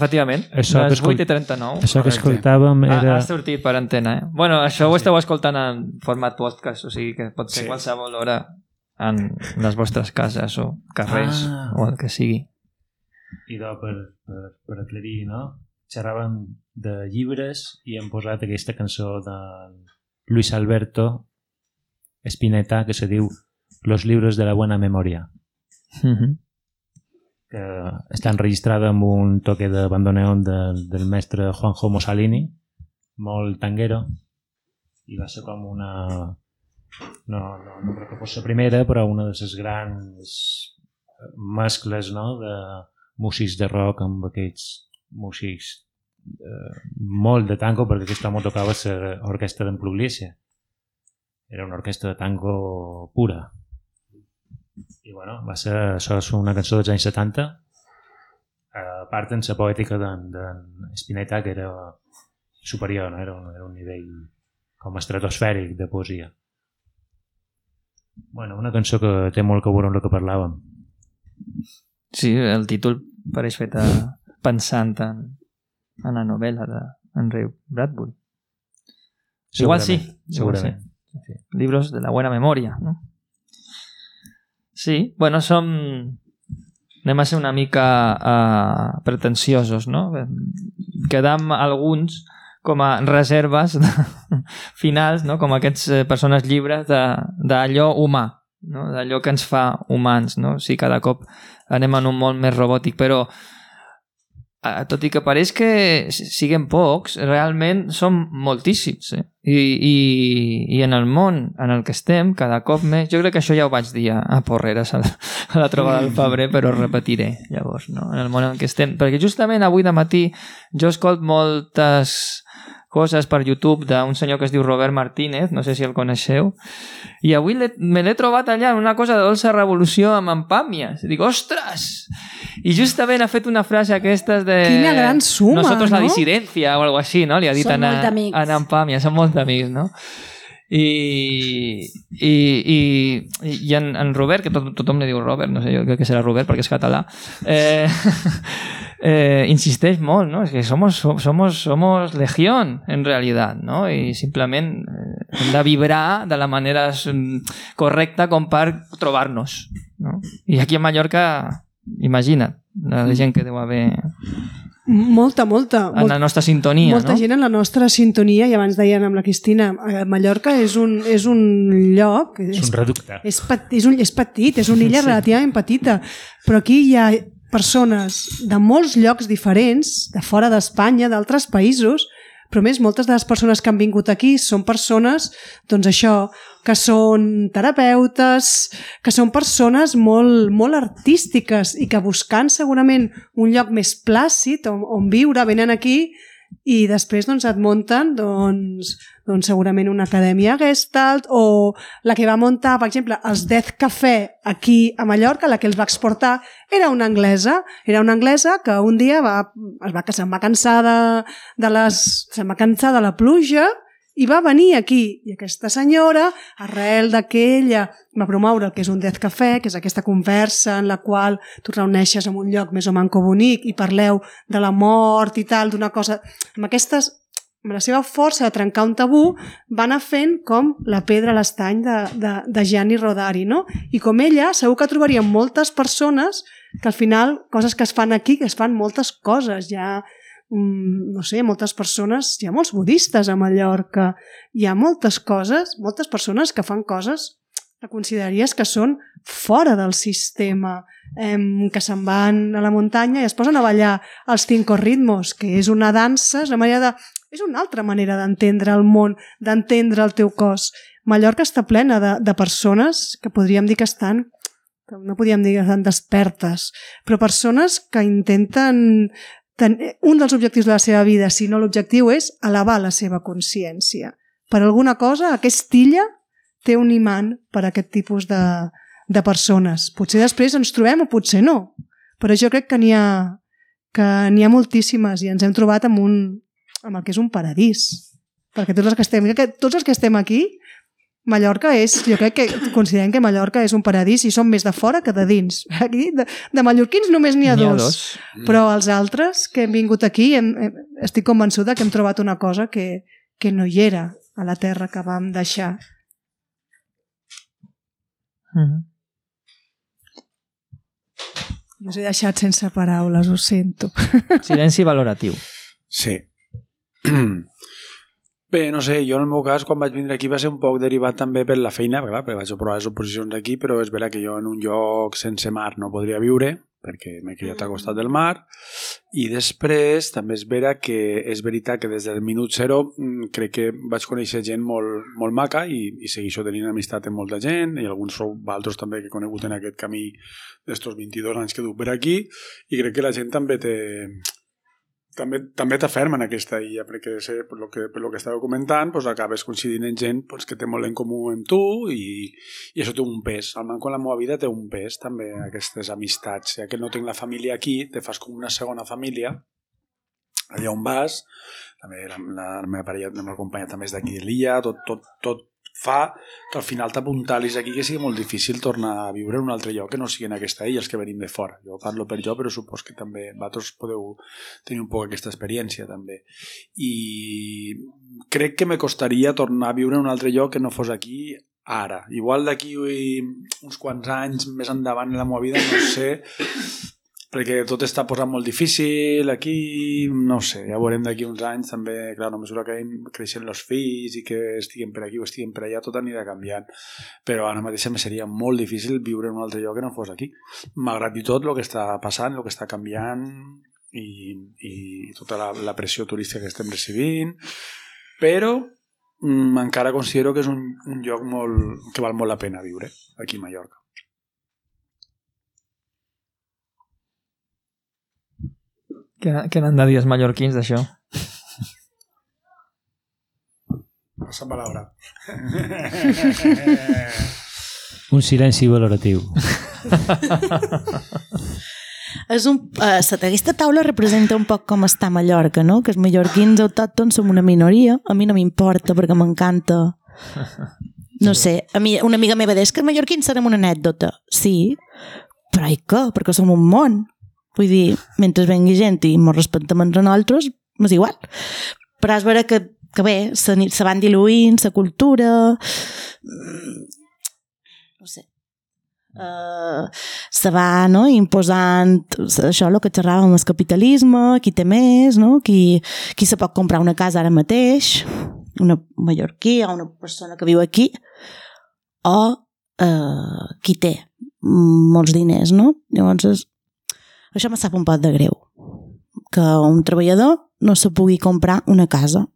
Efectivament, Això les 8 i escolt- 39. això que escoltàvem era- Ha, ha sortit per antena, eh? Bueno, això ho esteu escoltant en format podcast, o sigui que pot ser Sí. qualsevol hora en les vostres cases o carrers Ah. o el que sigui. idò per, per, per aclarir, no? Xerràvem de llibres i hem posat aquesta cançó de Luis Alberto Spinetta que se diu Los libros de la buena memoria Mhm. Que està enregistrada amb un toque de bandoneón de, del mestre Juanjo Mussolini molt tanguero i va ser com una no, no, no crec que fos la primera però una de les grans mescles no? de músics de rock amb aquests músics eh, molt de tango perquè aquest home tocava l'orquestra d'en era una orquestra de tango pura i bueno, va ser, això és una cançó dels anys 70 a part en la poètica d'en Spinetta que era superior, no? era, un, era un nivell com estratosfèric de poesia bueno, una cançó que té molt que veure amb el que parlàvem Sí, el títol pareix fet a, pensant en, en la novel·la d'Henry Bradbury. Igual sí. Segurament, igual segurament. sí. Libros de la buena memoria, ¿no? Sí, bueno, som anem a ser una mica uh, pretensiosos, no? Quedam alguns com a reserves de, finals, no? com aquests eh, persones llibres d'allò humà, no? d'allò que ens fa humans. No? O sigui, cada cop anem en un món més robòtic, però tot i que pareix que si- siguem pocs, realment som moltíssims. Eh? I, i, I en el món en el que estem, cada cop més... Jo crec que això ja ho vaig dir a, a Porreres a la, a la trobada del febrer, però repetiré llavors, no? en el món en què estem. Perquè justament avui de matí jo escolt moltes coses per YouTube d'un senyor que es diu Robert Martínez, no sé si el coneixeu, i avui me l'he trobat allà en una cosa de dolça revolució amb en Pàmies. I dic, ostres! I justament ha fet una frase aquestes de... Quina gran suma, Nosotros la no? disidencia o algo així, no? Li ha dit Som a, molt amics. a en Pàmies, són molt amics, no? I, i, i, i en, en Robert, que tot, tothom li diu Robert, no sé, jo crec que serà Robert perquè és català, eh, eh, insisteix molt, ¿no? Es que somos, somos, somos legión, en realidad, ¿no? Y simplement eh, hem de vibrar de la manera mm, correcta com per trobar-nos, no? I aquí a Mallorca, imagina't, la gent que deu haver Molta, molta. en la nostra sintonia, molta no? gent en la nostra sintonia, i abans deien amb la Cristina, Mallorca és un, és un lloc... És un reducte. És, pet, és, un, és petit, és una illa Sí. sí. relativament petita, però aquí hi ha persones de molts llocs diferents, de fora d'Espanya, d'altres països, però a més moltes de les persones que han vingut aquí són persones, doncs això, que són terapeutes, que són persones molt, molt artístiques i que buscant segurament un lloc més plàcid on, on viure, venen aquí i després doncs, et munten doncs, doncs, segurament una acadèmia Gestalt o la que va muntar, per exemple, els Death Café aquí a Mallorca, la que els va exportar, era una anglesa. Era una anglesa que un dia va, es va, que se'n va cansar de, de les, se'n va cansar de la pluja i va venir aquí. I aquesta senyora, arrel de que ella va promoure el que és un Death Café, que és aquesta conversa en la qual tu reuneixes en un lloc més o manco bonic i parleu de la mort i tal, d'una cosa... Amb aquestes amb la seva força de trencar un tabú, va anar fent com la pedra a l'estany de, de, de Gianni Rodari, no? I com ella, segur que trobaríem moltes persones que al final, coses que es fan aquí, que es fan moltes coses. Mm, no sé, moltes persones, hi ha molts budistes a Mallorca, hi ha moltes coses, moltes persones que fan coses que consideraries que són fora del sistema, em, que se'n van a la muntanya i es posen a ballar els cinco ritmos, que és una dansa, és una manera de... És una altra manera d'entendre el món, d'entendre el teu cos. Mallorca està plena de, de persones que podríem dir que estan no podríem dir que estan despertes, però persones que intenten ten... un dels objectius de la seva vida, si no l'objectiu és elevar la seva consciència. Per alguna cosa, aquesta illa té un imant per a aquest tipus de, de persones. Potser després ens trobem o potser no, però jo crec que n'hi ha, que n'hi ha moltíssimes i ens hem trobat amb, un, amb el que és un paradís. Perquè tots els que estem, que tots els que estem aquí, Mallorca és, jo crec que considerem que Mallorca és un paradís i som més de fora que de dins. Aquí, de, de mallorquins només n'hi ha, ha dos. dos. Però els altres que hem vingut aquí, hem, hem, estic convençuda que hem trobat una cosa que, que no hi era a la terra que vam deixar. Mhm. Us he deixat sense paraules, ho sento. Silenci valoratiu. Sí. Bé, no sé, jo en el meu cas, quan vaig vindre aquí va ser un poc derivat també per la feina, clar, perquè vaig provar les oposicions aquí, però és vera que jo en un lloc sense mar no podria viure, perquè m'he criat al costat del mar, i després també és vera que és veritat que des del minut zero mm, crec que vaig conèixer gent molt, molt maca i, i segueixo tenint amistat amb molta gent, i alguns sou altres també que he conegut en aquest camí d'estos 22 anys que duc per aquí, i crec que la gent també té, també, també t'aferma en aquesta illa, perquè sé, per lo que, per lo que estàveu comentant, pues, acabes coincidint amb gent pues, que té molt en comú amb tu i, i això té un pes. El manco en la meva vida té un pes, també, aquestes amistats. Ja que no tinc la família aquí, te fas com una segona família, allà on vas, també la, la, la meva parella, la meva companya també és d'aquí de l'illa, tot, tot, tot fa que al final t'apuntalis aquí que sigui molt difícil tornar a viure en un altre lloc que no sigui en aquesta illa, els que venim de fora. Jo parlo per jo, però supos que també vosaltres podeu tenir un poc aquesta experiència també. I crec que me costaria tornar a viure en un altre lloc que no fos aquí ara. Igual d'aquí uns quants anys més endavant en la meva vida, no sé, perquè tot està posant molt difícil aquí, no sé, ja veurem d'aquí uns anys també, clar, a mesura que anem creixent els fills i que estiguin per aquí o estiguin per allà, tot anirà canviant. Però ara mateix em seria molt difícil viure en un altre lloc que no fos aquí malgrat i tot el que està passant, el que està canviant i, i tota la, la pressió turística que estem recibint. Però mm, encara considero que és un, un lloc molt, que val molt la pena viure aquí a Mallorca Què, què n'han de dir els mallorquins d'això? Passa palabra. Un silenci valoratiu. És un, uh, aquesta taula representa un poc com està Mallorca, no? Que els mallorquins autòctons som una minoria. A mi no m'importa perquè m'encanta. No sé, a mi una amiga meva deia "És que els mallorquins serem una anècdota. Sí, però i què? Perquè som un món. Vull dir, mentre vengui gent i ens respectem entre nosaltres, m'és igual. Però és vera que, que bé, se, se van diluint, la cultura... mm, No sé, uh, se va no, imposant això el que xerràvem el capitalisme, qui té més, no? qui, qui se pot comprar una casa ara mateix, una mallorquí o una persona que viu aquí, o uh, qui té molts diners, no? Llavors, això me sap un poc de greu, que un treballador no se pugui comprar una casa.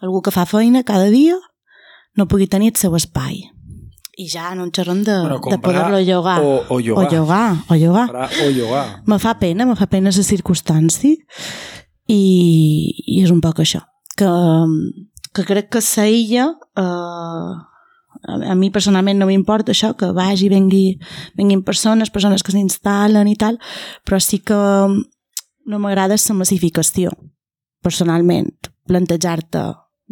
Algú que fa feina cada dia no pugui tenir el seu espai. I ja no en xerrem de, Bueno, de poder-lo llogar. o- o llogar. O llogar, o llogar. Comprar o llogar. Me fa pena, me fa pena la circumstància i, i és un poc això. Que, que crec que la illa eh, a, a mi personalment no m'importa això, que vagi, vengui, venguin persones, persones que s'instal·len i tal, però sí que no m'agrada la massificació, personalment. Plantejar-te,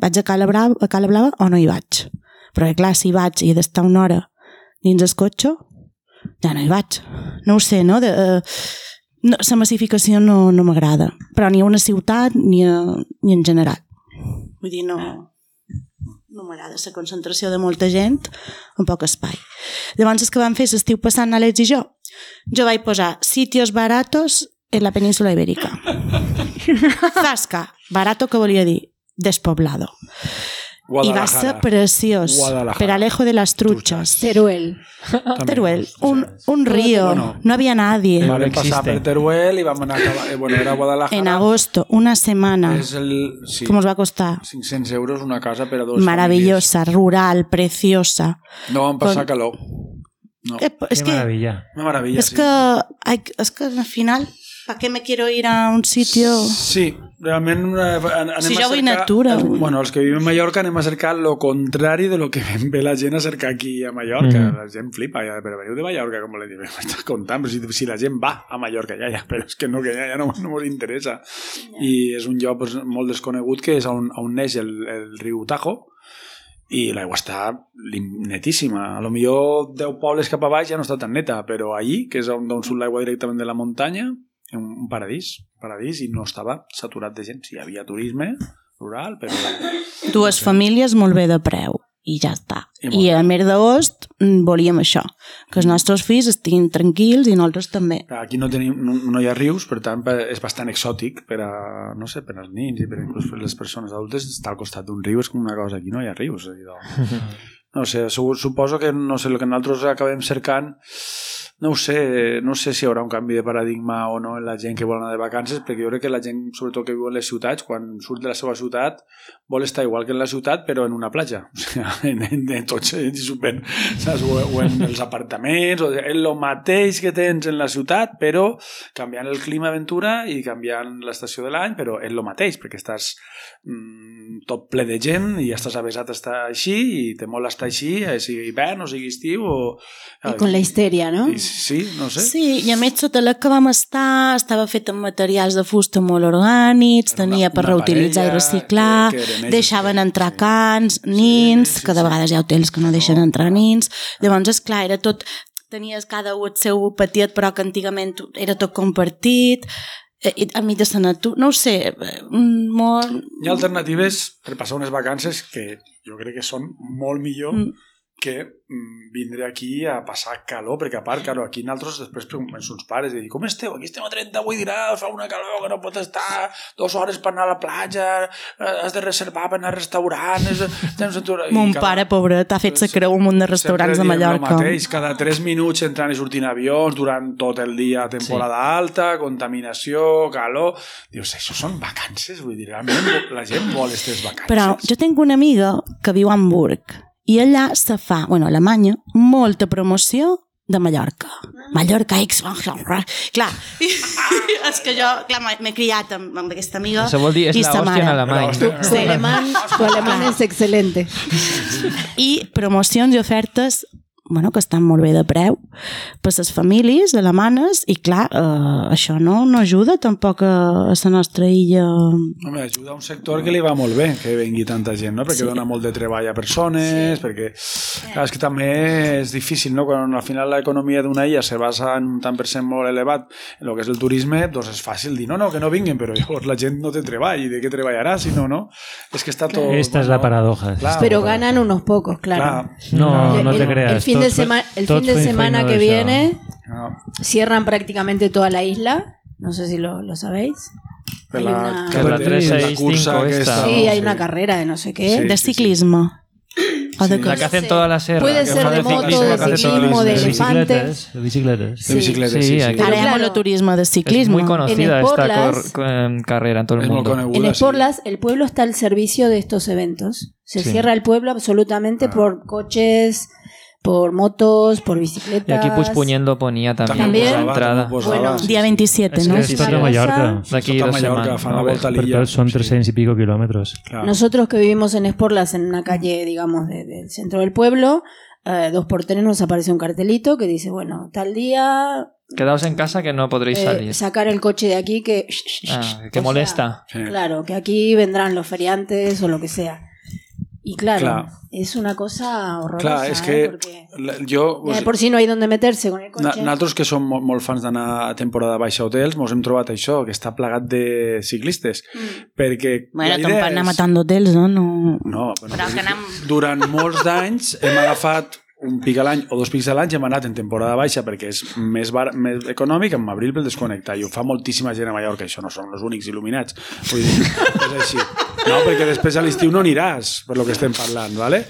vaig a Cala, Brava, a Cala Blava o no hi vaig? Però clar, si vaig i he d'estar una hora dins el cotxe, ja no hi vaig. No ho sé, no? De, eh, no la massificació no, no m'agrada, però ni a una ciutat ni, a, ni en general. Vull dir, no, no m'agrada la concentració de molta gent en poc espai. Llavors, el que vam fer l'estiu passant, Àlex i jo, jo vaig posar sitios baratos en la península ibérica. Zasca, barato que volia dir despoblado. I va ser preciós. Peralejo de las truchas. Teruel. Teruel. Un, un río. Bueno. no había nadie. Vam passar per Teruel i vam anar a acabar, eh, bueno, era a Guadalajara. En agosto, una semana. És el, sí, ¿Cómo os va a costar? 500 euros una casa per a dos Maravillosa, rural, preciosa. No vam passar Con- calor. No. Eh, es Qué que, maravilla. Una maravilla, es sí. que, hay, es que al final, ¿para qué me quiero ir a un sitio? Sí, realment eh, an- anem Si a jo vull cercar... natura. els- Bueno, els que vivim a Mallorca anem a cercar lo contrari de lo que ve la gent a cercar aquí a Mallorca. Mhm. La gent flipa, ja, però veniu de Mallorca, com le dic, m'estàs contant, però si, si la gent va a Mallorca, ja, ja, però és que no, que ja, ja no, no ens interessa. I és un lloc pues, molt desconegut que és on, on neix el, el riu Tajo, i l'aigua està netíssima. A lo millor 10 pobles cap a baix ja no està tan neta, però allí, que és on, on surt l'aigua directament de la muntanya, un, un paradís, paradís, i no estava saturat de gent. Sí, hi havia turisme rural, però... Dues famílies molt bé de preu i ja està. I I, a mer d'agost mm, volíem això, que els nostres fills estiguin tranquils i nosaltres també. Aquí no, tenim, no, no hi ha rius, per tant és bastant exòtic per a, no sé, per als nins i per, inclús per les persones adultes estar al costat d'un riu és com una cosa, aquí no hi ha rius. No. No sé, su- suposo que no sé, el que nosaltres acabem cercant no ho sé, no sé si hi haurà un canvi de paradigma o no en la gent que vol anar de vacances, perquè jo crec que la gent, sobretot que viu en les ciutats, quan surt de la seva ciutat, vol estar igual que en la ciutat, però en una platja. O sigui, en, en, en tots ells super, saps? O, o en els apartaments, o en el mateix que tens en la ciutat, però canviant el clima aventura i canviant l'estació de l'any, però és el mateix, perquè estàs mm, tot ple de gent i estàs avesat a estar així i te mola estar així, eh, sigui hivern o sigui estiu o... I con la histeria, no? I, sí, no sé. Sí, i a més sota la que vam estar estava fet amb materials de fusta molt orgànics, tenia per una reutilitzar i reciclar, que- que deixaven entrar cans, nins, que de vegades hi ha hotels que no deixen entrar nins, llavors, és clar, era tot tenies cada un el seu petit, però que antigament era tot compartit, eh, i al mig de la natura, no ho sé, molt... Hi ha alternatives per passar unes vacances que jo crec que són molt millor Mm. Que mm, vindre aquí a passar calor, perquè a part, claro, aquí nosaltres després als uns pares i dir, com esteu? Aquí estem a 38 graus, fa una calor que no pot estar dues hores per anar a la platja, eh, has de reservar per anar a restaurants... Tens un... i Mon cada- pare, pobret, ha fet se creu un munt de restaurants de Mallorca. El mateix, cada 3 minuts entrant i sortint avions durant tot el dia, temporada sí. alta, contaminació, calor... Dius, això són vacances? Vull dir, realment la gent vol aquestes vacances. Però jo tinc una amiga que viu a Hamburg i allà se fa, bueno, a Alemanya, molta promoció de Mallorca. Mallorca X... Clar, és que jo, clar, m'he- criat amb, amb aquesta amiga. Eso vol dir és la hòstia en alemany. Tu alemán, tu alemán es excelente. I promocions i ofertes bueno, que estan molt bé de preu per les famílies alemanes i clar, eh, això no, no ajuda tampoc a, a la nostra illa Home, ajuda a un sector que li va molt bé que vengui tanta gent, no? perquè Sí. dona molt de treball a persones, sí. perquè clar, és que també és difícil, no? quan al final l'economia d'una illa se basa en un tant per cent molt elevat en el que és el turisme, doncs és fàcil dir, no, no, que no vinguin, però llavors la gent no té treball, i de què treballarà si no, no? És que està tot... Esta es la paradoja. Claro. Pero ganan unos pocos, claro. No, El- no te el- creas. El fin de, sema- el fin de semana que viene No. cierran prácticamente toda la isla. No sé si lo, lo sabéis. Hay la, una- que la la, 365 cursa aquesta. Sí, hay una carrera de no sé qué. Sí, de ciclisme. O de La que hacen toda la serra. Puede ser fan de moto, ciclismo, de ciclismo, de serra. elefantes. De bicicletes. De bicicletes, sí, sí. claro, monoturisme de Es ciclisme. muy conocida En esta cor- carrera en todo el mundo. En. Esporlas, el pueblo está al servicio de estos eventos. Se Sí. cierra el pueblo absolutamente Ah. por coches, por motos, por Y bicicletas. aquí Puigpuñendo ponía también, También. la entrada. Bueno, Dia sí. 27, És no? que és tot a Mallorca. D'aquí dos Mallorca, setmanes. volta a Per tot són 300 y pico kilómetros. Clar. Nosotros que vivimos en Esporlas, en una calle, digamos, de- del centro del pueblo, eh, dos por tres nos aparece un cartelito que dice, bueno, tal día Quedaos en casa que no podréis eh, salir. sacar el coche de aquí que... Ah, que O sea, molesta. Sí. Claro, que aquí vendrán los feriantes o lo que sea. Y claro, Claro. es una cosa horrorosa. Clar, és ¿eh? que Porque la- jo... ya de por sí no hay donde meterse con el Na, coche. nosaltres que som molt, molt fans d'anar a temporada baixa a hotels, mos hem trobat això, que està plagat de ciclistes. Mm. Perquè Bueno, la tampoc idea anar és... matant hotels, no? no... No, bueno, Però que anem... durant molts d'anys hem agafat un pic a l'any o dos pics a l'any hem anat en temporada baixa perquè és més, bar, més econòmic en abril per desconnectar i ho fa moltíssima gent a Mallorca això no són els únics il·luminats vull dir, és així no, perquè després a l'estiu no aniràs per lo que estem parlant ¿vale?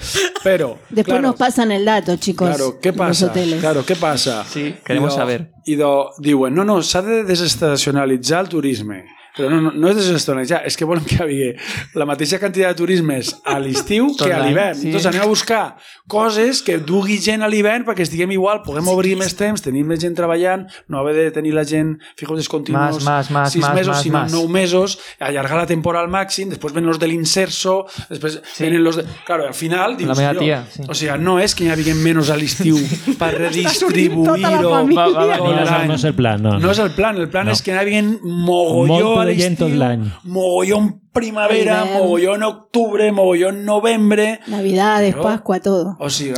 però Después claro, nos pasan el dato, chicos. Claro, ¿qué pasa? Claro, ¿qué pasa? Sí, queremos I do- saber. I do, diuen, no, no, s'ha de desestacionalitzar el turisme. Però no, no, no és desestacionalitzar, és que volem que hi hagi la mateixa quantitat de turismes a l'estiu que a l'hivern. sí. Entonces anem a buscar coses que dugui gent a l'hivern perquè estiguem igual, puguem obrir més temps, tenim més gent treballant, no haver de tenir la gent fijos descontinuos sis más, mesos, más, sinó más. nou mesos, allargar la temporada al màxim, després venen los de l'inserso, després Sí. venen los de... Claro, al final dius, La meva "Tio, tia, sí. o sigui, no és que n'hi hagi menys a l'estiu per redistribuir-ho tota la tot família. Va, No, l'any. no és el plan, no. No és el plan, el plan No. és que n'hi hagi mogolló Gent tot l'any. mogollón primavera, Hivern. mogollón octubre, mogollón novembre... Navidades, Jo- Pascua, todo. O sigui,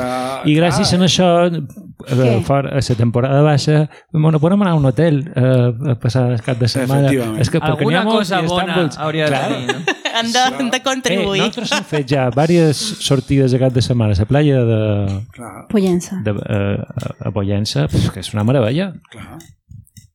I gràcies a això, eh, fora, a la temporada baixa, bueno, podem anar a un hotel eh, a passar el cap de setmana. És que Alguna cosa bona molts- hauria de tenir. No? Han de, han de Eh, contribuir. nosaltres hem fet ja diverses sortides de cap de setmana a la playa de, Pollença. de, eh, a Pollença, que és una meravella. clar.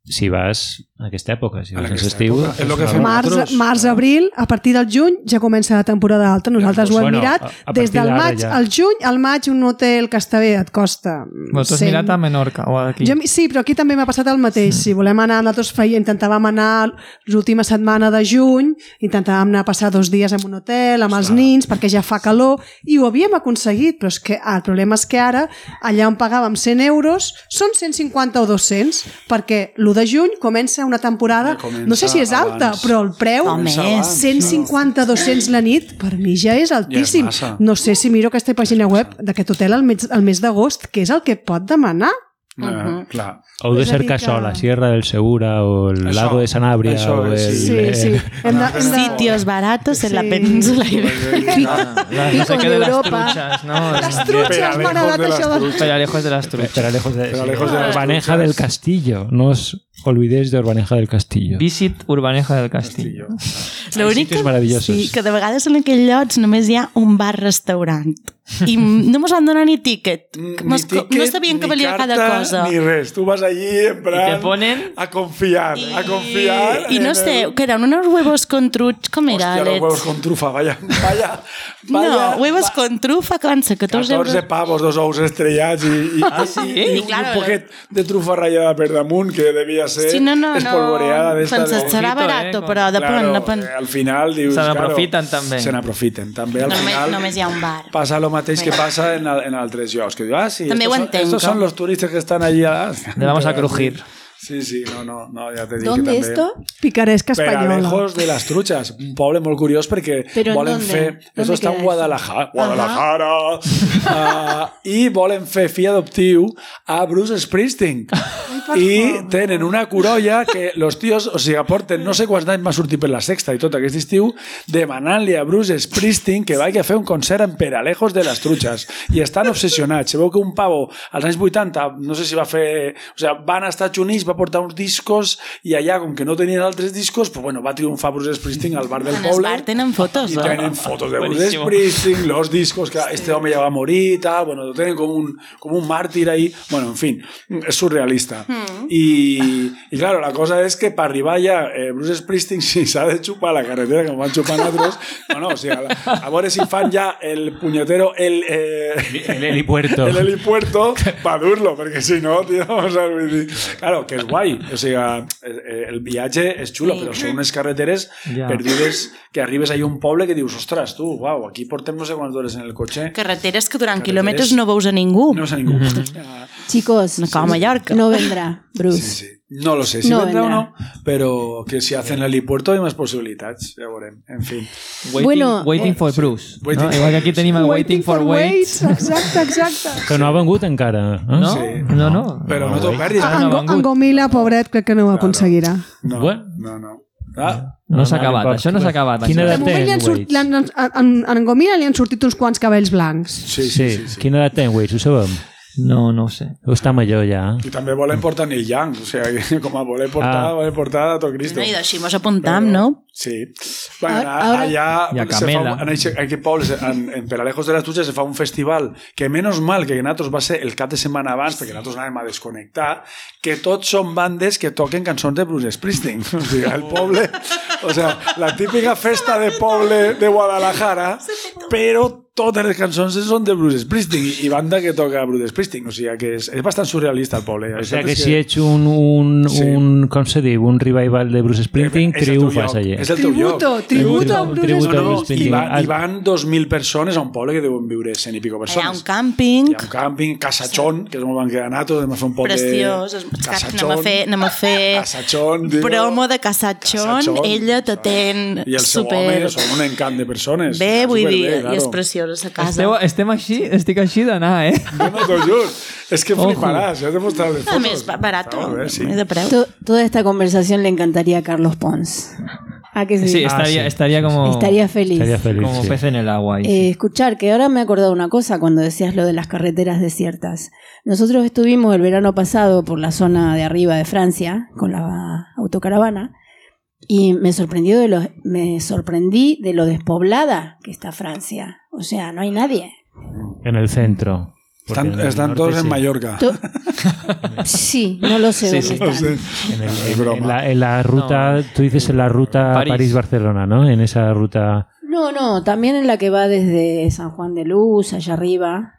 Si vas a aquesta època, si En aquesta l'estiu... època. És lo que és fem Març, nosaltres. març, abril, a partir del juny ja comença la temporada alta. Nosaltres ho hem Bueno, mirat. a- a Des del maig ja. al juny, al maig un hotel que està bé et costa... Bueno, tu has 100. mirat a Menorca o aquí. Jo, sí, però aquí també m'ha passat el mateix. Si volem anar, nosaltres feia, intentàvem anar l'última setmana de juny, intentàvem anar a passar dos dies en un hotel, amb els nins, perquè ja fa calor, i ho havíem aconseguit, però és que ah, el problema és que ara, allà on pagàvem 100 euros, són 150 o 200, perquè l'1 de juny comença una temporada, Ja comença no sé si és alta, abans. però el preu, Home, abans, 150-200 la nit, per mi ja és altíssim. massa. no sé si miro aquesta pàgina web d'aquest hotel al mes, al mes d'agost, que és el que pot demanar. Eh, clar. Heu de És cercar que- sol, la Sierra del Segura o el Això, lago de Sanabria això, o el, sí. Sí, eh, sí. Hem de, hem de... Sitios baratos en la Sí. península ibérica. Ah, la- no sé Picos qué de Europa. truchas, ¿no? Les truches, m'ha agradat això de... Pero lejos de las truchas. Pero lejos de, Pero lejos de las Urbaneja truchas. del Castillo. No os olvidéis de Urbaneja del Castillo. Visit Urbaneja del Castillo. L'únic sitios que, sí, que de vegades en aquells llocs només hi ha un bar-restaurant. i no mos van donar ni tiquet. Ni tiquet, no sabien que valia cada carta, cosa. Ni res. Tu vas allí en plan... ponen- A confiar, a confiar. I no sé, el- que eren unos huevos con truch, com era, Hòstia, huevos con trufa, vaya, vaya, vaya. no, huevos con trufa, que van ser 14 14 euros. pavos, dos ous estrellats i, i, Ah, sí? i, i I claro, un poquet de trufa ratllada per damunt que devia ser Sí, no, no, no. espolvoreada d'esta Penses, de... serà Ojito, barato, eh, però depèn, Claro, depèn. eh, al final dius... Se n'aprofiten, també. Se n'aprofiten, també. Al Només, final només hi ha un bar. passa el mateix que passa en, al- en altres llocs. Que diu, ah, sí, També estos, ho son, entenc, estos son com- los turistas que están allí. Ah, Le vamos a crujir. Sí, sí, no, no, no ja te dic ¿Dónde que també... esto? Picaresca espanyola. Peralejos de las Truchas, un poble molt curiós perquè Pero ¿en volen dónde? fer... ¿Dónde Eso està en eso? Guadalajara, Guadalajara uh, i volen fer fi adoptiu a Bruce Springsteen i tenen una curolla que los tios, o sigui, aporten no sé quants anys m'ha sortit per la sexta i tot aquest estiu demanant-li a Bruce Springsteen que vagi a fer un concert en Peralejos de les Truchas i estan obsessionats, se veu que un pavo als anys 80, no sé si va fer o sigui, van als Estats Units, va portar uns discos i allà, com que no tenien altres discos pues bueno, va triomfar Bruce Springsteen al bar del En el poble bar tenen fotos, y no? tienen fotos de Bruce. Springsteen, los discos que este hombre ya va a morir y tal, bueno, lo tienen como un, como un mártir ahí, bueno, en fin, es surrealista. Y, y claro, la cosa es que para arribar ya eh, Bruce Springsteen si se ha de chupar la carretera como van chupando otros, no, no, o sea, la- a ver si fan ya el puñetero, el... Eh, El helipuerto. el helipuerto para durlo, porque si no, tío, vamos a ver, claro, que es guay, o sea, eh, el viaje es chulo, Sí. pero son unes carreteres Ja. perdides que arribes ahí a un poble que dius, ostres, tu, uau, aquí portem no sé quantes hores en el cotxe. Carreteres que durant Carreteres- quilòmetres no veus a ningú. No sé ningú. Chicos, No, com a Mallorca. no vendrá Bruce. Sí, sí. No lo sé si No vendrà o vendrà. no, però que si hacen l'helipuerto hi ha més possibilitats, ja veurem. En fi. Waiting, Bueno, waiting eh, for Bruce. Waiting no? for Igual que aquí tenim el Waiting for Waits. Exacte, exacte. Que no ha vengut encara. Eh? No? Sí. No, no. Però no t'ho perdis. Ah, En, no, en Gomila, pobret, crec que no ho aconseguirà. No, Bueno. no, no. Ah, No s'ha No, acabat, no, això no s'ha acabat. Quina edat tens, surt, Waits? en, en, en Gomila li han sortit uns quants cabells blancs. sí, sí, Sí, sí. sí. quina edat tens, Waits? Ho sabem? No, no ho sé. O està major ja? I també volen portar Neil Young, o sigui, com a voler portar, Ah. volen portar a tot Cristo. No, I d'així mos apuntam, no? Sí. Bueno, Ahora- ahora- allá Y a se fa en, eixe- en aquest poble, en, en Peralejos de las Tuches, se fa un festival que menos mal que nosaltres va ser el cap de setmana abans, perquè nosaltres anàvem a desconnectar, que tots són bandes que toquen cançons de Bruce Springsteen. O sigui, el poble... O sea, la típica festa de poble de Guadalajara, però totes les cançons són de Bruce Springsteen i, i banda que toca Bruce Springsteen. O sigui, que és, és bastant surrealista el poble. O sigui que si ets un, un, Sí. un com se diu, un revival de Bruce Springsteen, teu triomfes allà. És el teu lloc. Tributo, tributo a Un Bruce tributo a No, no, Bruce i, Springsteen. van, I van 2.000 persones a un poble que deuen viure cent i pico Hi ha persones. un càmping Hi ha un càmping, Casachón, que és on van quedar natos, anem a fer un poble... preciós. Es- Anem a fer, anem a fer Casachón, promo de Casachón. Casachón. Ella te ten I el seu super... home són un encant de persones. Bé, vull dir, i és preciós a casa. Esteu, estem així, estic així d'anar, eh? No, no, t'ho juro. És que fliparàs, ja t'he mostrat les A fotos. més, ba- barato, molt bé, sí. de preu. To- toda esta conversación le encantaría a Carlos Pons. ¿A que sí? Sí, estaría, sí. estaría como, Estaría feliz. Estaria feliç, como sí. pez en el agua. ahí, Eh, escuchar, que ahora me he acordado una cosa cuando decías lo de las carreteras desiertas. Nosotros estuvimos el verano pasado por la zona de arriba de Francia con la autocaravana y me sorprendió de lo, me sorprendí de lo despoblada que está Francia. O sea, no hay nadie. En el centro. Porque Estan, en el. Mallorca. Sí, no lo sé Sí, dónde están. En, el- Es en- broma. en la, en la ruta, No. tú dices en la ruta París. París-Barcelona, ¿no? En esa ruta. No, no, también en la que va desde San Juan de Luz, allá arriba.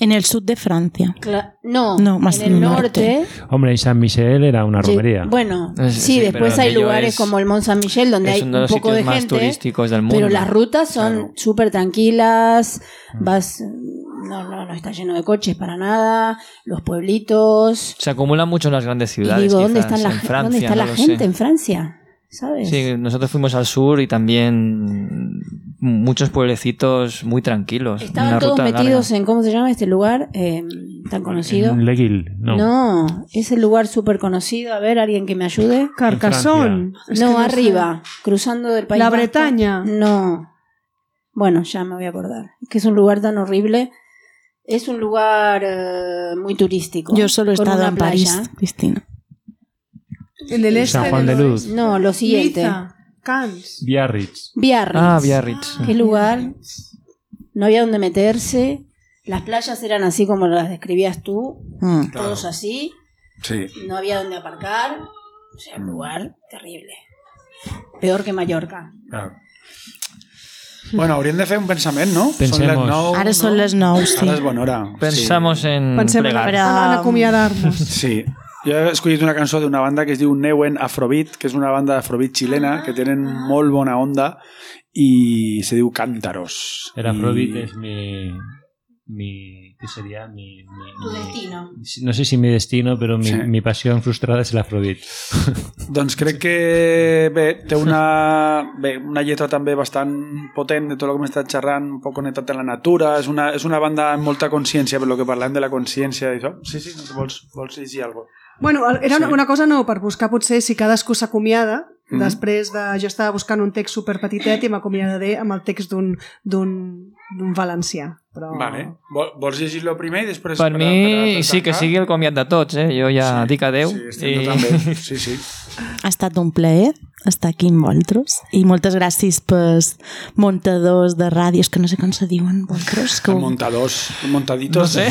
En el sud de Francia. Cla- no, No, más en el norte. norte. Hombre, en San Michel era una romería. Bueno, sí, sí, después hay lugares es- como el Mont Saint Michel donde hay un poco de más gente, turísticos del mundo. pero las rutas son Claro. súper tranquilas, vas, no, no, no está lleno de coches para nada, los pueblitos. Se acumulan mucho en las grandes Y ciudades. digo, ¿dónde, quizás, están la, en ge- Francia, ¿dónde está no la gente sé. en Francia? ¿Sabes? Sí, nosotros fuimos al sur y también muchos pueblecitos muy tranquilos. Estaban una todos ruta metidos larga. en, ¿cómo se llama este lugar? Eh, tan conocido. En Leguil, no. No, es el lugar súper conocido. A ver, alguien que me ayude. Es que no, arriba, cruzando del país. La Vasco. Bretaña. No. Bueno, ya me voy a acordar. Es que es un lugar tan horrible. Es un lugar eh, muy turístico. Yo solo he estado en París. Cristina. En el este San Juan de Luz. No, lo siguiente. Cannes. Biarritz. Biarritz. Ah, Biarritz. ¿Qué lugar? no había donde meterse, las playas eran así como las describías tú, Mm. todos así, Sí. no había donde aparcar, o sea, un lugar terrible. Peor que Mallorca. Clar. Bueno, hauríem de fer un pensament, no? Són les Pensemos. 9, Ara són les 9, sí. Ara és bona hora. Pensamos en Pensem en, plegar. en, en acomiadar-nos. Sí. Jo he escollit una cançó d'una banda que es diu Neuen Afrobeat, que és una banda d'afrobeat xilena, que tenen molt bona onda i se diu Cántaros. El I- Afrobeat és mi... mi ¿Qué sería? Mi, mi, Tu mi- destino. no sé si mi destino, pero mi, Sí. mi pasión frustrada es el Afrobeat. Doncs crec que bé, té una, bé, una lletra també bastant potent de tot el que hem estat xerrant, un poc connectat amb la natura, és una, és una banda amb molta consciència, per lo que parlem de la consciència i això. Sí, sí, vols, vols llegir alguna cosa? Bueno, era una, una cosa no, per buscar potser si cadascú s'acomiada, Mhm. després de... Jo estava buscant un text super petitet i m'acomiadaré amb el text d'un d'un valencià. Però... Vale. Vol, vols llegir-lo primer i després... Per per mi per a sí que sigui el comiat de tots, eh? Jo ja dic adeu. Sí, estem també. Sí, sí. Ha estat un plaer estar aquí amb vosaltres i moltes gràcies pels muntadors de ràdios, que no sé com se diuen vosaltres. Que. Muntadors, muntaditos. No sé.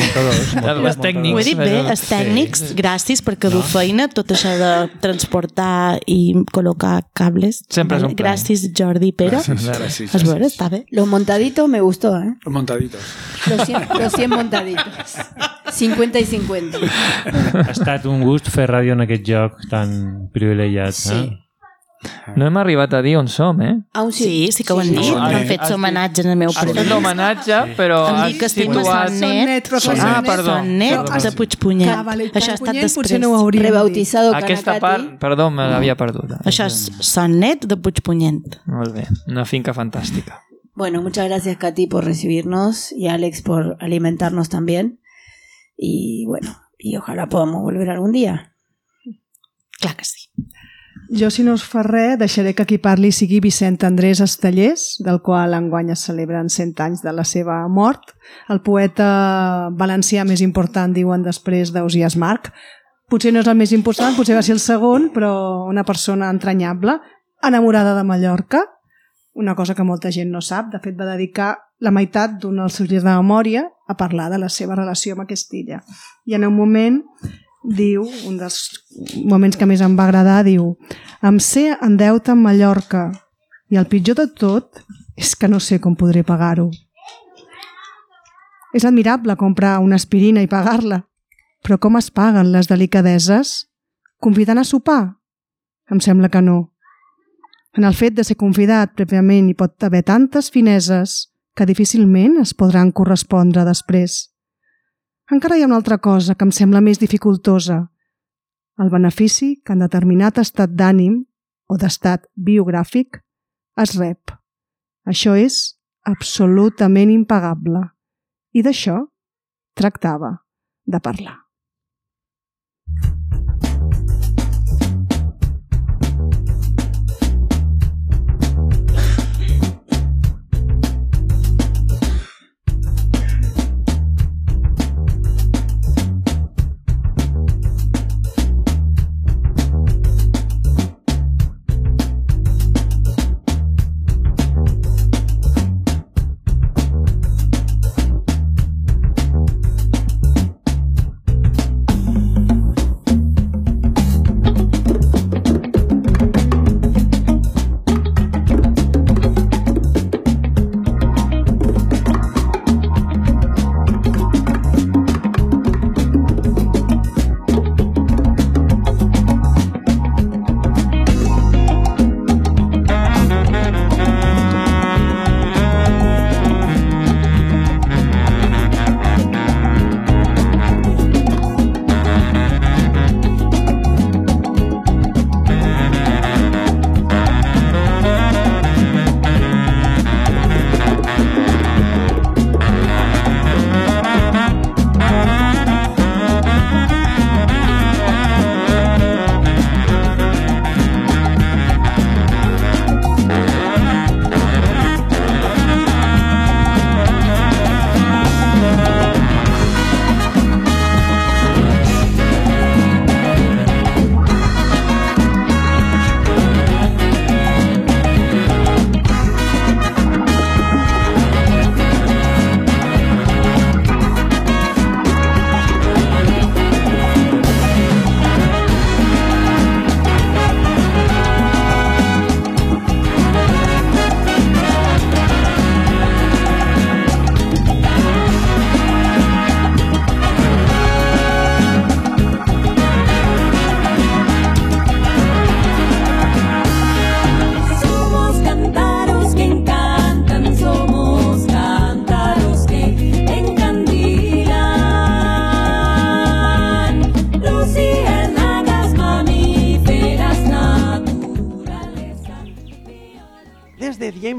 Els tècnics. Ho he dit bé, els tècnics, gràcies per que du feina, tot això de transportar i col·locar cables. Sempre és un plaer. Gràcies, Jordi i Pere. Gràcies, gràcies, Es veure, gràcies. està bé. Los montaditos me gustó, ¿eh? Montaditos. Los 100, los 100 montaditos. 50 y 50. ha estat un gust fer ràdio en aquest joc tan privilegiat. Sí. Eh? No hem arribat a dir on som, eh? Aún sí. Sí, sí que ho han dit. sí. Han fet dit- homenatge al meu Has fet predecessor. l'homenatge, però Em has dic que estic situat... Son net, però Son Son Ah, net. perdó. Son net perdó. de Puigpunyent. Ah, vale, Això ha estat després. no ho Rebautizado Aquesta Canacati. part, perdó, me l'havia perdut. Això és Son net de Puigpunyent. Molt bé, una finca fantàstica. Bueno, muchas gracias Katy por recibirnos y Alex por alimentarnos también. Y bueno, y ojalá podamos volver algún día. Clar que sí. Jo, si no us fa res, deixaré que qui parli sigui Vicent Andrés Estellers, del qual enguany es celebren 100 anys de la seva mort. El poeta valencià més important, diuen després d'Ausias Marc. Potser no és el més important, potser va ser el segon, però una persona entranyable, enamorada de Mallorca, una cosa que molta gent no sap. De fet, va dedicar la meitat d'un dels seus llibres de memòria a parlar de la seva relació amb aquesta illa. I en un moment diu, un dels moments que més em va agradar, diu em sé en deute amb Mallorca i el pitjor de tot és que no sé com podré pagar-ho. És admirable comprar una aspirina i pagar-la, però com es paguen les delicadeses? Convidant a sopar? Em sembla que no. En el fet de ser convidat prèviament hi pot haver tantes fineses que difícilment es podran correspondre després. Encara hi ha una altra cosa que em sembla més dificultosa. El benefici que en determinat estat d'ànim o d'estat biogràfic es rep. Això és absolutament impagable. I d'això tractava de parlar.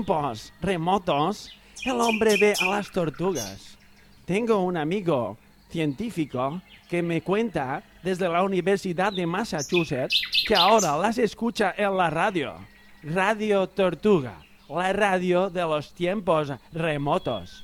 Tiempos remotos, el hombre ve a las tortugas. Tengo un amigo científico que me cuenta desde la Universidad de Massachusetts que ahora las escucha en la radio. Radio Tortuga, la radio de los tiempos remotos.